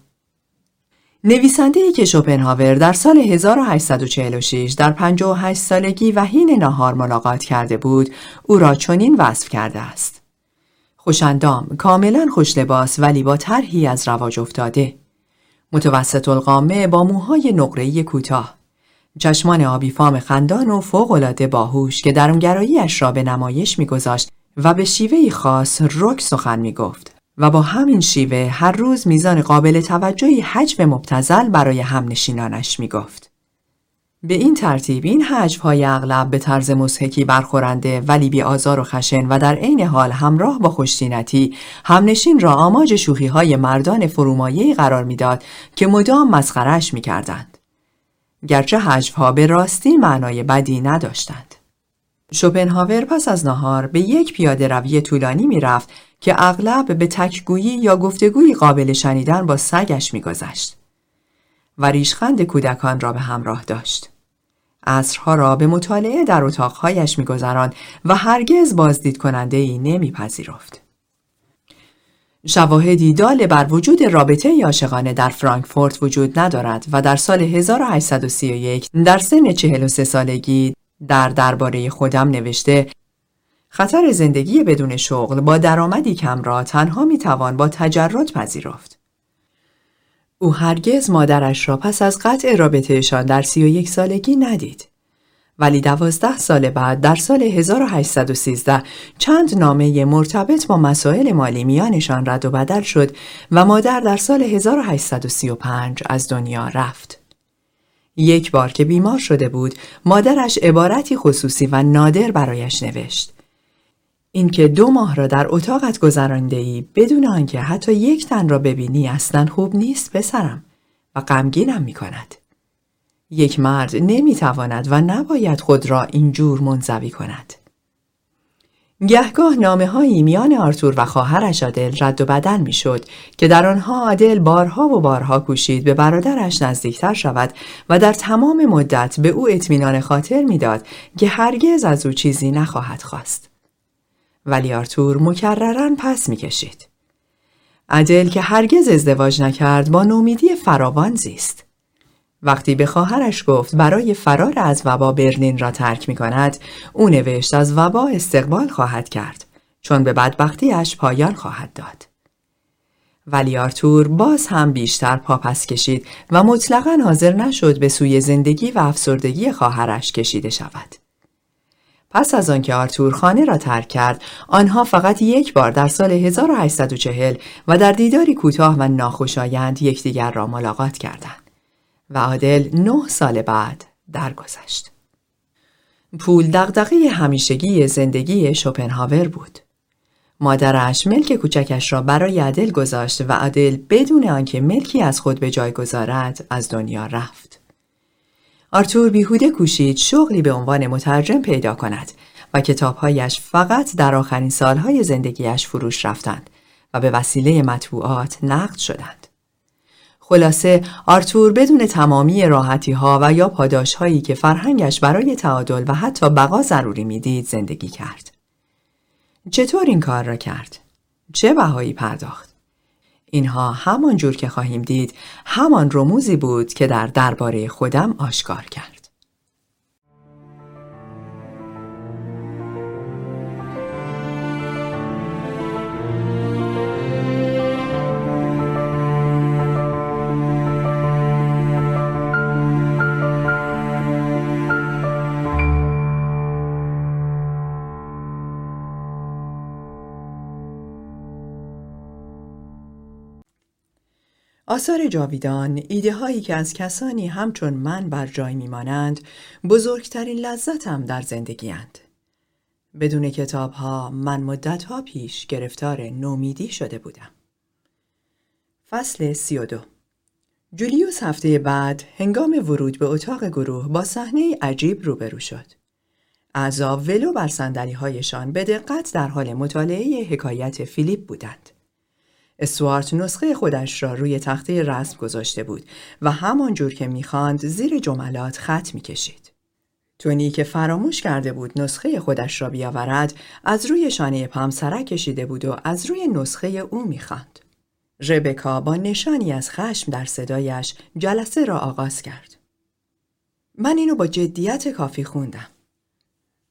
نویسنده ای که شوپنهاور در سال 1846 در 58 سالگی و حین نهار ملاقات کرده بود او را چنین وصف کرده است. خوشندام، کاملا خوش لباس ولی با طرحی از رواج افتاده. متوسط القامه با موهای نقره‌ای کوتاه. چشمان آبی فام خندان و فوقالعاده باهوش که درونگراییش را به نمایش میگذاشت و به شیوهی خاص رک سخن می‌گفت و با همین شیوه هر روز میزان قابل توجهی حجم مبتزل برای همنشینانش می‌گفت. به این ترتیب این های اغلب به طرز مسحکی برخورنده ولی بی آزار و خشن و در عین حال همراه با خوشتینتی همنشین را آماج شوخی های مردان فرومایه قرار می‌داد که مدام مسخرش می‌کردند. گرچه حجفها به راستی معنای بدی نداشتند. شوپنهاور پس از نهار به یک پیاده روی طولانی می‌رفت که اغلب به تکگویی یا گفتگوی قابل شنیدن با سگش میگذشت و ریشخند کودکان را به همراه داشت. عصرها را به مطالعه در اتاقهایش میگذراند و هرگز بازدید کننده ای نمیپذیرفت. شواهدی دال بر وجود رابطه عاشقانه در فرانکفورت وجود ندارد و در سال 1831 در سن 43 سالگی در درباره خودم نوشته خطر زندگی بدون شغل با درآمدی کم را تنها می‌توان با تجرد پذیرفت. او هرگز مادرش را پس از قطع رابطهشان در 31 سالگی ندید. ولی دوازده سال بعد در سال 1813 چند نامه مرتبط با مسائل مالی میانشان رد و بدل شد و مادر در سال 1835 از دنیا رفت. یک بار که بیمار شده بود، مادرش عبارتی خصوصی و نادر برایش نوشت. اینکه دو ماه را در اتاقت گذرانده ای بدون آنکه حتی یک تن را ببینی اصلا خوب نیست پسرم و غمگینم می کند. یک مرد نمی تواند و نباید خود را اینجور منزوی کند. گهگاه نامه هایی میان آرتور و خواهرش آدل رد و بدل می شد که در آنها آدل بارها و بارها کوشید به برادرش نزدیکتر شود و در تمام مدت به او اطمینان خاطر می‌داد که هرگز از او چیزی نخواهد خواست. ولی آرتور مکررن پس می‌کشید. عدل که هرگز ازدواج نکرد با نومیدی فراوان زیست. وقتی به خواهرش گفت برای فرار از وبا برلین را ترک می کند، او نوشت از وبا استقبال خواهد کرد چون به بدبختیش پایان خواهد داد. ولی آرتور باز هم بیشتر پاپس کشید و مطلقا حاضر نشد به سوی زندگی و افسردگی خواهرش کشیده شود. پس از آنکه آرتور خانه را ترک کرد، آنها فقط یک بار در سال 1840 و در دیداری کوتاه و ناخوشایند یکدیگر را ملاقات کردند و عادل نه سال بعد درگذشت. پول دغدغه همیشگی زندگی شوپنهاور بود. مادرش ملک کوچکش را برای عدل گذاشت و عدل بدون آنکه ملکی از خود به جای گذارد از دنیا رفت. آرتور بیهوده کوشید شغلی به عنوان مترجم پیدا کند و کتابهایش فقط در آخرین سالهای زندگیش فروش رفتند و به وسیله مطبوعات نقد شدند. خلاصه آرتور بدون تمامی راحتی ها و یا پاداش هایی که فرهنگش برای تعادل و حتی بقا ضروری می‌دید زندگی کرد. چطور این کار را کرد؟ چه بهایی پرداخت؟ اینها همان جور که خواهیم دید همان رموزی بود که در درباره خودم آشکار کرد. آثار جاویدان ایده هایی که از کسانی همچون من بر جای میمانند بزرگترین لذتم در زندگی اند. بدون کتاب ها من مدت ها پیش گرفتار نومیدی شده بودم. فصل سی و دو جولیوس هفته بعد هنگام ورود به اتاق گروه با صحنه عجیب روبرو شد. اعضا ولو بر سندلی هایشان به دقت در حال مطالعه حکایت فیلیپ بودند. اسوارت نسخه خودش را روی تخته رسم گذاشته بود و همانجور که می‌خواند زیر جملات خط می‌کشید. تونی که فراموش کرده بود نسخه خودش را بیاورد از روی شانه پم سرک کشیده بود و از روی نسخه او می‌خواند. ربکا با نشانی از خشم در صدایش جلسه را آغاز کرد. من اینو با جدیت کافی خوندم.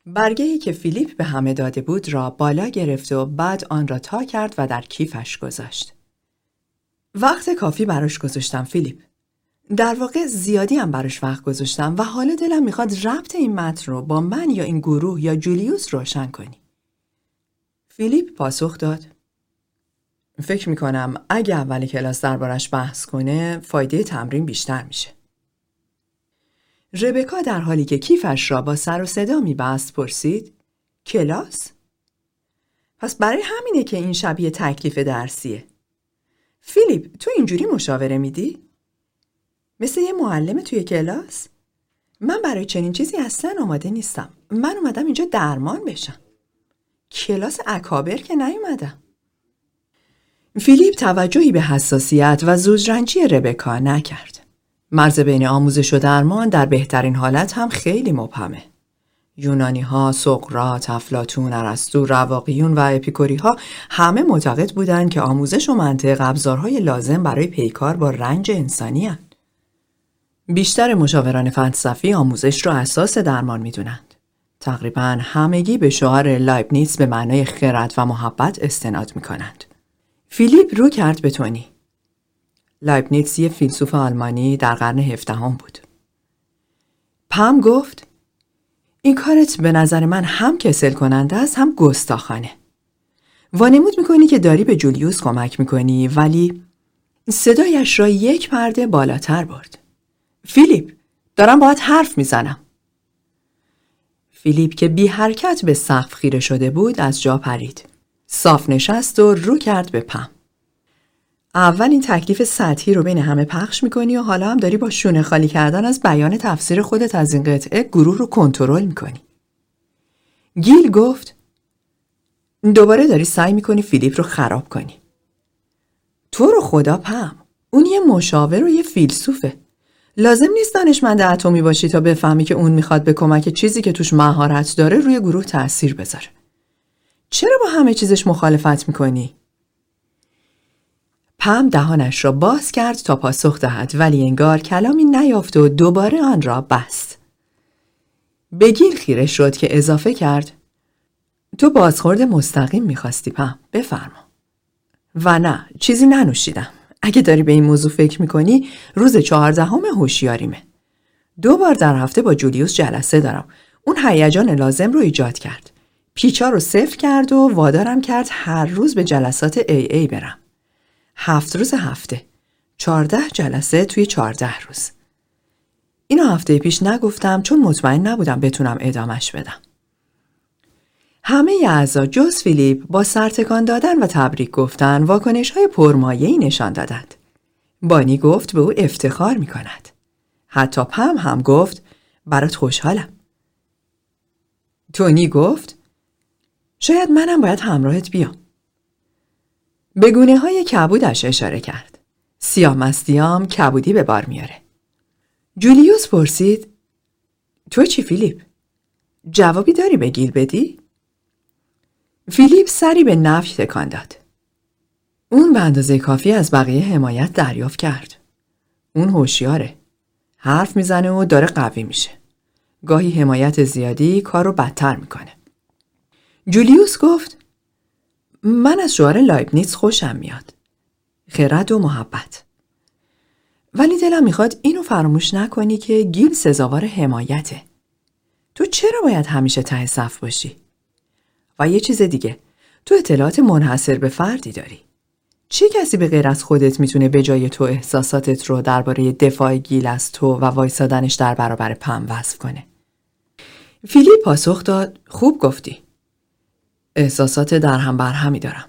برگهی که فیلیپ به همه داده بود را بالا گرفت و بعد آن را تا کرد و در کیفش گذاشت. وقت کافی براش گذاشتم فیلیپ. در واقع زیادی هم براش وقت گذاشتم و حالا دلم می‌خواد ربط این متن رو با من یا این گروه یا جولیوس روشن کنی. فیلیپ پاسخ داد. فکر می‌کنم اگه اول کلاس دربارش بحث کنه فایده تمرین بیشتر میشه. ربکا در حالی که کیفش را با سر و صدا میبست پرسید کلاس؟ پس برای همینه که این شبیه تکلیف درسیه. فیلیپ تو اینجوری مشاوره میدی؟ مثل یه معلم توی کلاس؟ من برای چنین چیزی اصلا آماده نیستم. من اومدم اینجا درمان بشم. کلاس اکابر که نیومدم. فیلیپ توجهی به حساسیت و زوجرنجی ربکا نکرد. مرز بین آموزش و درمان در بهترین حالت هم خیلی مبهمه. یونانی ها، سقراط، افلاطون، ارسطو، رواقیون و اپیکوری ها همه معتقد بودند که آموزش و منطق ابزارهای لازم برای پیکار با رنج انسانی هن. بیشتر مشاوران فلسفی آموزش را اساس درمان می‌دونند. تقریبا همگی به شعار لایبنیتس به معنای خرد و محبت استناد می کنند. فیلیپ رو کرد به تونی. لایبنیتس یه فیلسوف آلمانی در قرن هفدهم بود. پم گفت این کارت به نظر من هم کسل کننده است هم گستاخانه. وانمود می‌کنی که داری به جولیوس کمک می‌کنی ولی صدایش را یک پرده بالاتر برد. فیلیپ دارم باید حرف می‌زنم. فیلیپ که بی حرکت به سقف خیره شده بود از جا پرید. صاف نشست و رو کرد به پم. اول این تکلیف سطحی رو بین همه پخش می‌کنی و حالا هم داری با شونه خالی کردن از بیان تفسیر خودت از این قطعه گروه رو کنترل می‌کنی. گیل گفت دوباره داری سعی می‌کنی فیلیپ رو خراب کنی. تو رو خدا پم. اون یه مشاور و یه فیلسوفه. لازم نیست دانشمند اتمی باشی تا بفهمی که اون می‌خواد به کمک چیزی که توش مهارت داره روی گروه تأثیر بذاره. چرا با همه چیزش مخالفت می‌کنی؟ پم دهانش را باز کرد تا پاسخ دهد ولی انگار کلامی نیافت و دوباره آن را بست. بگیر خیره شد که اضافه کرد تو بازخورد مستقیم می‌خواستی پم بفرما. و نه چیزی ننوشیدم. اگه داری به این موضوع فکر می‌کنی روز چهاردهم هوشیاریمه. دو بار در هفته با جولیوس جلسه دارم. اون هیجان لازم رو ایجاد کرد. پیچا رو صفر کرد و وادارم کرد هر روز به جلسات ای برم. هفت روز هفته. چارده جلسه توی چارده روز. اینو هفته پیش نگفتم چون مطمئن نبودم بتونم ادامش بدم. همه اعضا جز فیلیپ با سرتکان دادن و تبریک گفتن واکنش های پرمایهی نشان دادند. بانی گفت به او افتخار می کند. حتی پم هم گفت برات خوشحالم. تونی گفت شاید منم باید همراهت بیام. به گونه های کبودش اشاره کرد. سیامستیام کبودی به بار میاره. جولیوس پرسید تو چی فیلیپ؟ جوابی داری به گیل بدی؟ فیلیپ سری به نفی تکان داد. اون به اندازه کافی از بقیه حمایت دریافت کرد. اون هوشیاره. حرف می‌زنه و داره قوی میشه. گاهی حمایت زیادی کار رو بدتر می‌کنه. جولیوس گفت من از شعار لایبنیتس خوشم میاد. خرد و محبت. ولی دلم می‌خواد اینو فراموش نکنی که گیل سزاوار حمایته. تو چرا باید همیشه ته صف باشی؟ و یه چیز دیگه تو اطلاعات منحصر به فردی داری. چه کسی به غیر از خودت می‌تونه به جای تو احساساتت رو درباره دفاع گیل از تو و وایسادنش در برابر پم وصف کنه؟ فیلیپ پاسخ داد خوب گفتی. احساسات در هم بر همی دارم.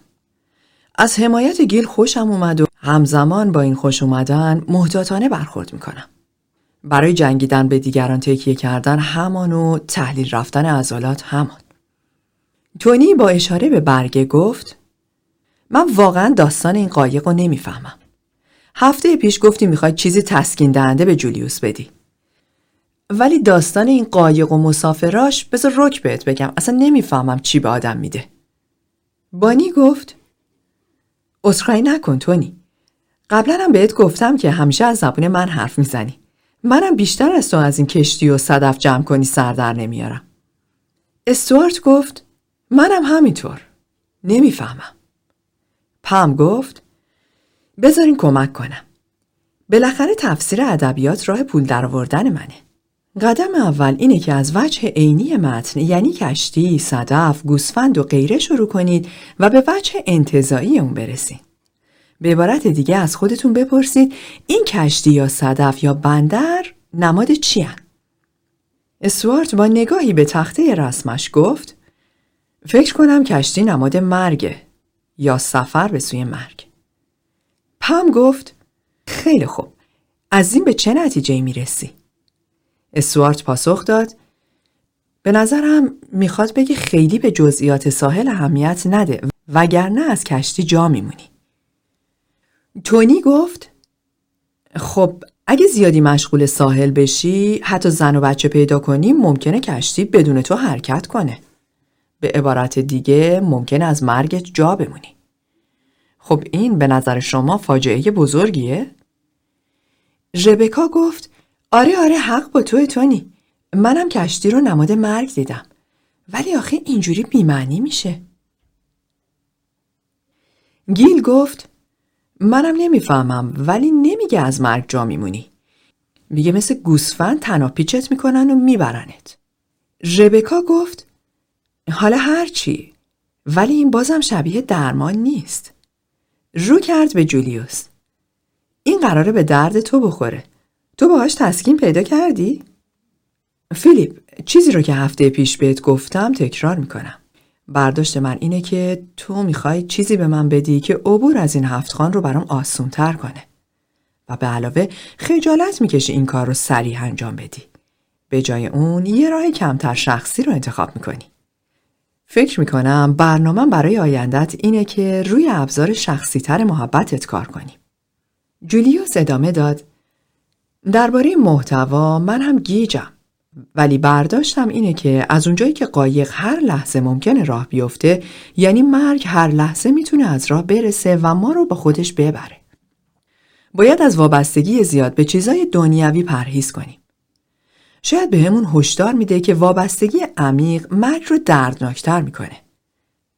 از حمایت گیل خوشم اومد و همزمان با این خوش اومدن محتاطانه برخورد می‌کنم. برای جنگیدن به دیگران تکیه کردن همان و تحلیل رفتن عضلات همان. تونی با اشاره به برگه گفت من واقعا داستان این قایق رو نمی‌فهمم. هفته پیش گفتی می‌خوای چیزی تسکین دهنده به جولیوس بدی. ولی داستان این قایق و مسافراش بذار رک بهت بگم اصلا نمی‌فهمم چی به آدم میده. بانی گفت اصخایی نکن تونی. قبلا هم بهت گفتم که همیشه از زبون من حرف می‌زنی. منم بیشتر از تو از این کشتی و صدف جمع کنی سردر نمیارم. استوارت گفت منم همینطور. نمی‌فهمم. پم گفت بذارین کمک کنم. بالاخره تفسیر ادبیات راه پول درآوردن منه. قدم اول اینه که از وجه عینی متن یعنی کشتی، صدف، گوسفند و غیره شروع کنید و به وجه انتظایی اون برسید. به عبارت دیگه از خودتون بپرسید این کشتی یا صدف یا بندر نماد چی هن؟ اسوارت با نگاهی به تخته رسمش گفت فکر کنم کشتی نماد مرگه یا سفر به سوی مرگ. پم گفت خیلی خوب از این به چه نتیجه می‌رسی؟ اسوارت پاسخ داد به نظرم می‌خواد بگه خیلی به جزئیات ساحل اهمیت نده وگرنه از کشتی جا میمونی. تونی گفت خب اگه زیادی مشغول ساحل بشی حتی زن و بچه پیدا کنی ممکنه کشتی بدون تو حرکت کنه. به عبارت دیگه ممکن از مرگت جا بمونی. خب این به نظر شما فاجعه بزرگیه؟ ربکا گفت آره آره حق با تو تونی. منم کشتی رو نماد مرگ دیدم. ولی آخه اینجوری بیمعنی میشه. گیل گفت منم نمی‌فهمم ولی نمیگه از مرگ جا میمونی. میگه مثل گوسفند تنها پیچت می‌کنن و میبرنت. ربکا گفت حالا هرچی ولی این بازم شبیه درمان نیست. رو کرد به جولیوس. این قراره به درد تو بخوره. تو باهاش تسکین پیدا کردی؟ فیلیپ چیزی رو که هفته پیش بهت گفتم تکرار می‌کنم. برداشت من اینه که تو می‌خوای چیزی به من بدی که عبور از این هفتخان رو برام آسون تر کنه. و به علاوه خجالت می‌کشی این کار رو سریع انجام بدی. به جای اون یه راه کمتر شخصی رو انتخاب می‌کنی. فکر می‌کنم برنامه برای آیندت اینه که روی ابزار شخصی تر محبتت کار کنی. جولیوس ادامه داد درباره محتوا من هم گیجم ولی برداشتم اینه که از اونجایی که قایق هر لحظه ممکنه راه بیفته یعنی مرگ هر لحظه می‌تونه از راه برسه و ما رو با خودش ببره. باید از وابستگی زیاد به چیزای دنیوی پرهیز کنیم. شاید به همون هشدار میده که وابستگی عمیق مرگ رو دردناکتر می‌کنه.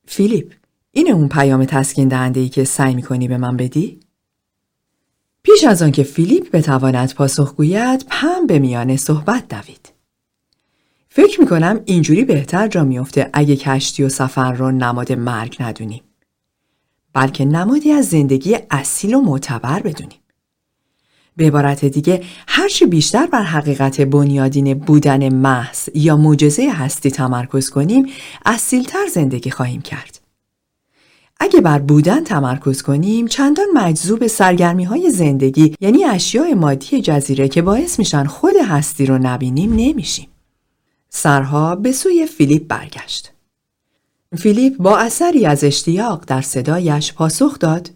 فیلیپ، این اون پیام تسکین دهنده ای که سعی می‌کنی به من بدی؟ پیش از آنکه فیلیپ بتواند پاسخ گوید، پم به میان صحبت دوید. فکر می‌کنم اینجوری بهتر جا میفته اگه کشتی و سفر رو نماد مرگ ندونیم. بلکه نمادی از زندگی اصیل و معتبر بدونیم. به عبارت دیگه هرچی بیشتر بر حقیقت بنیادین بودن محض یا معجزه هستی تمرکز کنیم اصیلتر زندگی خواهیم کرد. اگه بر بودن تمرکز کنیم چندان مجذوب سرگرمی های زندگی یعنی اشیاء مادی جزیره که باعث میشن خود هستی رو نبینیم نمیشیم. سرها به سوی فیلیپ برگشت. فیلیپ با اثری از اشتیاق در صدایش پاسخ داد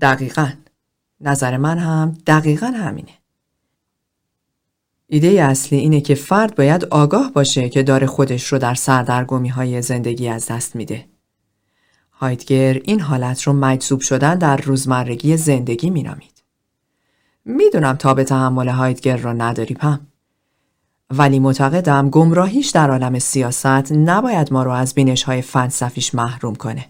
دقیقا نظر من هم دقیقا همینه. ایده اصلی اینه که فرد باید آگاه باشه که داره خودش رو در سردرگمی های زندگی از دست میده. هایدگر این حالت رو مجذوب شدن در روزمرگی زندگی مینامید. می‌دونم به تحمل هایدگر رو نداری پم. ولی معتقدم گمراهیش در عالم سیاست نباید ما رو از بینش های فلسفیش محروم کنه.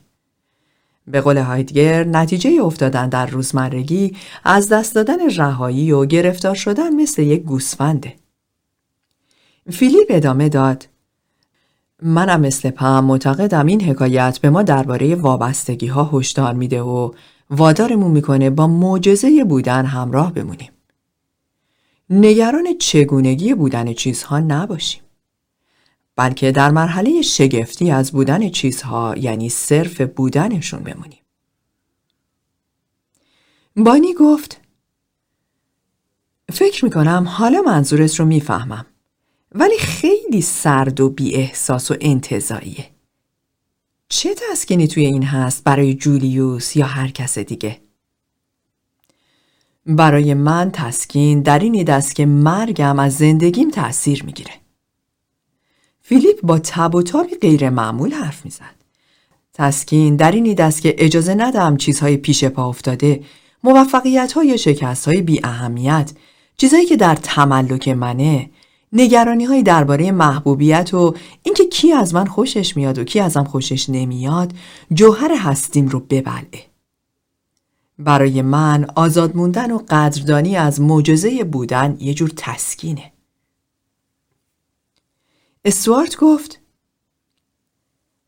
به قول هایدگر نتیجه افتادن در روزمرگی از دست دادن رهایی و گرفتار شدن مثل یک گوسفنده. فیلیپ ادامه داد منم مثل پم معتقدم این حکایت به ما درباره وابستگی ها هشدار میده و وادارمون می‌کنه با معجزه بودن همراه بمونیم. نگران چگونگی بودن چیزها نباشیم. بلکه در مرحله شگفتی از بودن چیزها یعنی صرف بودنشون بمونیم. بانی گفت فکر می‌کنم حالا منظورت رو می‌فهمم ولی خیلی سرد و بی احساس و انتظاییه. چه تسکینی توی این هست برای جولیوس یا هر کس دیگه؟ برای من تسکین در این است که مرگم از زندگیم تأثیر می‌گیره. فیلیپ با تب و تابی غیر معمول حرف می‌زد. تسکین در این است که اجازه ندم چیزهای پیش پا افتاده، موفقیت های شکست های بی اهمیت، چیزهایی که در تملک منه، نگرانی های درباره محبوبیت و اینکه کی از من خوشش میاد و کی ازم خوشش نمیاد، جوهر هستیم رو ببلعه. برای من آزاد موندن و قدردانی از معجزه بودن یه جور تسکینه. استوارت گفت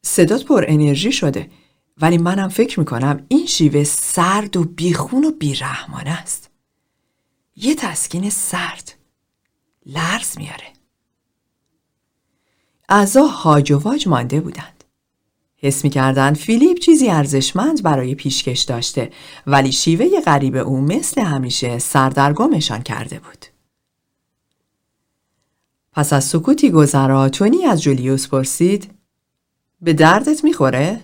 صدات پر انرژی شده ولی منم فکر می‌کنم این شیوه سرد و بیخون و بیرحمانه است. یه تسکین سرد لرز میاره. اعضا هاج و واج مانده بودند. حس می‌کردند فیلیپ چیزی ارزشمند برای پیشکش داشته ولی شیوه غریب او مثل همیشه سردرگمشان کرده بود. پس از سکوتی گذرا تونی از جولیوس پرسید به دردت می‌خوره؟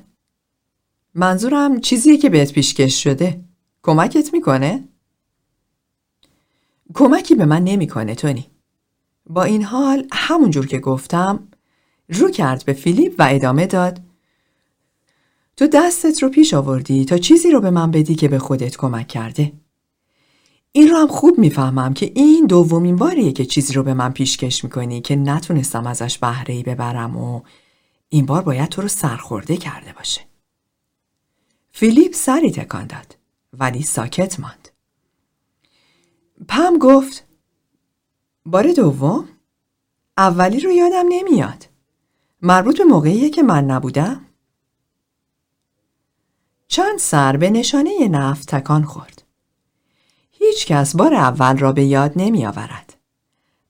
منظورم چیزیه که بهت پیشکش شده کمکت می‌کنه؟ کمکی به من نمی‌کنه تونی با این حال همونجور که گفتم رو کرد به فیلیپ و ادامه داد تو دستت رو پیش آوردی تا چیزی رو به من بدی که به خودت کمک کرده این رو هم خوب می‌فهمم که این دومین باریه که چیزی رو به من پیشکش می‌کنی که نتونستم ازش بهره ای ببرم و این بار باید تو رو سرخورده کرده باشه. فیلیپ سری تکان داد ولی ساکت ماند. پم گفت بار دوم؟ اولی رو یادم نمیاد. مربوط به موقعیه که من نبودم؟ چند سر به نشانه نفت تکان خورد. هیچ کس بار اول را به یاد نمی آورد.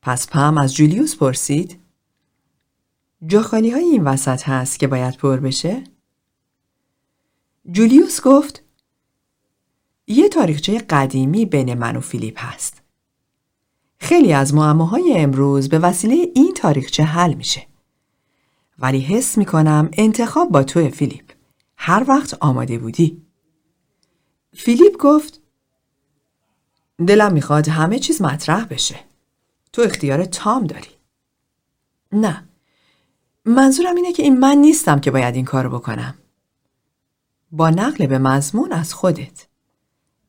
پس پم از جولیوس پرسید جا خالی های این وسط هست که باید پر بشه؟ جولیوس گفت یه تاریخچه قدیمی بین من و فیلیپ هست. خیلی از معماهای امروز به وسیله این تاریخچه حل میشه. ولی حس می‌کنم انتخاب با توی فیلیپ. هر وقت آماده بودی. فیلیپ گفت دلم می‌خواد همه چیز مطرح بشه. تو اختیار تام داری. نه. منظورم اینه که این من نیستم که باید این کارو بکنم. با نقل به مضمون از خودت.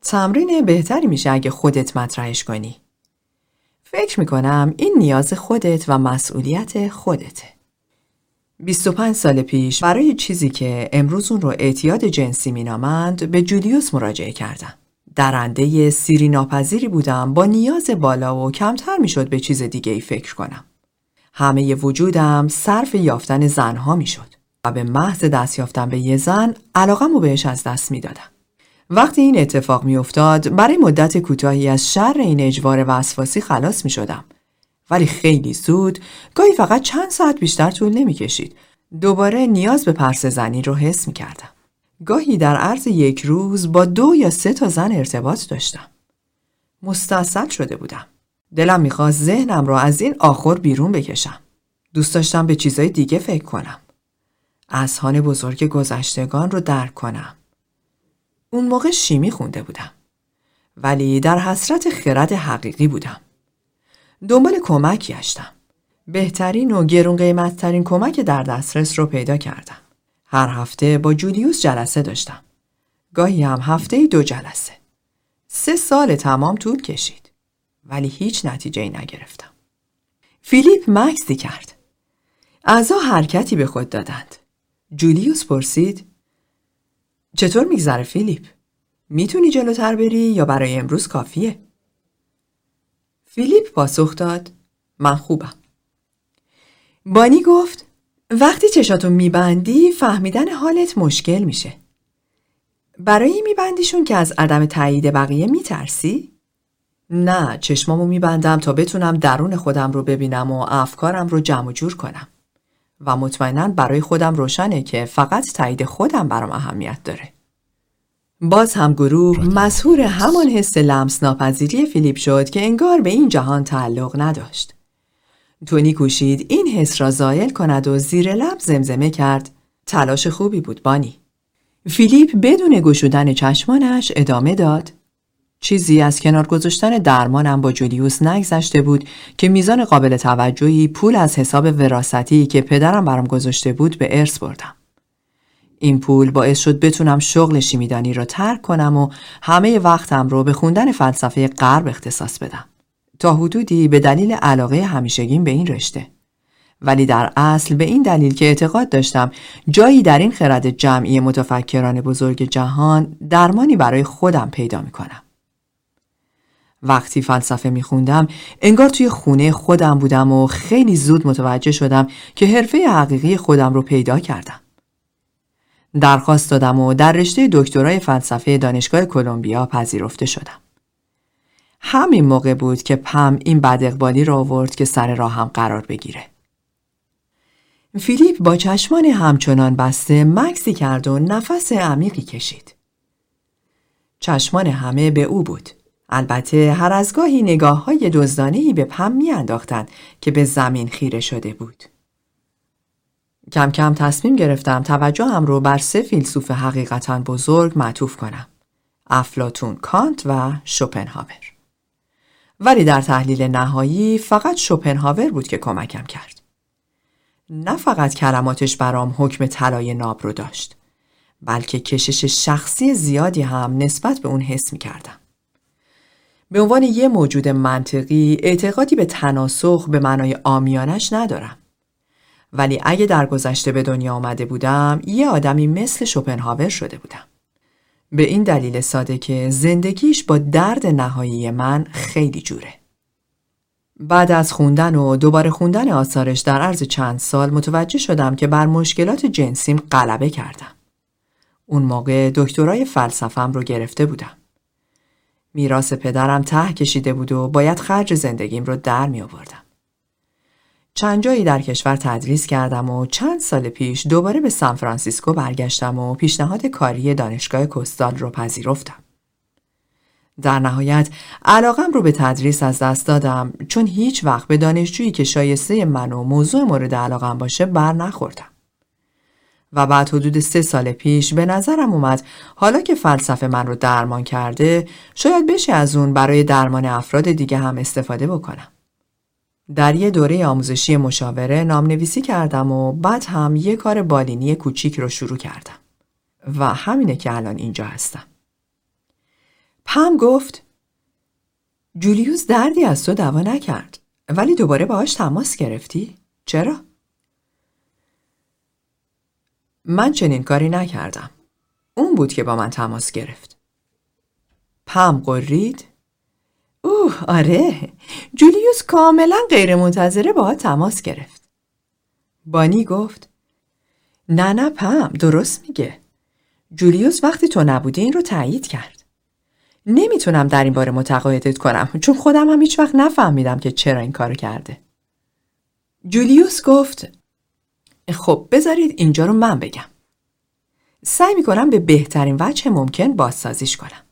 تمرین بهتری میشه اگه خودت مطرحش کنی. فکر می‌کنم این نیاز خودت و مسئولیت خودته. 25 سال پیش برای چیزی که امروز اون رو اعتیاد جنسی مینامند به جولیوس مراجعه کردم. درنده سیری ناپذیری بودم با نیاز بالا و کمتر می‌شد به چیز دیگه ای فکر کنم. همه وجودم صرف یافتن زنها می‌شد و به محض دست یافتن به یه زن علاقم رو بهش از دست می‌دادم. وقتی این اتفاق میافتاد برای مدت کوتاهی از شر این اجوار وسواسی خلاص می شدم. ولی خیلی زود گاهی فقط چند ساعت بیشتر طول نمی کشید. دوباره نیاز به پرس زنی رو حس می کردم. گاهی در عرض یک روز با دو یا سه تا زن ارتباط داشتم. مستصل شده بودم. دلم می‌خواست ذهنم را از این آخر بیرون بکشم. دوست داشتم به چیزای دیگه فکر کنم. اذهان بزرگ گذشتگان رو درک کنم. اون موقع شیمی خونده بودم. ولی در حسرت خرد حقیقی بودم. دنبال کمک گشتم. بهترین و گرون قیمتترین کمک در دسترس رو پیدا کردم. هر هفته با جولیوس جلسه داشتم. گاهی هم هفته دو جلسه. سه سال تمام طول کشید. ولی هیچ نتیجه ای نگرفتم. فیلیپ مکسی کرد. اعضا حرکتی به خود دادند. جولیوس پرسید چطور میگذره فیلیپ؟ می‌تونی جلوتر بری یا برای امروز کافیه؟ فیلیپ پاسخ داد من خوبم. بانی گفت وقتی چشاتو میبندی فهمیدن حالت مشکل میشه. برای میبندیشون که از عدم تایید بقیه میترسی؟ نه چشمامو میبندم تا بتونم درون خودم رو ببینم و افکارم رو جمع جور کنم. و مطمئنا برای خودم روشنه که فقط تایید خودم برام اهمیت داره. باز هم گروه مسهور همان حس لمس ناپذیری فیلیپ شد که انگار به این جهان تعلق نداشت. تونی کوشید این حس را زایل کند و زیر لب زمزمه کرد تلاش خوبی بود بانی. فیلیپ بدون گشودن چشمانش ادامه داد چیزی از کنار گذاشتن درمانم با جولیوس نگذشته بود که میزان قابل توجهی پول از حساب وراستی که پدرم برام گذاشته بود به ارث بردم. این پول باعث شد بتونم شغل شیمیدانی را ترک کنم و همه وقتم رو به خوندن فلسفه غرب اختصاص بدم. تا حدودی به دلیل علاقه همیشگیم به این رشته. ولی در اصل به این دلیل که اعتقاد داشتم جایی در این خرد جمعی متفکران بزرگ جهان درمانی برای خودم پیدا می کنم. وقتی فلسفه میخوندم انگار توی خونه خودم بودم و خیلی زود متوجه شدم که حرفه حقیقی خودم رو پیدا کردم. درخواست دادم و در رشته دکترای فلسفه دانشگاه کلمبیا پذیرفته شدم. همین موقع بود که پم این بد اقبالی را آورد که سر راهم قرار بگیره. فیلیپ با چشمان همچنان بسته مکسی کرد و نفس عمیقی کشید. چشمان همه به او بود. البته هر از گاهی نگاه های دزدانهی به پم می که به زمین خیره شده بود. کم کم تصمیم گرفتم توجهم رو بر سه فیلسوف حقیقتا بزرگ معطوف کنم. افلاتون کانت و شوپنهاور. ولی در تحلیل نهایی فقط شوپنهاور بود که کمکم کرد. نه فقط کلماتش برام حکم طلای ناب رو داشت بلکه کشش شخصی زیادی هم نسبت به اون حس می کردم. به عنوان یه موجود منطقی اعتقادی به تناسخ به معنای آمیانش ندارم. ولی اگه در گذشته به دنیا آمده بودم یه آدمی مثل شوپنهاور شده بودم. به این دلیل ساده که زندگیش با درد نهایی من خیلی جوره. بعد از خوندن و دوباره خوندن آثارش در عرض چند سال متوجه شدم که بر مشکلات جنسیم غلبه کردم. اون موقع دکترای فلسفم رو گرفته بودم. میراث پدرم ته کشیده بود و باید خرج زندگیم رو در می آوردم. چند جایی در کشور تدریس کردم و چند سال پیش دوباره به سان فرانسیسکو برگشتم و پیشنهاد کاری دانشگاه کوستال رو پذیرفتم. در نهایت علاقم رو به تدریس از دست دادم چون هیچ وقت به دانشجویی که شایسته من و موضوع مورد علاقم باشه بر نخوردم. و بعد حدود سه سال پیش به نظرم اومد حالا که فلسفه من رو درمان کرده شاید بشه از اون برای درمان افراد دیگه هم استفاده بکنم. در یه دوره آموزشی مشاوره نامنویسی کردم و بعد هم یه کار بالینی کوچیک رو شروع کردم. و همینه که الان اینجا هستم. پم گفت جولیوس دردی از تو دوا نکرد ولی دوباره باهاش تماس گرفتی؟ چرا؟ من چنین کاری نکردم. اون بود که با من تماس گرفت. پم قرید؟ اوه آره جولیوس کاملا غیر منتظره با تماس گرفت. بانی گفت نه نه پم درست میگه. جولیوس وقتی تو نبودی این رو تایید کرد. نمی‌تونم در این باره متقاعدت کنم چون خودم هم هیچ وقت نفهمیدم که چرا این کار کرده. جولیوس گفت خب بذارید اینجا رو من بگم. سعی می‌کنم به بهترین وجه ممکن بازسازیش کنم.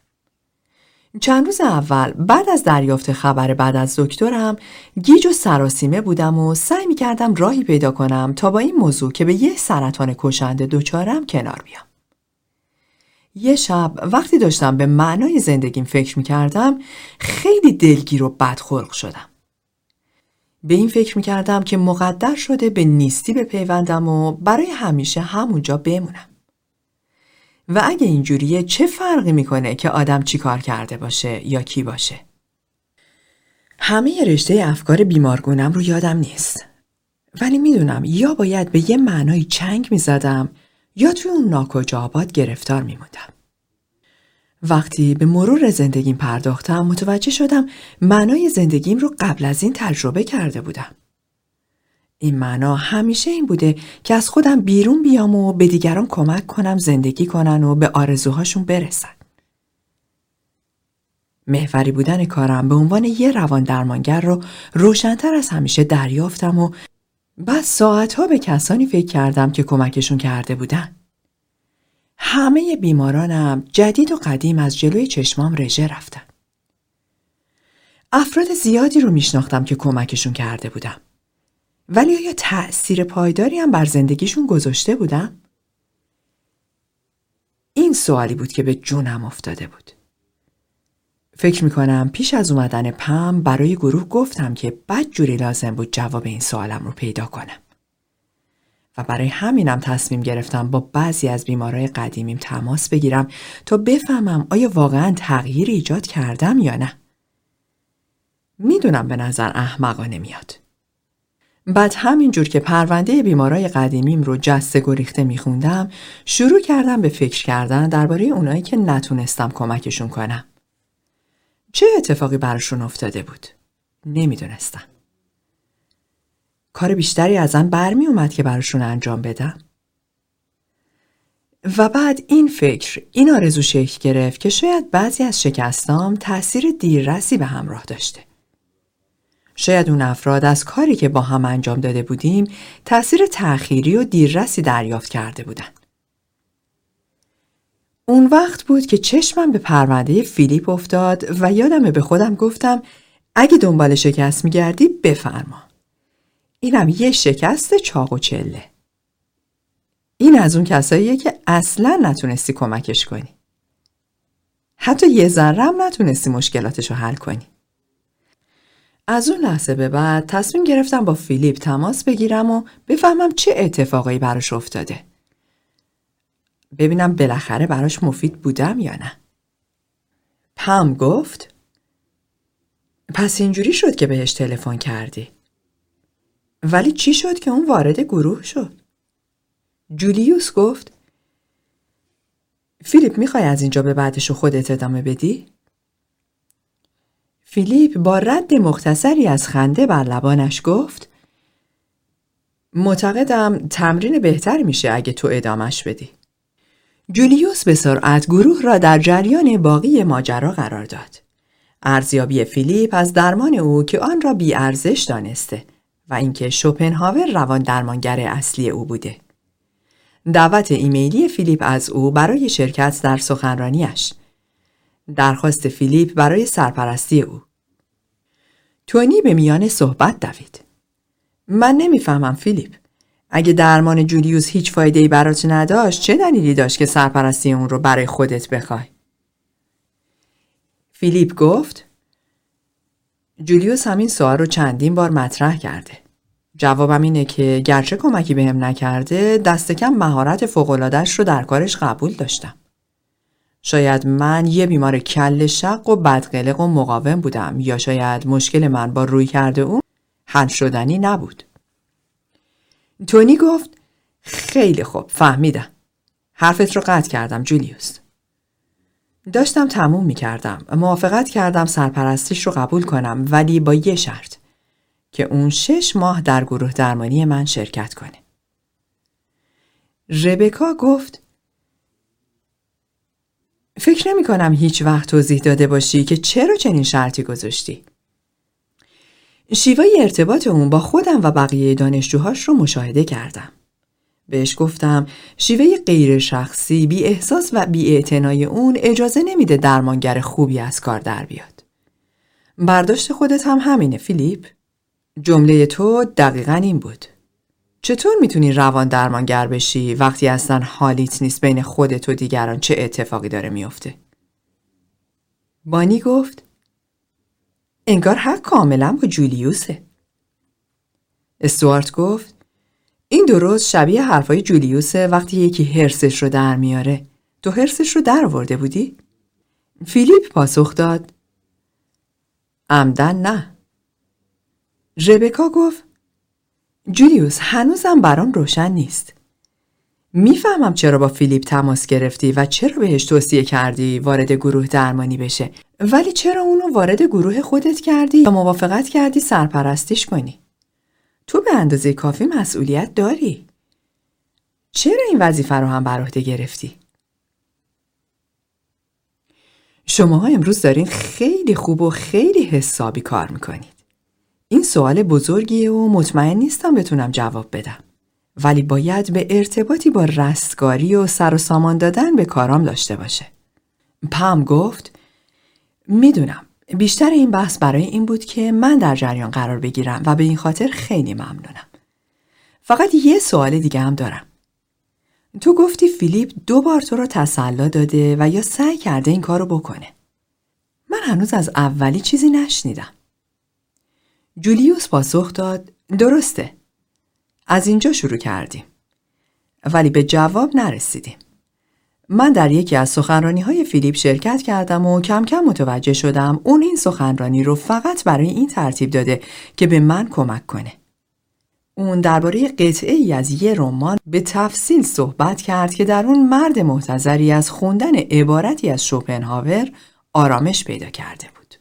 چند روز اول بعد از دریافت خبر بعد از دکترم گیج و سراسیمه بودم و سعی می‌کردم راهی پیدا کنم تا با این موضوع که به یه سرطان کشنده دچارم کنار بیام. یه شب وقتی داشتم به معنای زندگیم فکر می‌کردم خیلی دلگیر و بدخلق شدم. به این فکر می‌کردم که مقدر شده به نیستی بپیوندم و برای همیشه همونجا بمونم. و اگه اینجوریه چه فرقی می‌کنه که آدم چی کار کرده باشه یا کی باشه؟ همه رشته افکار بیمارگونم رو یادم نیست. ولی می‌دونم یا باید به یه معنای چنگ می‌زدم یا توی اون ناکجا آباد گرفتار میموندم. وقتی به مرور زندگیم پرداختم متوجه شدم معنای زندگیم رو قبل از این تجربه کرده بودم. این معنا همیشه این بوده که از خودم بیرون بیام و به دیگران کمک کنم زندگی کنن و به آرزوهاشون برسن. محوری بودن کارم به عنوان یه روان درمانگر رو روشنتر از همیشه دریافتم و بعد ساعتها به کسانی فکر کردم که کمکشون کرده بودن. همه بیمارانم جدید و قدیم از جلوی چشمام رژه رفتن. افراد زیادی رو میشناختم که کمکشون کرده بودم. ولی آیا تأثیر پایداری هم بر زندگیشون گذاشته بودم؟ این سوالی بود که به جونم افتاده بود. فکر می‌کنم پیش از اومدن پم برای گروه گفتم که بد جوری لازم بود جواب این سوالم رو پیدا کنم. و برای همینم تصمیم گرفتم با بعضی از بیمارای قدیمیم تماس بگیرم تا بفهمم آیا واقعا تغییر ایجاد کردم یا نه. می‌دونم به نظر احمقانه میاد. بعد همینجور که پرونده بیمارای قدیمیم رو جسته گریخته میخوندم شروع کردم به فکر کردن درباره اونایی که نتونستم کمکشون کنم. چه اتفاقی براشون افتاده بود؟ نمی‌دونستم. کار بیشتری ازم برمی اومد که براشون انجام بدم. و بعد این فکر این آرزو شکل گرفت که شاید بعضی از شکستام تأثیر دیررسی به همراه داشته. شاید اون افراد از کاری که با هم انجام داده بودیم تأثیر تأخیری و دیررسی دریافت کرده بودن. اون وقت بود که چشمم به پرونده فیلیپ افتاد و یادم به خودم گفتم اگه دنبال شکست میگردی بفرما. اینم یه شکست چاق و چله. این از اون کساییه که اصلا نتونستی کمکش کنی. حتی یه ذره نتونستی مشکلاتش رو حل کنی. از اون لحظه به بعد تصمیم گرفتم با فیلیپ تماس بگیرم و بفهمم چه اتفاقایی براش افتاده. ببینم بالاخره براش مفید بودم یا نه. پم گفت پس اینجوری شد که بهش تلفن کردی. ولی چی شد که اون وارد گروه شد؟ جولیوس گفت فیلیپ می‌خوای از اینجا به بعدش خودت ادامه بدی؟ فیلیپ با رد مختصری از خنده بر لبانش گفت معتقدم تمرین بهتر میشه اگه تو ادامش بدی. جولیوس به سرعت گروه را در جریان باقی ماجرا قرار داد. ارزیابی فیلیپ از درمان او که آن را بی ارزش دانسته و اینکه شوپنهاور روان درمانگر اصلی او بوده. دعوت ایمیلی فیلیپ از او برای شرکت در سخنرانیش درخواست فیلیپ برای سرپرستی او. تونی به میان صحبت دوید. من نمی‌فهمم فیلیپ. اگه درمان جولیوس هیچ فایده ای برات نداشت چه دلیلی داشت که سرپرستی اون رو برای خودت بخوای؟ فیلیپ گفت جولیوس همین سوال رو چندین بار مطرح کرده جوابم اینه که گرچه کمکی بهم نکرده دست کم مهارت فوق‌العاده‌اش رو در کارش قبول داشتم. شاید من یه بیمار کل شق و بدقلق و مقاوم بودم یا شاید مشکل من با روی کرده اون حل شدنی نبود. تونی گفت خیلی خوب فهمیدم. حرفت رو قطع کردم جولیوس. داشتم تموم می کردم. موافقت کردم سرپرستیش رو قبول کنم ولی با یه شرط. که اون شش ماه در گروه درمانی من شرکت کنه. ربکا گفت فکر نمی کنم هیچ وقت توضیح داده باشی که چرا چنین شرطی گذاشتی. شیوای ارتباط اون با خودم و بقیه دانشجوهاش رو مشاهده کردم. بهش گفتم شیوه غیر شخصی بی احساس و بی اون اجازه نمیده درمانگر خوبی از کار در بیاد. برداشت خودت هم همینه فیلیپ؟ جمله تو دقیقا این بود. چطور می‌تونی روان درمانگر بشی وقتی اصلا حالیت نیست بین خودت و دیگران چه اتفاقی داره میافته؟ بانی گفت انگار حق کاملا با جولیوسه. استوارت گفت این درست شبیه حرفای جولیوسه وقتی یکی هرسش رو در میاره. تو هرسش رو در ورده بودی؟ فیلیپ پاسخ داد عمدن نه. ربکا گفت جولیوس هنوزم برام روشن نیست. می‌فهمم چرا با فیلیپ تماس گرفتی و چرا بهش توصیه کردی وارد گروه درمانی بشه ولی چرا اونو وارد گروه خودت کردی و موافقت کردی سرپرستیش کنی؟ تو به اندازه کافی مسئولیت داری. چرا این وظیفه رو هم بر عهده گرفتی؟ شماها امروز دارین خیلی خوب و خیلی حسابی کار می‌کنید. این سوال بزرگیه و مطمئن نیستم بتونم جواب بدم. ولی باید به ارتباطی با رستگاری و سر و سامان دادن به کارام داشته باشه. پم گفت می‌دونم بیشتر این بحث برای این بود که من در جریان قرار بگیرم و به این خاطر خیلی ممنونم. فقط یه سوال دیگه هم دارم. تو گفتی فیلیپ دو بار تو رو تسلا داده و یا سعی کرده این کارو بکنه. من هنوز از اولی چیزی نشنیدم. جولیوس پاسخ داد درسته. از اینجا شروع کردیم. ولی به جواب نرسیدیم. من در یکی از سخنرانی های فیلیپ شرکت کردم و کم کم متوجه شدم اون این سخنرانی رو فقط برای این ترتیب داده که به من کمک کنه. اون درباره قطعه ای از یه رمان به تفصیل صحبت کرد که در اون مرد محتظری از خوندن عبارتی از شوپنهاور آرامش پیدا کرده بود.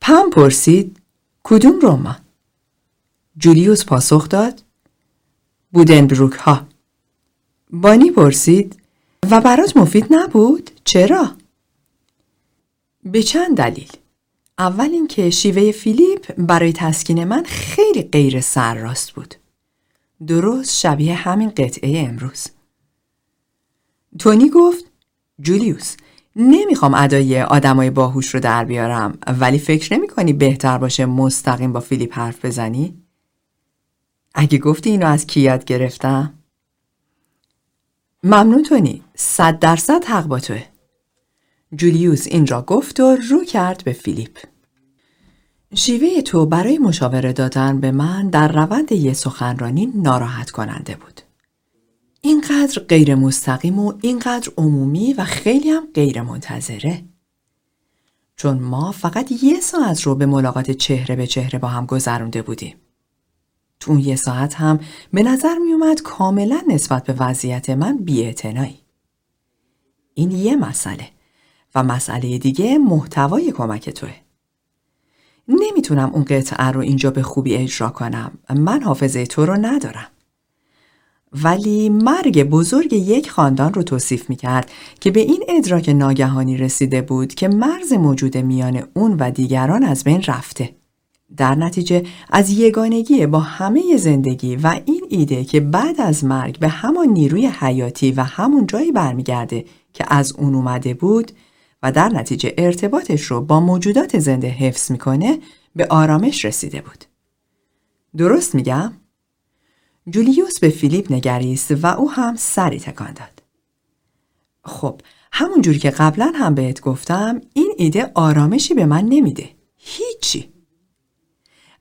پم پرسید کدوم رمان؟ جولیوس پاسخ داد بودنبروک ها بانی پرسید و برات مفید نبود؟ چرا؟ به چند دلیل اول اینکه شیوه فیلیپ برای تسکین من خیلی غیر سرراست بود درست شبیه همین قطعه امروز تونی گفت جولیوس نمی‌خوام ادای آدمای باهوش رو در بیارم ولی فکر نمی کنی بهتر باشه مستقیم با فیلیپ حرف بزنی؟ اگه گفتی اینو از کی یاد گرفتم؟ ممنون تونی صد درصد حق با توه جولیوس این را گفت و رو کرد به فیلیپ شیوه تو برای مشاوره دادن به من در روند یه سخنرانی ناراحت کننده بود اینقدر غیر مستقیم و اینقدر عمومی و خیلی هم غیر منتظره. چون ما فقط یه ساعت رو به ملاقات چهره به چهره با هم گذرونده بودیم. تو اون یه ساعت هم به نظر می اومد کاملا نسبت به وضعیت من بیاعتنایی. این یه مسئله و مسئله دیگه محتوای کمک توه. نمی‌تونم اون قطعه رو اینجا به خوبی اجرا کنم. من حافظه تو رو ندارم. ولی مرگ بزرگ یک خاندان رو توصیف می کرد که به این ادراک ناگهانی رسیده بود که مرز موجود میان اون و دیگران از بین رفته. در نتیجه از یگانگی با همه زندگی و این ایده که بعد از مرگ به همان نیروی حیاتی و همون جایی برمیگرده که از اون اومده بود و در نتیجه ارتباطش رو با موجودات زنده حفظ می‌کنه به آرامش رسیده بود. درست میگم؟ جولیوس به فیلیپ نگریست و او هم سری تکان داد. خب همون جور که قبلا هم بهت گفتم این ایده آرامشی به من نمیده. هیچی.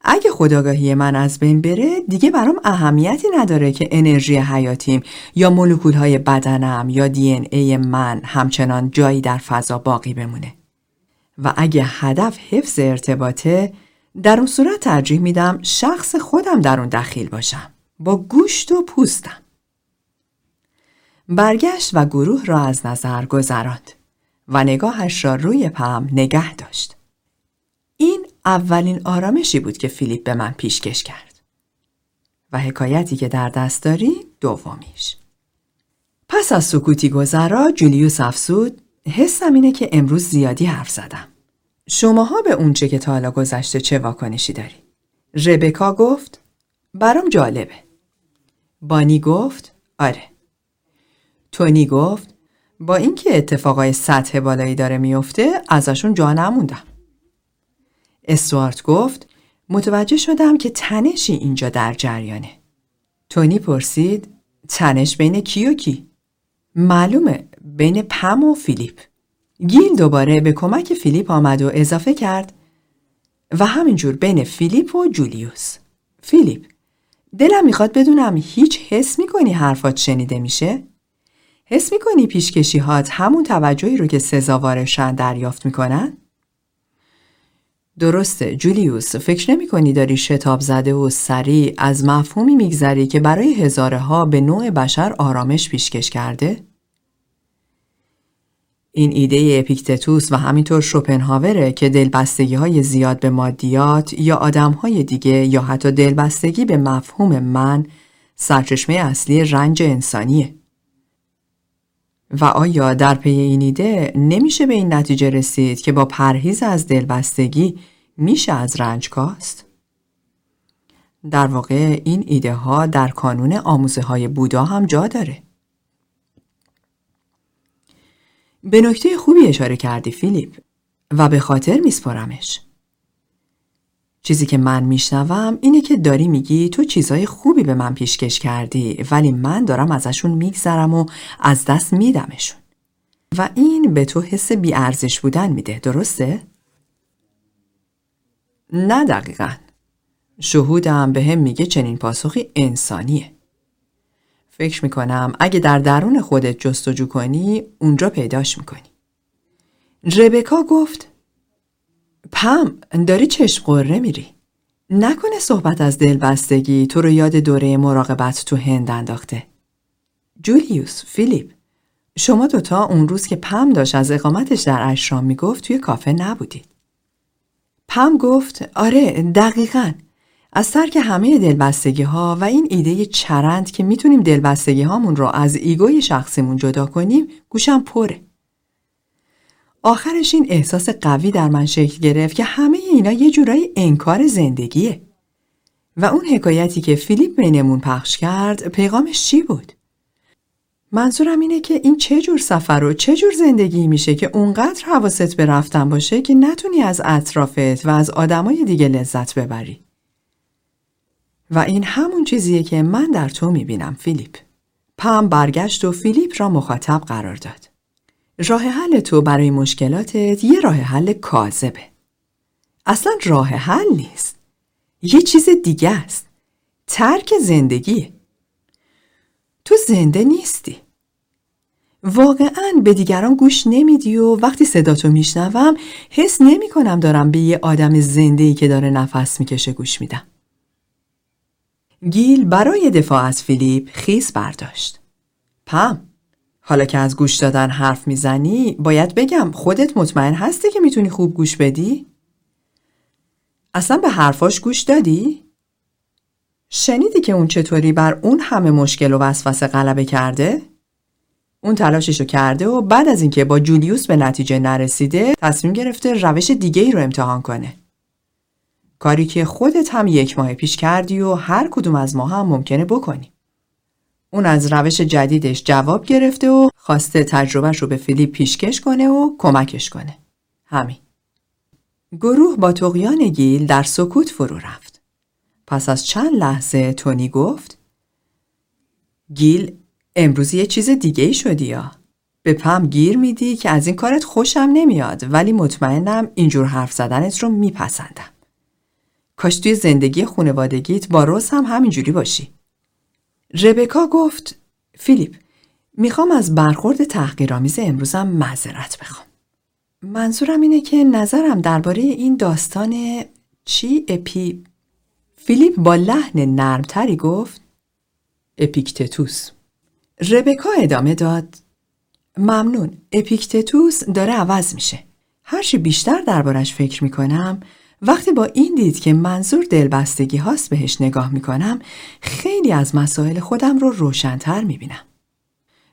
اگه خداگاهی من از بین بره دیگه برام اهمیتی نداره که انرژی حیاتیم یا مولکول های بدنم یا دی این ای من همچنان جایی در فضا باقی بمونه. و اگه هدف حفظ ارتباطه در اون صورت ترجیح میدم شخص خودم در اون دخیل باشم. با گوشت و پوستم. برگشت و گروه را از نظر گذراند و نگاهش را روی پم نگه داشت. این اولین آرامشی بود که فیلیپ به من پیشکش کرد. و حکایتی که در دست داری دومیش. پس از سکوتی گذرا جولیوس افسود حسم اینه که امروز زیادی حرف زدم. شماها به اونچه که تا حالا گذشته چه واکنشی داری؟ ربکا گفت برام جالبه. بانی گفت آره. تونی گفت با اینکه اتفاقای سطح بالایی داره میفته ازشون جا نموندم. استوارت گفت متوجه شدم که تنشی اینجا در جریانه. تونی پرسید تنش بین کی و کی؟ معلومه بین پم و فیلیپ. گیل دوباره به کمک فیلیپ آمد و اضافه کرد و همینجور بین فیلیپ و جولیوس. فیلیپ دلم می‌خواد بدونم هیچ حس می‌کنی حرفات شنیده میشه؟ حس می‌کنی پیشکشی هات همون توجهی رو که سزاوارشن دریافت می‌کنن؟ درسته جولیوس فکر نمی کنی داری شتاب زده و سریع از مفهومی میگذری که برای هزاره ها به نوع بشر آرامش پیشکش کرده؟ این ایده اپیکتتوس و همینطور شوپنهاوره که دلبستگی های زیاد به مادیات یا آدم های دیگه یا حتی دلبستگی به مفهوم من سرچشمه اصلی رنج انسانیه. و آیا در پی این ایده نمیشه به این نتیجه رسید که با پرهیز از دلبستگی میشه از رنج کاست؟ در واقع این ایده ها در کانون آموزه های بودا هم جا داره. به نکته خوبی اشاره کردی فیلیپ و به خاطر میسپارمش. چیزی که من میشنوم اینه که داری میگی تو چیزای خوبی به من پیشکش کردی ولی من دارم ازشون میگذرم و از دست میدمشون. و این به تو حس بیارزش بودن میده درسته؟ نه دقیقا. شهودم به هم میگه چنین پاسخی انسانیه. فکر می‌کنم اگه در درون خودت جستجو کنی اونجا پیداش می‌کنی. ربکا گفت پم داری چشم قره میری. نکنه صحبت از دلبستگی تو رو یاد دوره مراقبت تو هند انداخته. جولیوس، فیلیپ، شما دوتا اون روز که پم داشت از اقامتش در اشرام می‌گفت توی کافه نبودید. پم گفت آره دقیقا از ترک همه دلبستگی ها و این ایده چرند که می‌تونیم دلبستگی هامون رو از ایگوی شخصیمون جدا کنیم گوشم پره. آخرش این احساس قوی در من شکل گرفت که همه اینا یه جورایی انکار زندگیه. و اون حکایتی که فیلیپ بینمون پخش کرد پیغامش چی بود؟ منظورم اینه که این چه جور سفر و چه جور زندگی میشه که اونقدر حواست به رفتن باشه که نتونی از اطرافت و از آدمای دیگه لذت ببری. و این همون چیزیه که من در تو می‌بینم فیلیپ. پام برگشت و فیلیپ را مخاطب قرار داد. راه حل تو برای مشکلاتت یه راه حل کاذبه. اصلا راه حل نیست. یه چیز دیگه است. ترک زندگی. تو زنده نیستی. واقعا به دیگران گوش نمیدی و وقتی صداتو میشنوم حس نمی کنم دارم به یه آدم زنده که داره نفس می‌کشه گوش میدم. گیل برای دفاع از فیلیپ خیس برداشت. پم حالا که از گوش دادن حرف می‌زنی باید بگم خودت مطمئن هستی که می‌تونی خوب گوش بدی؟ اصلا به حرفاش گوش دادی؟ شنیدی که اون چطوری بر اون همه مشکل و وسوسه غلبه کرده؟ اون تلاششو کرده و بعد از اینکه با جولیوس به نتیجه نرسیده تصمیم گرفته روش دیگه ای رو امتحان کنه. کاری که خودت هم یک ماه پیش کردی و هر کدوم از ما هم ممکنه بکنی. اون از روش جدیدش جواب گرفته و خواسته تجربهش رو به فیلیپ پیشکش کنه و کمکش کنه. همین. گروه با تقیان گیل در سکوت فرو رفت. پس از چند لحظه تونی گفت گیل امروز یه چیز دیگه ای شدی یا؟ به پم گیر میدی که از این کارت خوشم نمیاد ولی مطمئنم اینجور حرف زدنت رو میپسندم. کاش توی زندگی خونوادگیت با روز هم همینجوری باشی. ربکا گفت فیلیپ می‌خوام از برخورد تحقیرآمیز امروزم معذرت بخوام. منظورم اینه که نظرم درباره این داستان چی اپی فیلیپ با لحن نرمتری گفت اپیکتتوس ربکا ادامه داد ممنون اپیکتتوس داره عوض میشه هرچی بیشتر دربارش فکر می‌کنم وقتی با این دید که منظور دلبستگی هاست بهش نگاه می‌کنم خیلی از مسائل خودم رو روشنتر می‌بینم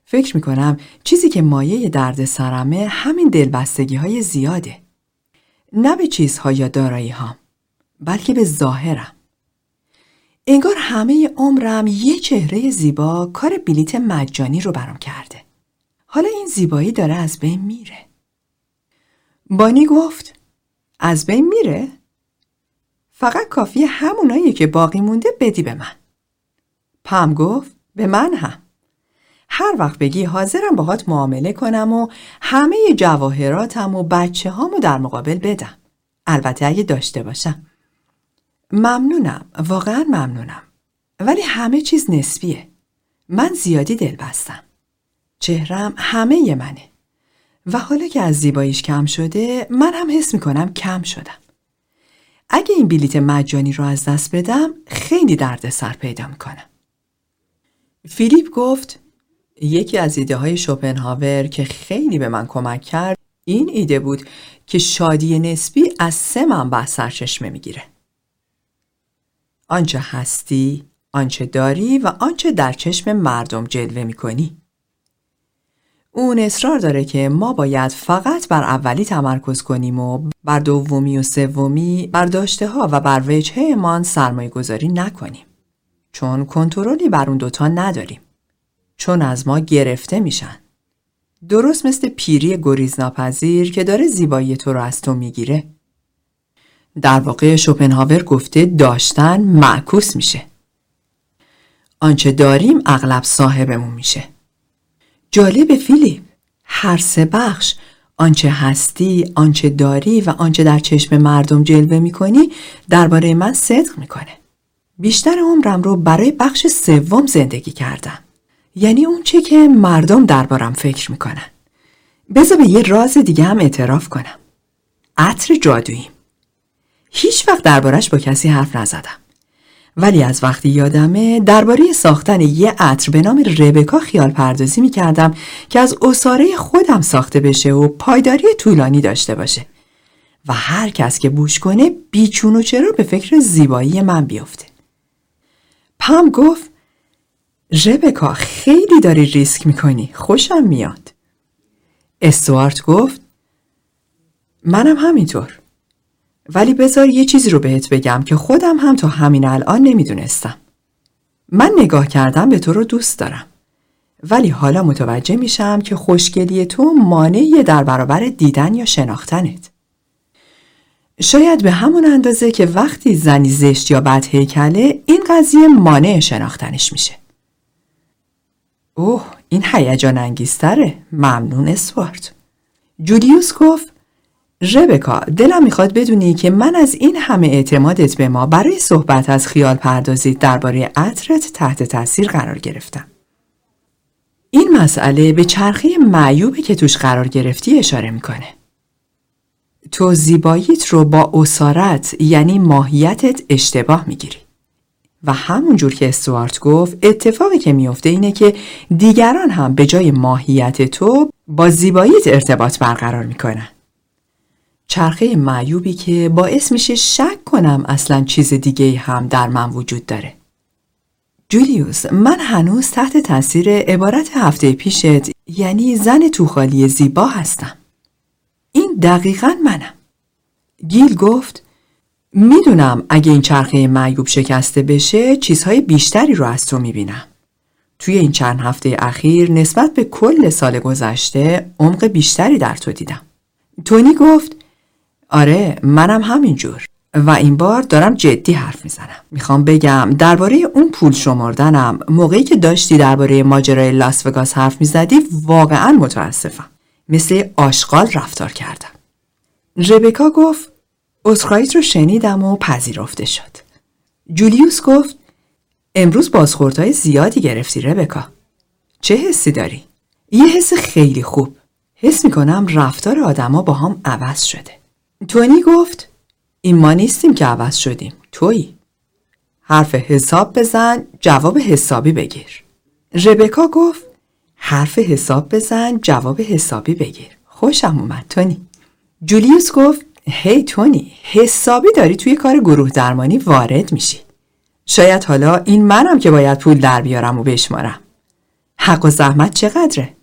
فکر می‌کنم چیزی که مایه درد سرمه همین دلبستگی های زیاده. نه به چیزها یا دارایی ها بلکه به ظاهرم. انگار همه عمرم یه چهره زیبا کار بلیت مجانی رو برام کرده. حالا این زیبایی داره از بین میره. بانی گفت از بین میره؟ فقط کافی همونایی که باقی مونده بدی به من. پم گفت به من هم. هر وقت بگی حاضرم باهات معامله کنم و همه جواهراتم و بچه هامو در مقابل بدم. البته اگه داشته باشم. ممنونم. واقعا ممنونم. ولی همه چیز نسبیه. من زیادی دل بستم. چهرم همه منه. و حالا که از زیباییش کم شده من هم حس می‌کنم کم شدم. اگه این بلیت مجانی رو از دست بدم خیلی درد سر پیدا می‌کنم. فیلیپ گفت یکی از ایده های شوپنهاور که خیلی به من کمک کرد این ایده بود که شادی نسبی از سه منبع سرچشمه می‌گیره. آنچه هستی، آنچه داری و آنچه در چشم مردم جلوه می‌کنی. اون اصرار داره که ما باید فقط بر اولی تمرکز کنیم و بر دومی و سومی بر داشته ها و بر وجهه مان سرمایه گذاری نکنیم. چون کنترلی بر اون دوتا نداریم. چون از ما گرفته میشن. درست مثل پیری گریزناپذیر که داره زیبایی تو رو از تو می‌گیره. در واقع شوپنهاور گفته داشتن معکوس میشه. آنچه داریم اغلب صاحبمون میشه. جالب فیلیپ هر سه بخش آنچه هستی، آنچه داری و آنچه در چشم مردم جلوه می‌کنی درباره من صدق می‌کنه. بیشتر عمرم رو برای بخش سوم زندگی کردم. یعنی اون چه که مردم دربارم فکر می‌کنن. بذار به یه راز دیگه هم اعتراف کنم. عطر جادویی. هیچ وقت دربارش با کسی حرف نزدم. ولی از وقتی یادمه درباره ساختن یه عطر به نام ربکا خیال پردازی می کردم که از اصاره خودم ساخته بشه و پایداری طولانی داشته باشه. و هر کس که بوش کنه بیچون و چرا به فکر زیبایی من بیفته. پام گفت ربکا خیلی داری ریسک می‌کنی. خوشم میاد. استوارت گفت منم همینطور. ولی بذار یه چیزی رو بهت بگم که خودم هم تا همین الان نمی‌دونستم. من نگاه کردم به تو رو دوست دارم. ولی حالا متوجه میشم که خوشگلی تو مانعی در برابر دیدن یا شناختنت. شاید به همون اندازه که وقتی زنی زشت یا بد هیکله این قضیه مانع شناختنش میشه. اوه این هیجان انگیزتره. ممنون اسوارت جولیوس گفت ربکا دلم می‌خواد بدونی که من از این همه اعتمادت به ما برای صحبت از خیال پردازی درباره عطرت تحت تاثیر قرار گرفتم. این مسئله به چرخه معیوبی که توش قرار گرفتی اشاره می‌کنه. تو زیباییت رو با اسارت یعنی ماهیتت اشتباه می‌گیری. و همونجور که استوارت گفت اتفاقی که میفته اینه که دیگران هم به جای ماهیت تو با زیباییت ارتباط برقرار می‌کنن. چرخه معیوبی که باعث میشه شک کنم اصلا چیز دیگه هم در من وجود داره. جولیوس من هنوز تحت تاثیر عبارت هفته پیشت یعنی زن توخالی زیبا هستم. این دقیقا منم. گیل گفت می‌دونم اگه این چرخه معیوب شکسته بشه چیزهای بیشتری رو از تو می‌بینم. توی این چند هفته اخیر نسبت به کل سال گذشته عمق بیشتری در تو دیدم. تونی گفت آره منم همینجور و این بار دارم جدی حرف می‌زنم. می‌خوام بگم درباره اون پول شمردنم موقعی که داشتی درباره ماجرای لاس وگاس حرف می‌زدی واقعا متاسفم. مثل آشغال رفتار کردم. ربکا گفت عذرخواهیت رو شنیدم و پذیرفته شد. جولیوس گفت امروز بازخوردهای زیادی گرفتی ربکا. چه حسی داری؟ یه حس خیلی خوب. حس می‌کنم رفتار آدما با هم عوض شده. تونی گفت این ما نیستیم که عوض شدیم. تویی. حرف حساب بزن جواب حسابی بگیر. ربکا گفت حرف حساب بزن جواب حسابی بگیر. خوشم اومد تونی. جولیوس گفت هی تونی حسابی داری توی کار گروه درمانی وارد میشی. شاید حالا این منم که باید پول در بیارم و بشمارم. حق و زحمت چقدره؟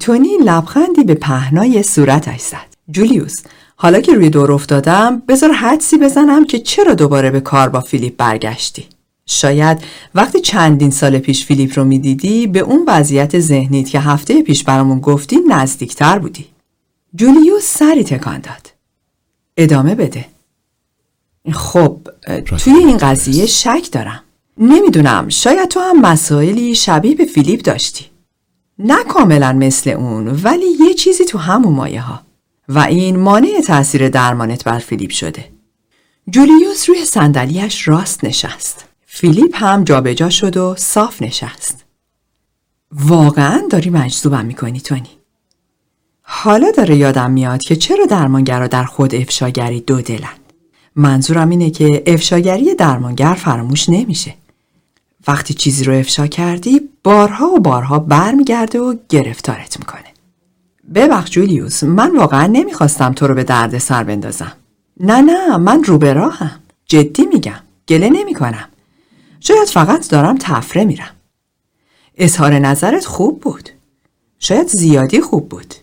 تونی لبخندی به پهنای صورتش زد. جولیوس حالا که روی دور افتادم بذار حدسی بزنم که چرا دوباره به کار با فیلیپ برگشتی. شاید وقتی چندین سال پیش فیلیپ رو می‌دیدی به اون وضعیت ذهنیت که هفته پیش برامون گفتی نزدیکتر بودی. جولیوس سری تکان داد. ادامه بده. خب توی این قضیه شک دارم. نمی‌دونم شاید تو هم مسائلی شبیه به فیلیپ داشتی. نه کاملا مثل اون ولی یه چیزی تو همون مایه ها. و این مانع تاثیر درمانت بر فیلیپ شده. جولیوس روی صندلیاش راست نشست. فیلیپ هم جابجا شد و صاف نشست. واقعا داری مجذوبم می‌کنی تونی. حالا داره یادم میاد که چرا درمانگرا در خود افشاگری دو دلن. منظورم اینه که افشاگری درمانگر فراموش نمیشه. وقتی چیزی رو افشا کردی بارها و بارها برمیگرده و گرفتارت می‌کنه. ببخش جولیوس من واقعا نمی‌خواستم تو رو به درد سر بندازم. نه نه من رو به راهم. جدی میگم. گله نمی‌کنم. شاید فقط دارم تفره میرم. اظهار نظرت خوب بود. شاید زیادی خوب بود.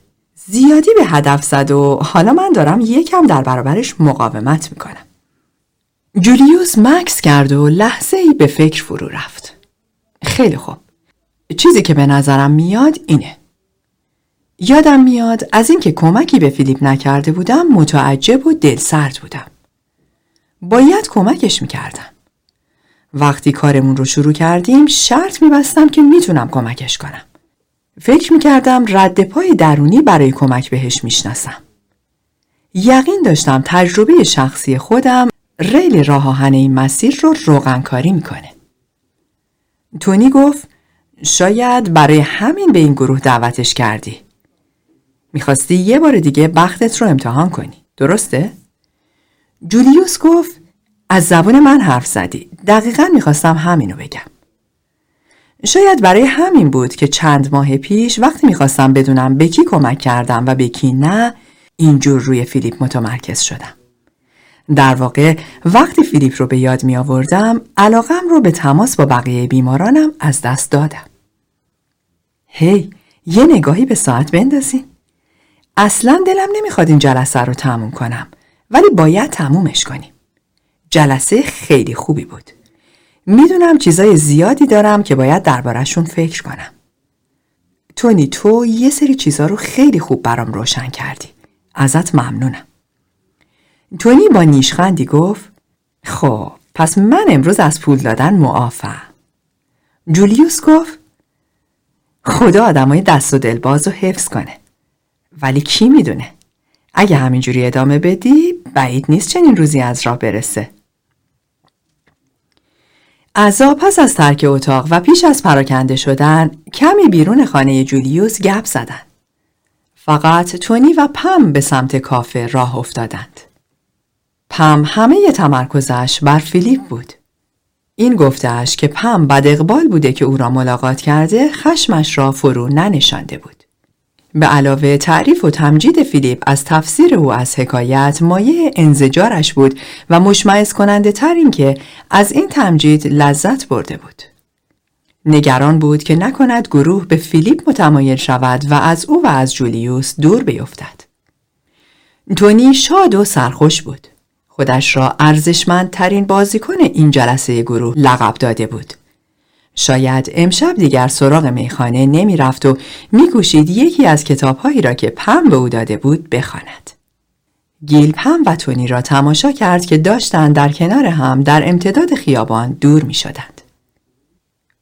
زیادی به هدف زد و حالا من دارم یکم در برابرش مقاومت می‌کنم. جولیوس مکس کرد و لحظه ای به فکر فرو رفت. خیلی خوب. چیزی که به نظرم میاد اینه. یادم میاد از اینکه کمکی به فیلیپ نکرده بودم متعجب و دلسرد بودم. باید کمکش می‌کردم. وقتی کارمون رو شروع کردیم شرط میبستم که می‌تونم کمکش کنم. فکر می‌کردم رد پای درونی برای کمک بهش می‌شناسم. یقین داشتم تجربه شخصی خودم ریل راه این مسیر رو روغنکاری می‌کنه. تونی گفت شاید برای همین به این گروه دعوتش کردی. می‌خواستی یه بار دیگه بختت رو امتحان کنی. درسته؟ جولیوس گفت از زبون من حرف زدی. دقیقا می‌خواستم همینو بگم. شاید برای همین بود که چند ماه پیش وقتی می‌خواستم بدونم به کی کمک کردم و به کی نه اینجور روی فیلیپ متمرکز شدم. در واقع وقتی فیلیپ رو به یاد می آوردم علاقم رو به تماس با بقیه بیمارانم از دست دادم. هی یه نگاهی به ساعت بندازین. اصلا دلم نمی‌خواد این جلسه رو تموم کنم ولی باید تمومش کنیم. جلسه خیلی خوبی بود. می‌دونم چیزای زیادی دارم که باید دربارهشون فکر کنم. تونی تو یه سری چیزا رو خیلی خوب برام روشن کردی. ازت ممنونم. تونی با نیشخندی گفت خب پس من امروز از پول دادن معافم. جولیوس گفت خدا آدمای دست و دلباز رو حفظ کنه. ولی کی می‌دونه؟ اگه همینجوری ادامه بدی بعید نیست چنین روزی از راه برسه. ازا پس از ترک اتاق و پیش از پراکنده شدن کمی بیرون خانه جولیوس گپ زدند. فقط تونی و پم به سمت کافه راه افتادند. پم همه تمرکزش بر فیلیپ بود. این گفتهش که پم بد اقبال بوده که او را ملاقات کرده خشمش را فرو ننشانده بود. به علاوه تعریف و تمجید فیلیپ از تفسیر او از حکایت مایه انزجارش بود و مشمعز کننده تر این که از این تمجید لذت برده بود. نگران بود که نکند گروه به فیلیپ متمایل شود و از او و از جولیوس دور بیفتد. تونی شاد و سرخوش بود. خودش را ارزشمندترین بازیکن این جلسه گروه لقب داده بود. شاید امشب دیگر سراغ میخانه نمی رفت و میکوشید یکی از کتابهایی را که پم به او داده بود بخواند. گیل پم و تونی را تماشا کرد که داشتند در کنار هم در امتداد خیابان دور می شدند.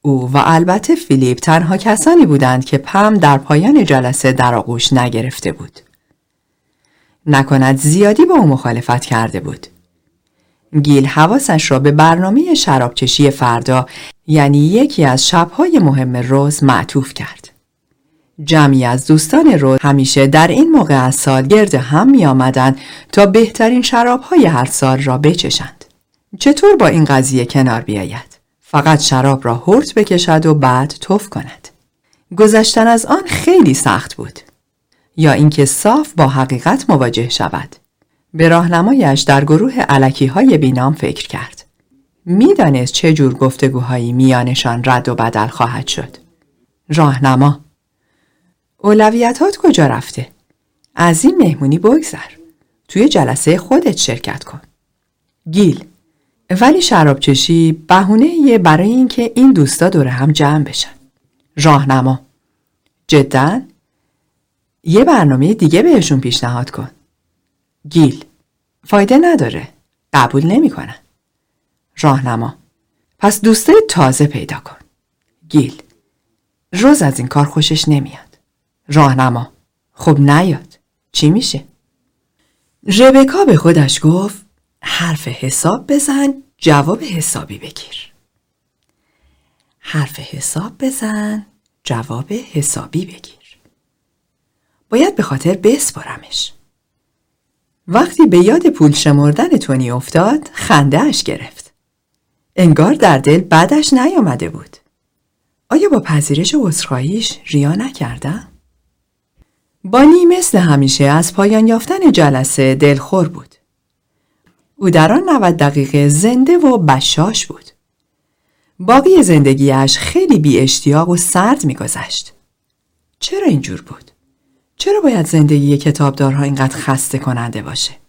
او و البته فیلیپ تنها کسانی بودند که پم در پایان جلسه در آغوش نگرفته بود. نکند زیادی با او مخالفت کرده بود. گیل حواسش را به برنامه شرابچشی فردا یعنی یکی از شبهای مهم روز معطوف کرد. جمعی از دوستان روز همیشه در این موقع از سال گرد هم می آمدن تا بهترین شرابهای هر سال را بچشند. چطور با این قضیه کنار بیاید؟ فقط شراب را هرت بکشد و بعد توف کند. گذشتن از آن خیلی سخت بود. یا اینکه صاف با حقیقت مواجه شود. به راهنمایش در گروه علکی های بینام فکر کرد. می‌دانست چه جور گفتگوهایی میانشان رد و بدل خواهد شد. راهنما اولویتات کجا رفته؟ از این مهمونی بگذر. توی جلسه خودت شرکت کن. گیل ولی شرابچشی بهونه برای اینکه این دوستا دور هم جمع بشن. راهنما جدا یه برنامه دیگه بهشون پیشنهاد کن. گیل فایده نداره. قبول نمی‌کنن. راهنما پس دوسته تازه پیدا کن. گیل روز از این کار خوشش نمیاد. راهنما خب نیاد. چی میشه؟ ربکا به خودش گفت حرف حساب بزن جواب حسابی بگیر. حرف حساب بزن جواب حسابی بگیر. باید به خاطر بسپارمش. وقتی به یاد پول شمردن تونی افتاد خنده اش گرفت. انگار در دل بعدش نیامده بود. آیا با پذیرش عذرخواهیش ریا نکردم؟ بانی مثل همیشه از پایان یافتن جلسه دلخور بود. او در آن 90 دقیقه زنده و بشاش بود. باقی زندگیش خیلی بی اشتیاق و سرد میگذشت. چرا اینجور بود؟ چرا باید زندگی کتابدارها اینقدر خسته کننده باشه؟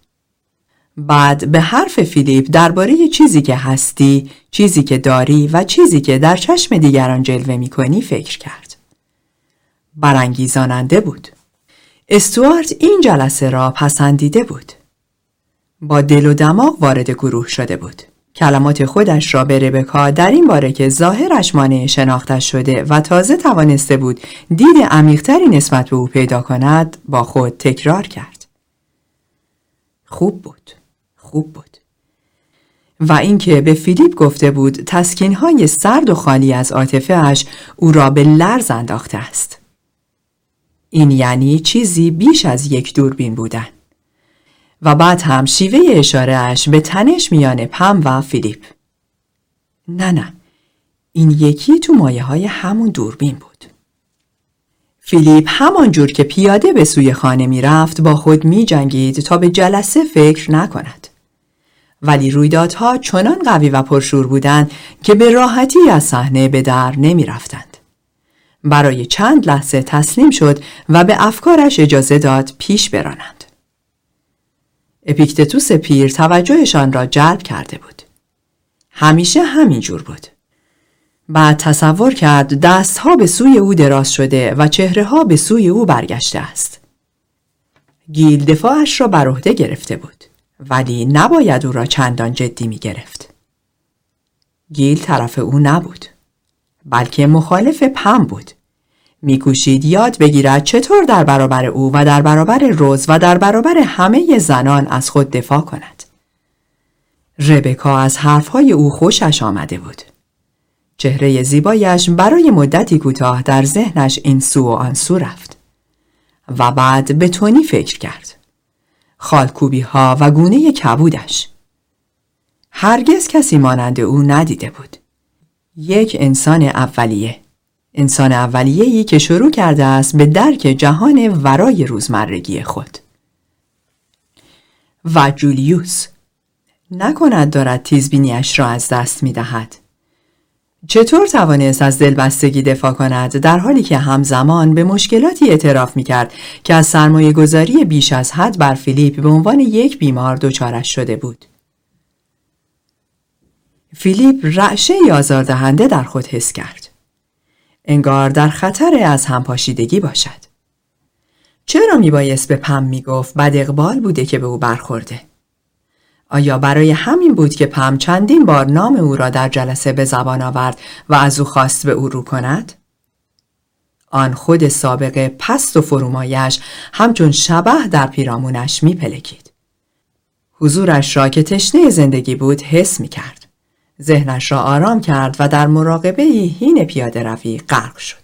بعد به حرف فیلیپ درباره چیزی که هستی، چیزی که داری و چیزی که در چشم دیگران جلوه می کنی فکر کرد. برانگیزاننده بود. استوارت این جلسه را پسندیده بود. با دل و دماغ وارد گروه شده بود. کلمات خودش را به ربکا در این باره که ظاهرش مانع شناختش شده و تازه توانسته بود دید عمیقتری نسبت به او پیدا کند با خود تکرار کرد. خوب بود. خوب بود. و اینکه به فیلیپ گفته بود تسکینهای سرد و خالی از عاطفه او را به لرز انداخته است. این یعنی چیزی بیش از یک دوربین بودن. و بعد هم شیوه اشارهش به تنش میان پم و فیلیپ. نه نه این یکی تو مایه های همون دوربین بود. فیلیپ همانجور که پیاده به سوی خانه می رفت با خود می جنگید تا به جلسه فکر نکند. ولی رویدادها چنان قوی و پرشور بودند که به راحتی از صحنه به در نمی رفتند. برای چند لحظه تسلیم شد و به افکارش اجازه داد پیش برانند. اپیکتتوس پیر توجهشان را جلب کرده بود. همیشه همین جور بود. بعد تصور کرد دستها به سوی او دراز شده و چهره ها به سوی او برگشته است. گیل دفاعش را بر عهده گرفته بود ولی نباید او را چندان جدی می گرفت. گیل طرف او نبود بلکه مخالف پم بود میکوشید یاد بگیرد چطور در برابر او و در برابر روز و در برابر همه زنان از خود دفاع کند. ربکا از حرفهای او خوشش آمده بود. چهره زیبایش برای مدتی کوتاه در ذهنش این سو و آن سو رفت. و بعد به تونی فکر کرد. خالکوبی ها و گونه کبودش. هرگز کسی مانند او ندیده بود. یک انسان اولیه. انسان اولیه‌ای که شروع کرده است به درک جهان ورای روزمرگی خود. و جولیوس نکند دارد تیزبینیش را از دست می دهد. چطور توانست از دلبستگی دفاع کند در حالی که همزمان به مشکلاتی اعتراف می کرد که از سرمایه گذاری بیش از حد بر فیلیپ به عنوان یک بیمار دچارش شده بود؟ فیلیپ رعشه آزاردهنده در خود حس کرد. انگار در خطر از همپاشیدگی باشد. چرا میبایست به پم می‌گفت بد اقبال بوده که به او برخورده؟ آیا برای همین بود که پم چندین بار نام او را در جلسه به زبان آورد و از او خواست به او رو کند؟ آن خود سابقه پست و فرومایش همچون شبه در پیرامونش میپلکید. حضورش را که تشنه زندگی بود حس می کرد. ذهنش را آرام کرد و در مراقبه هین پیاده روی غرق شد.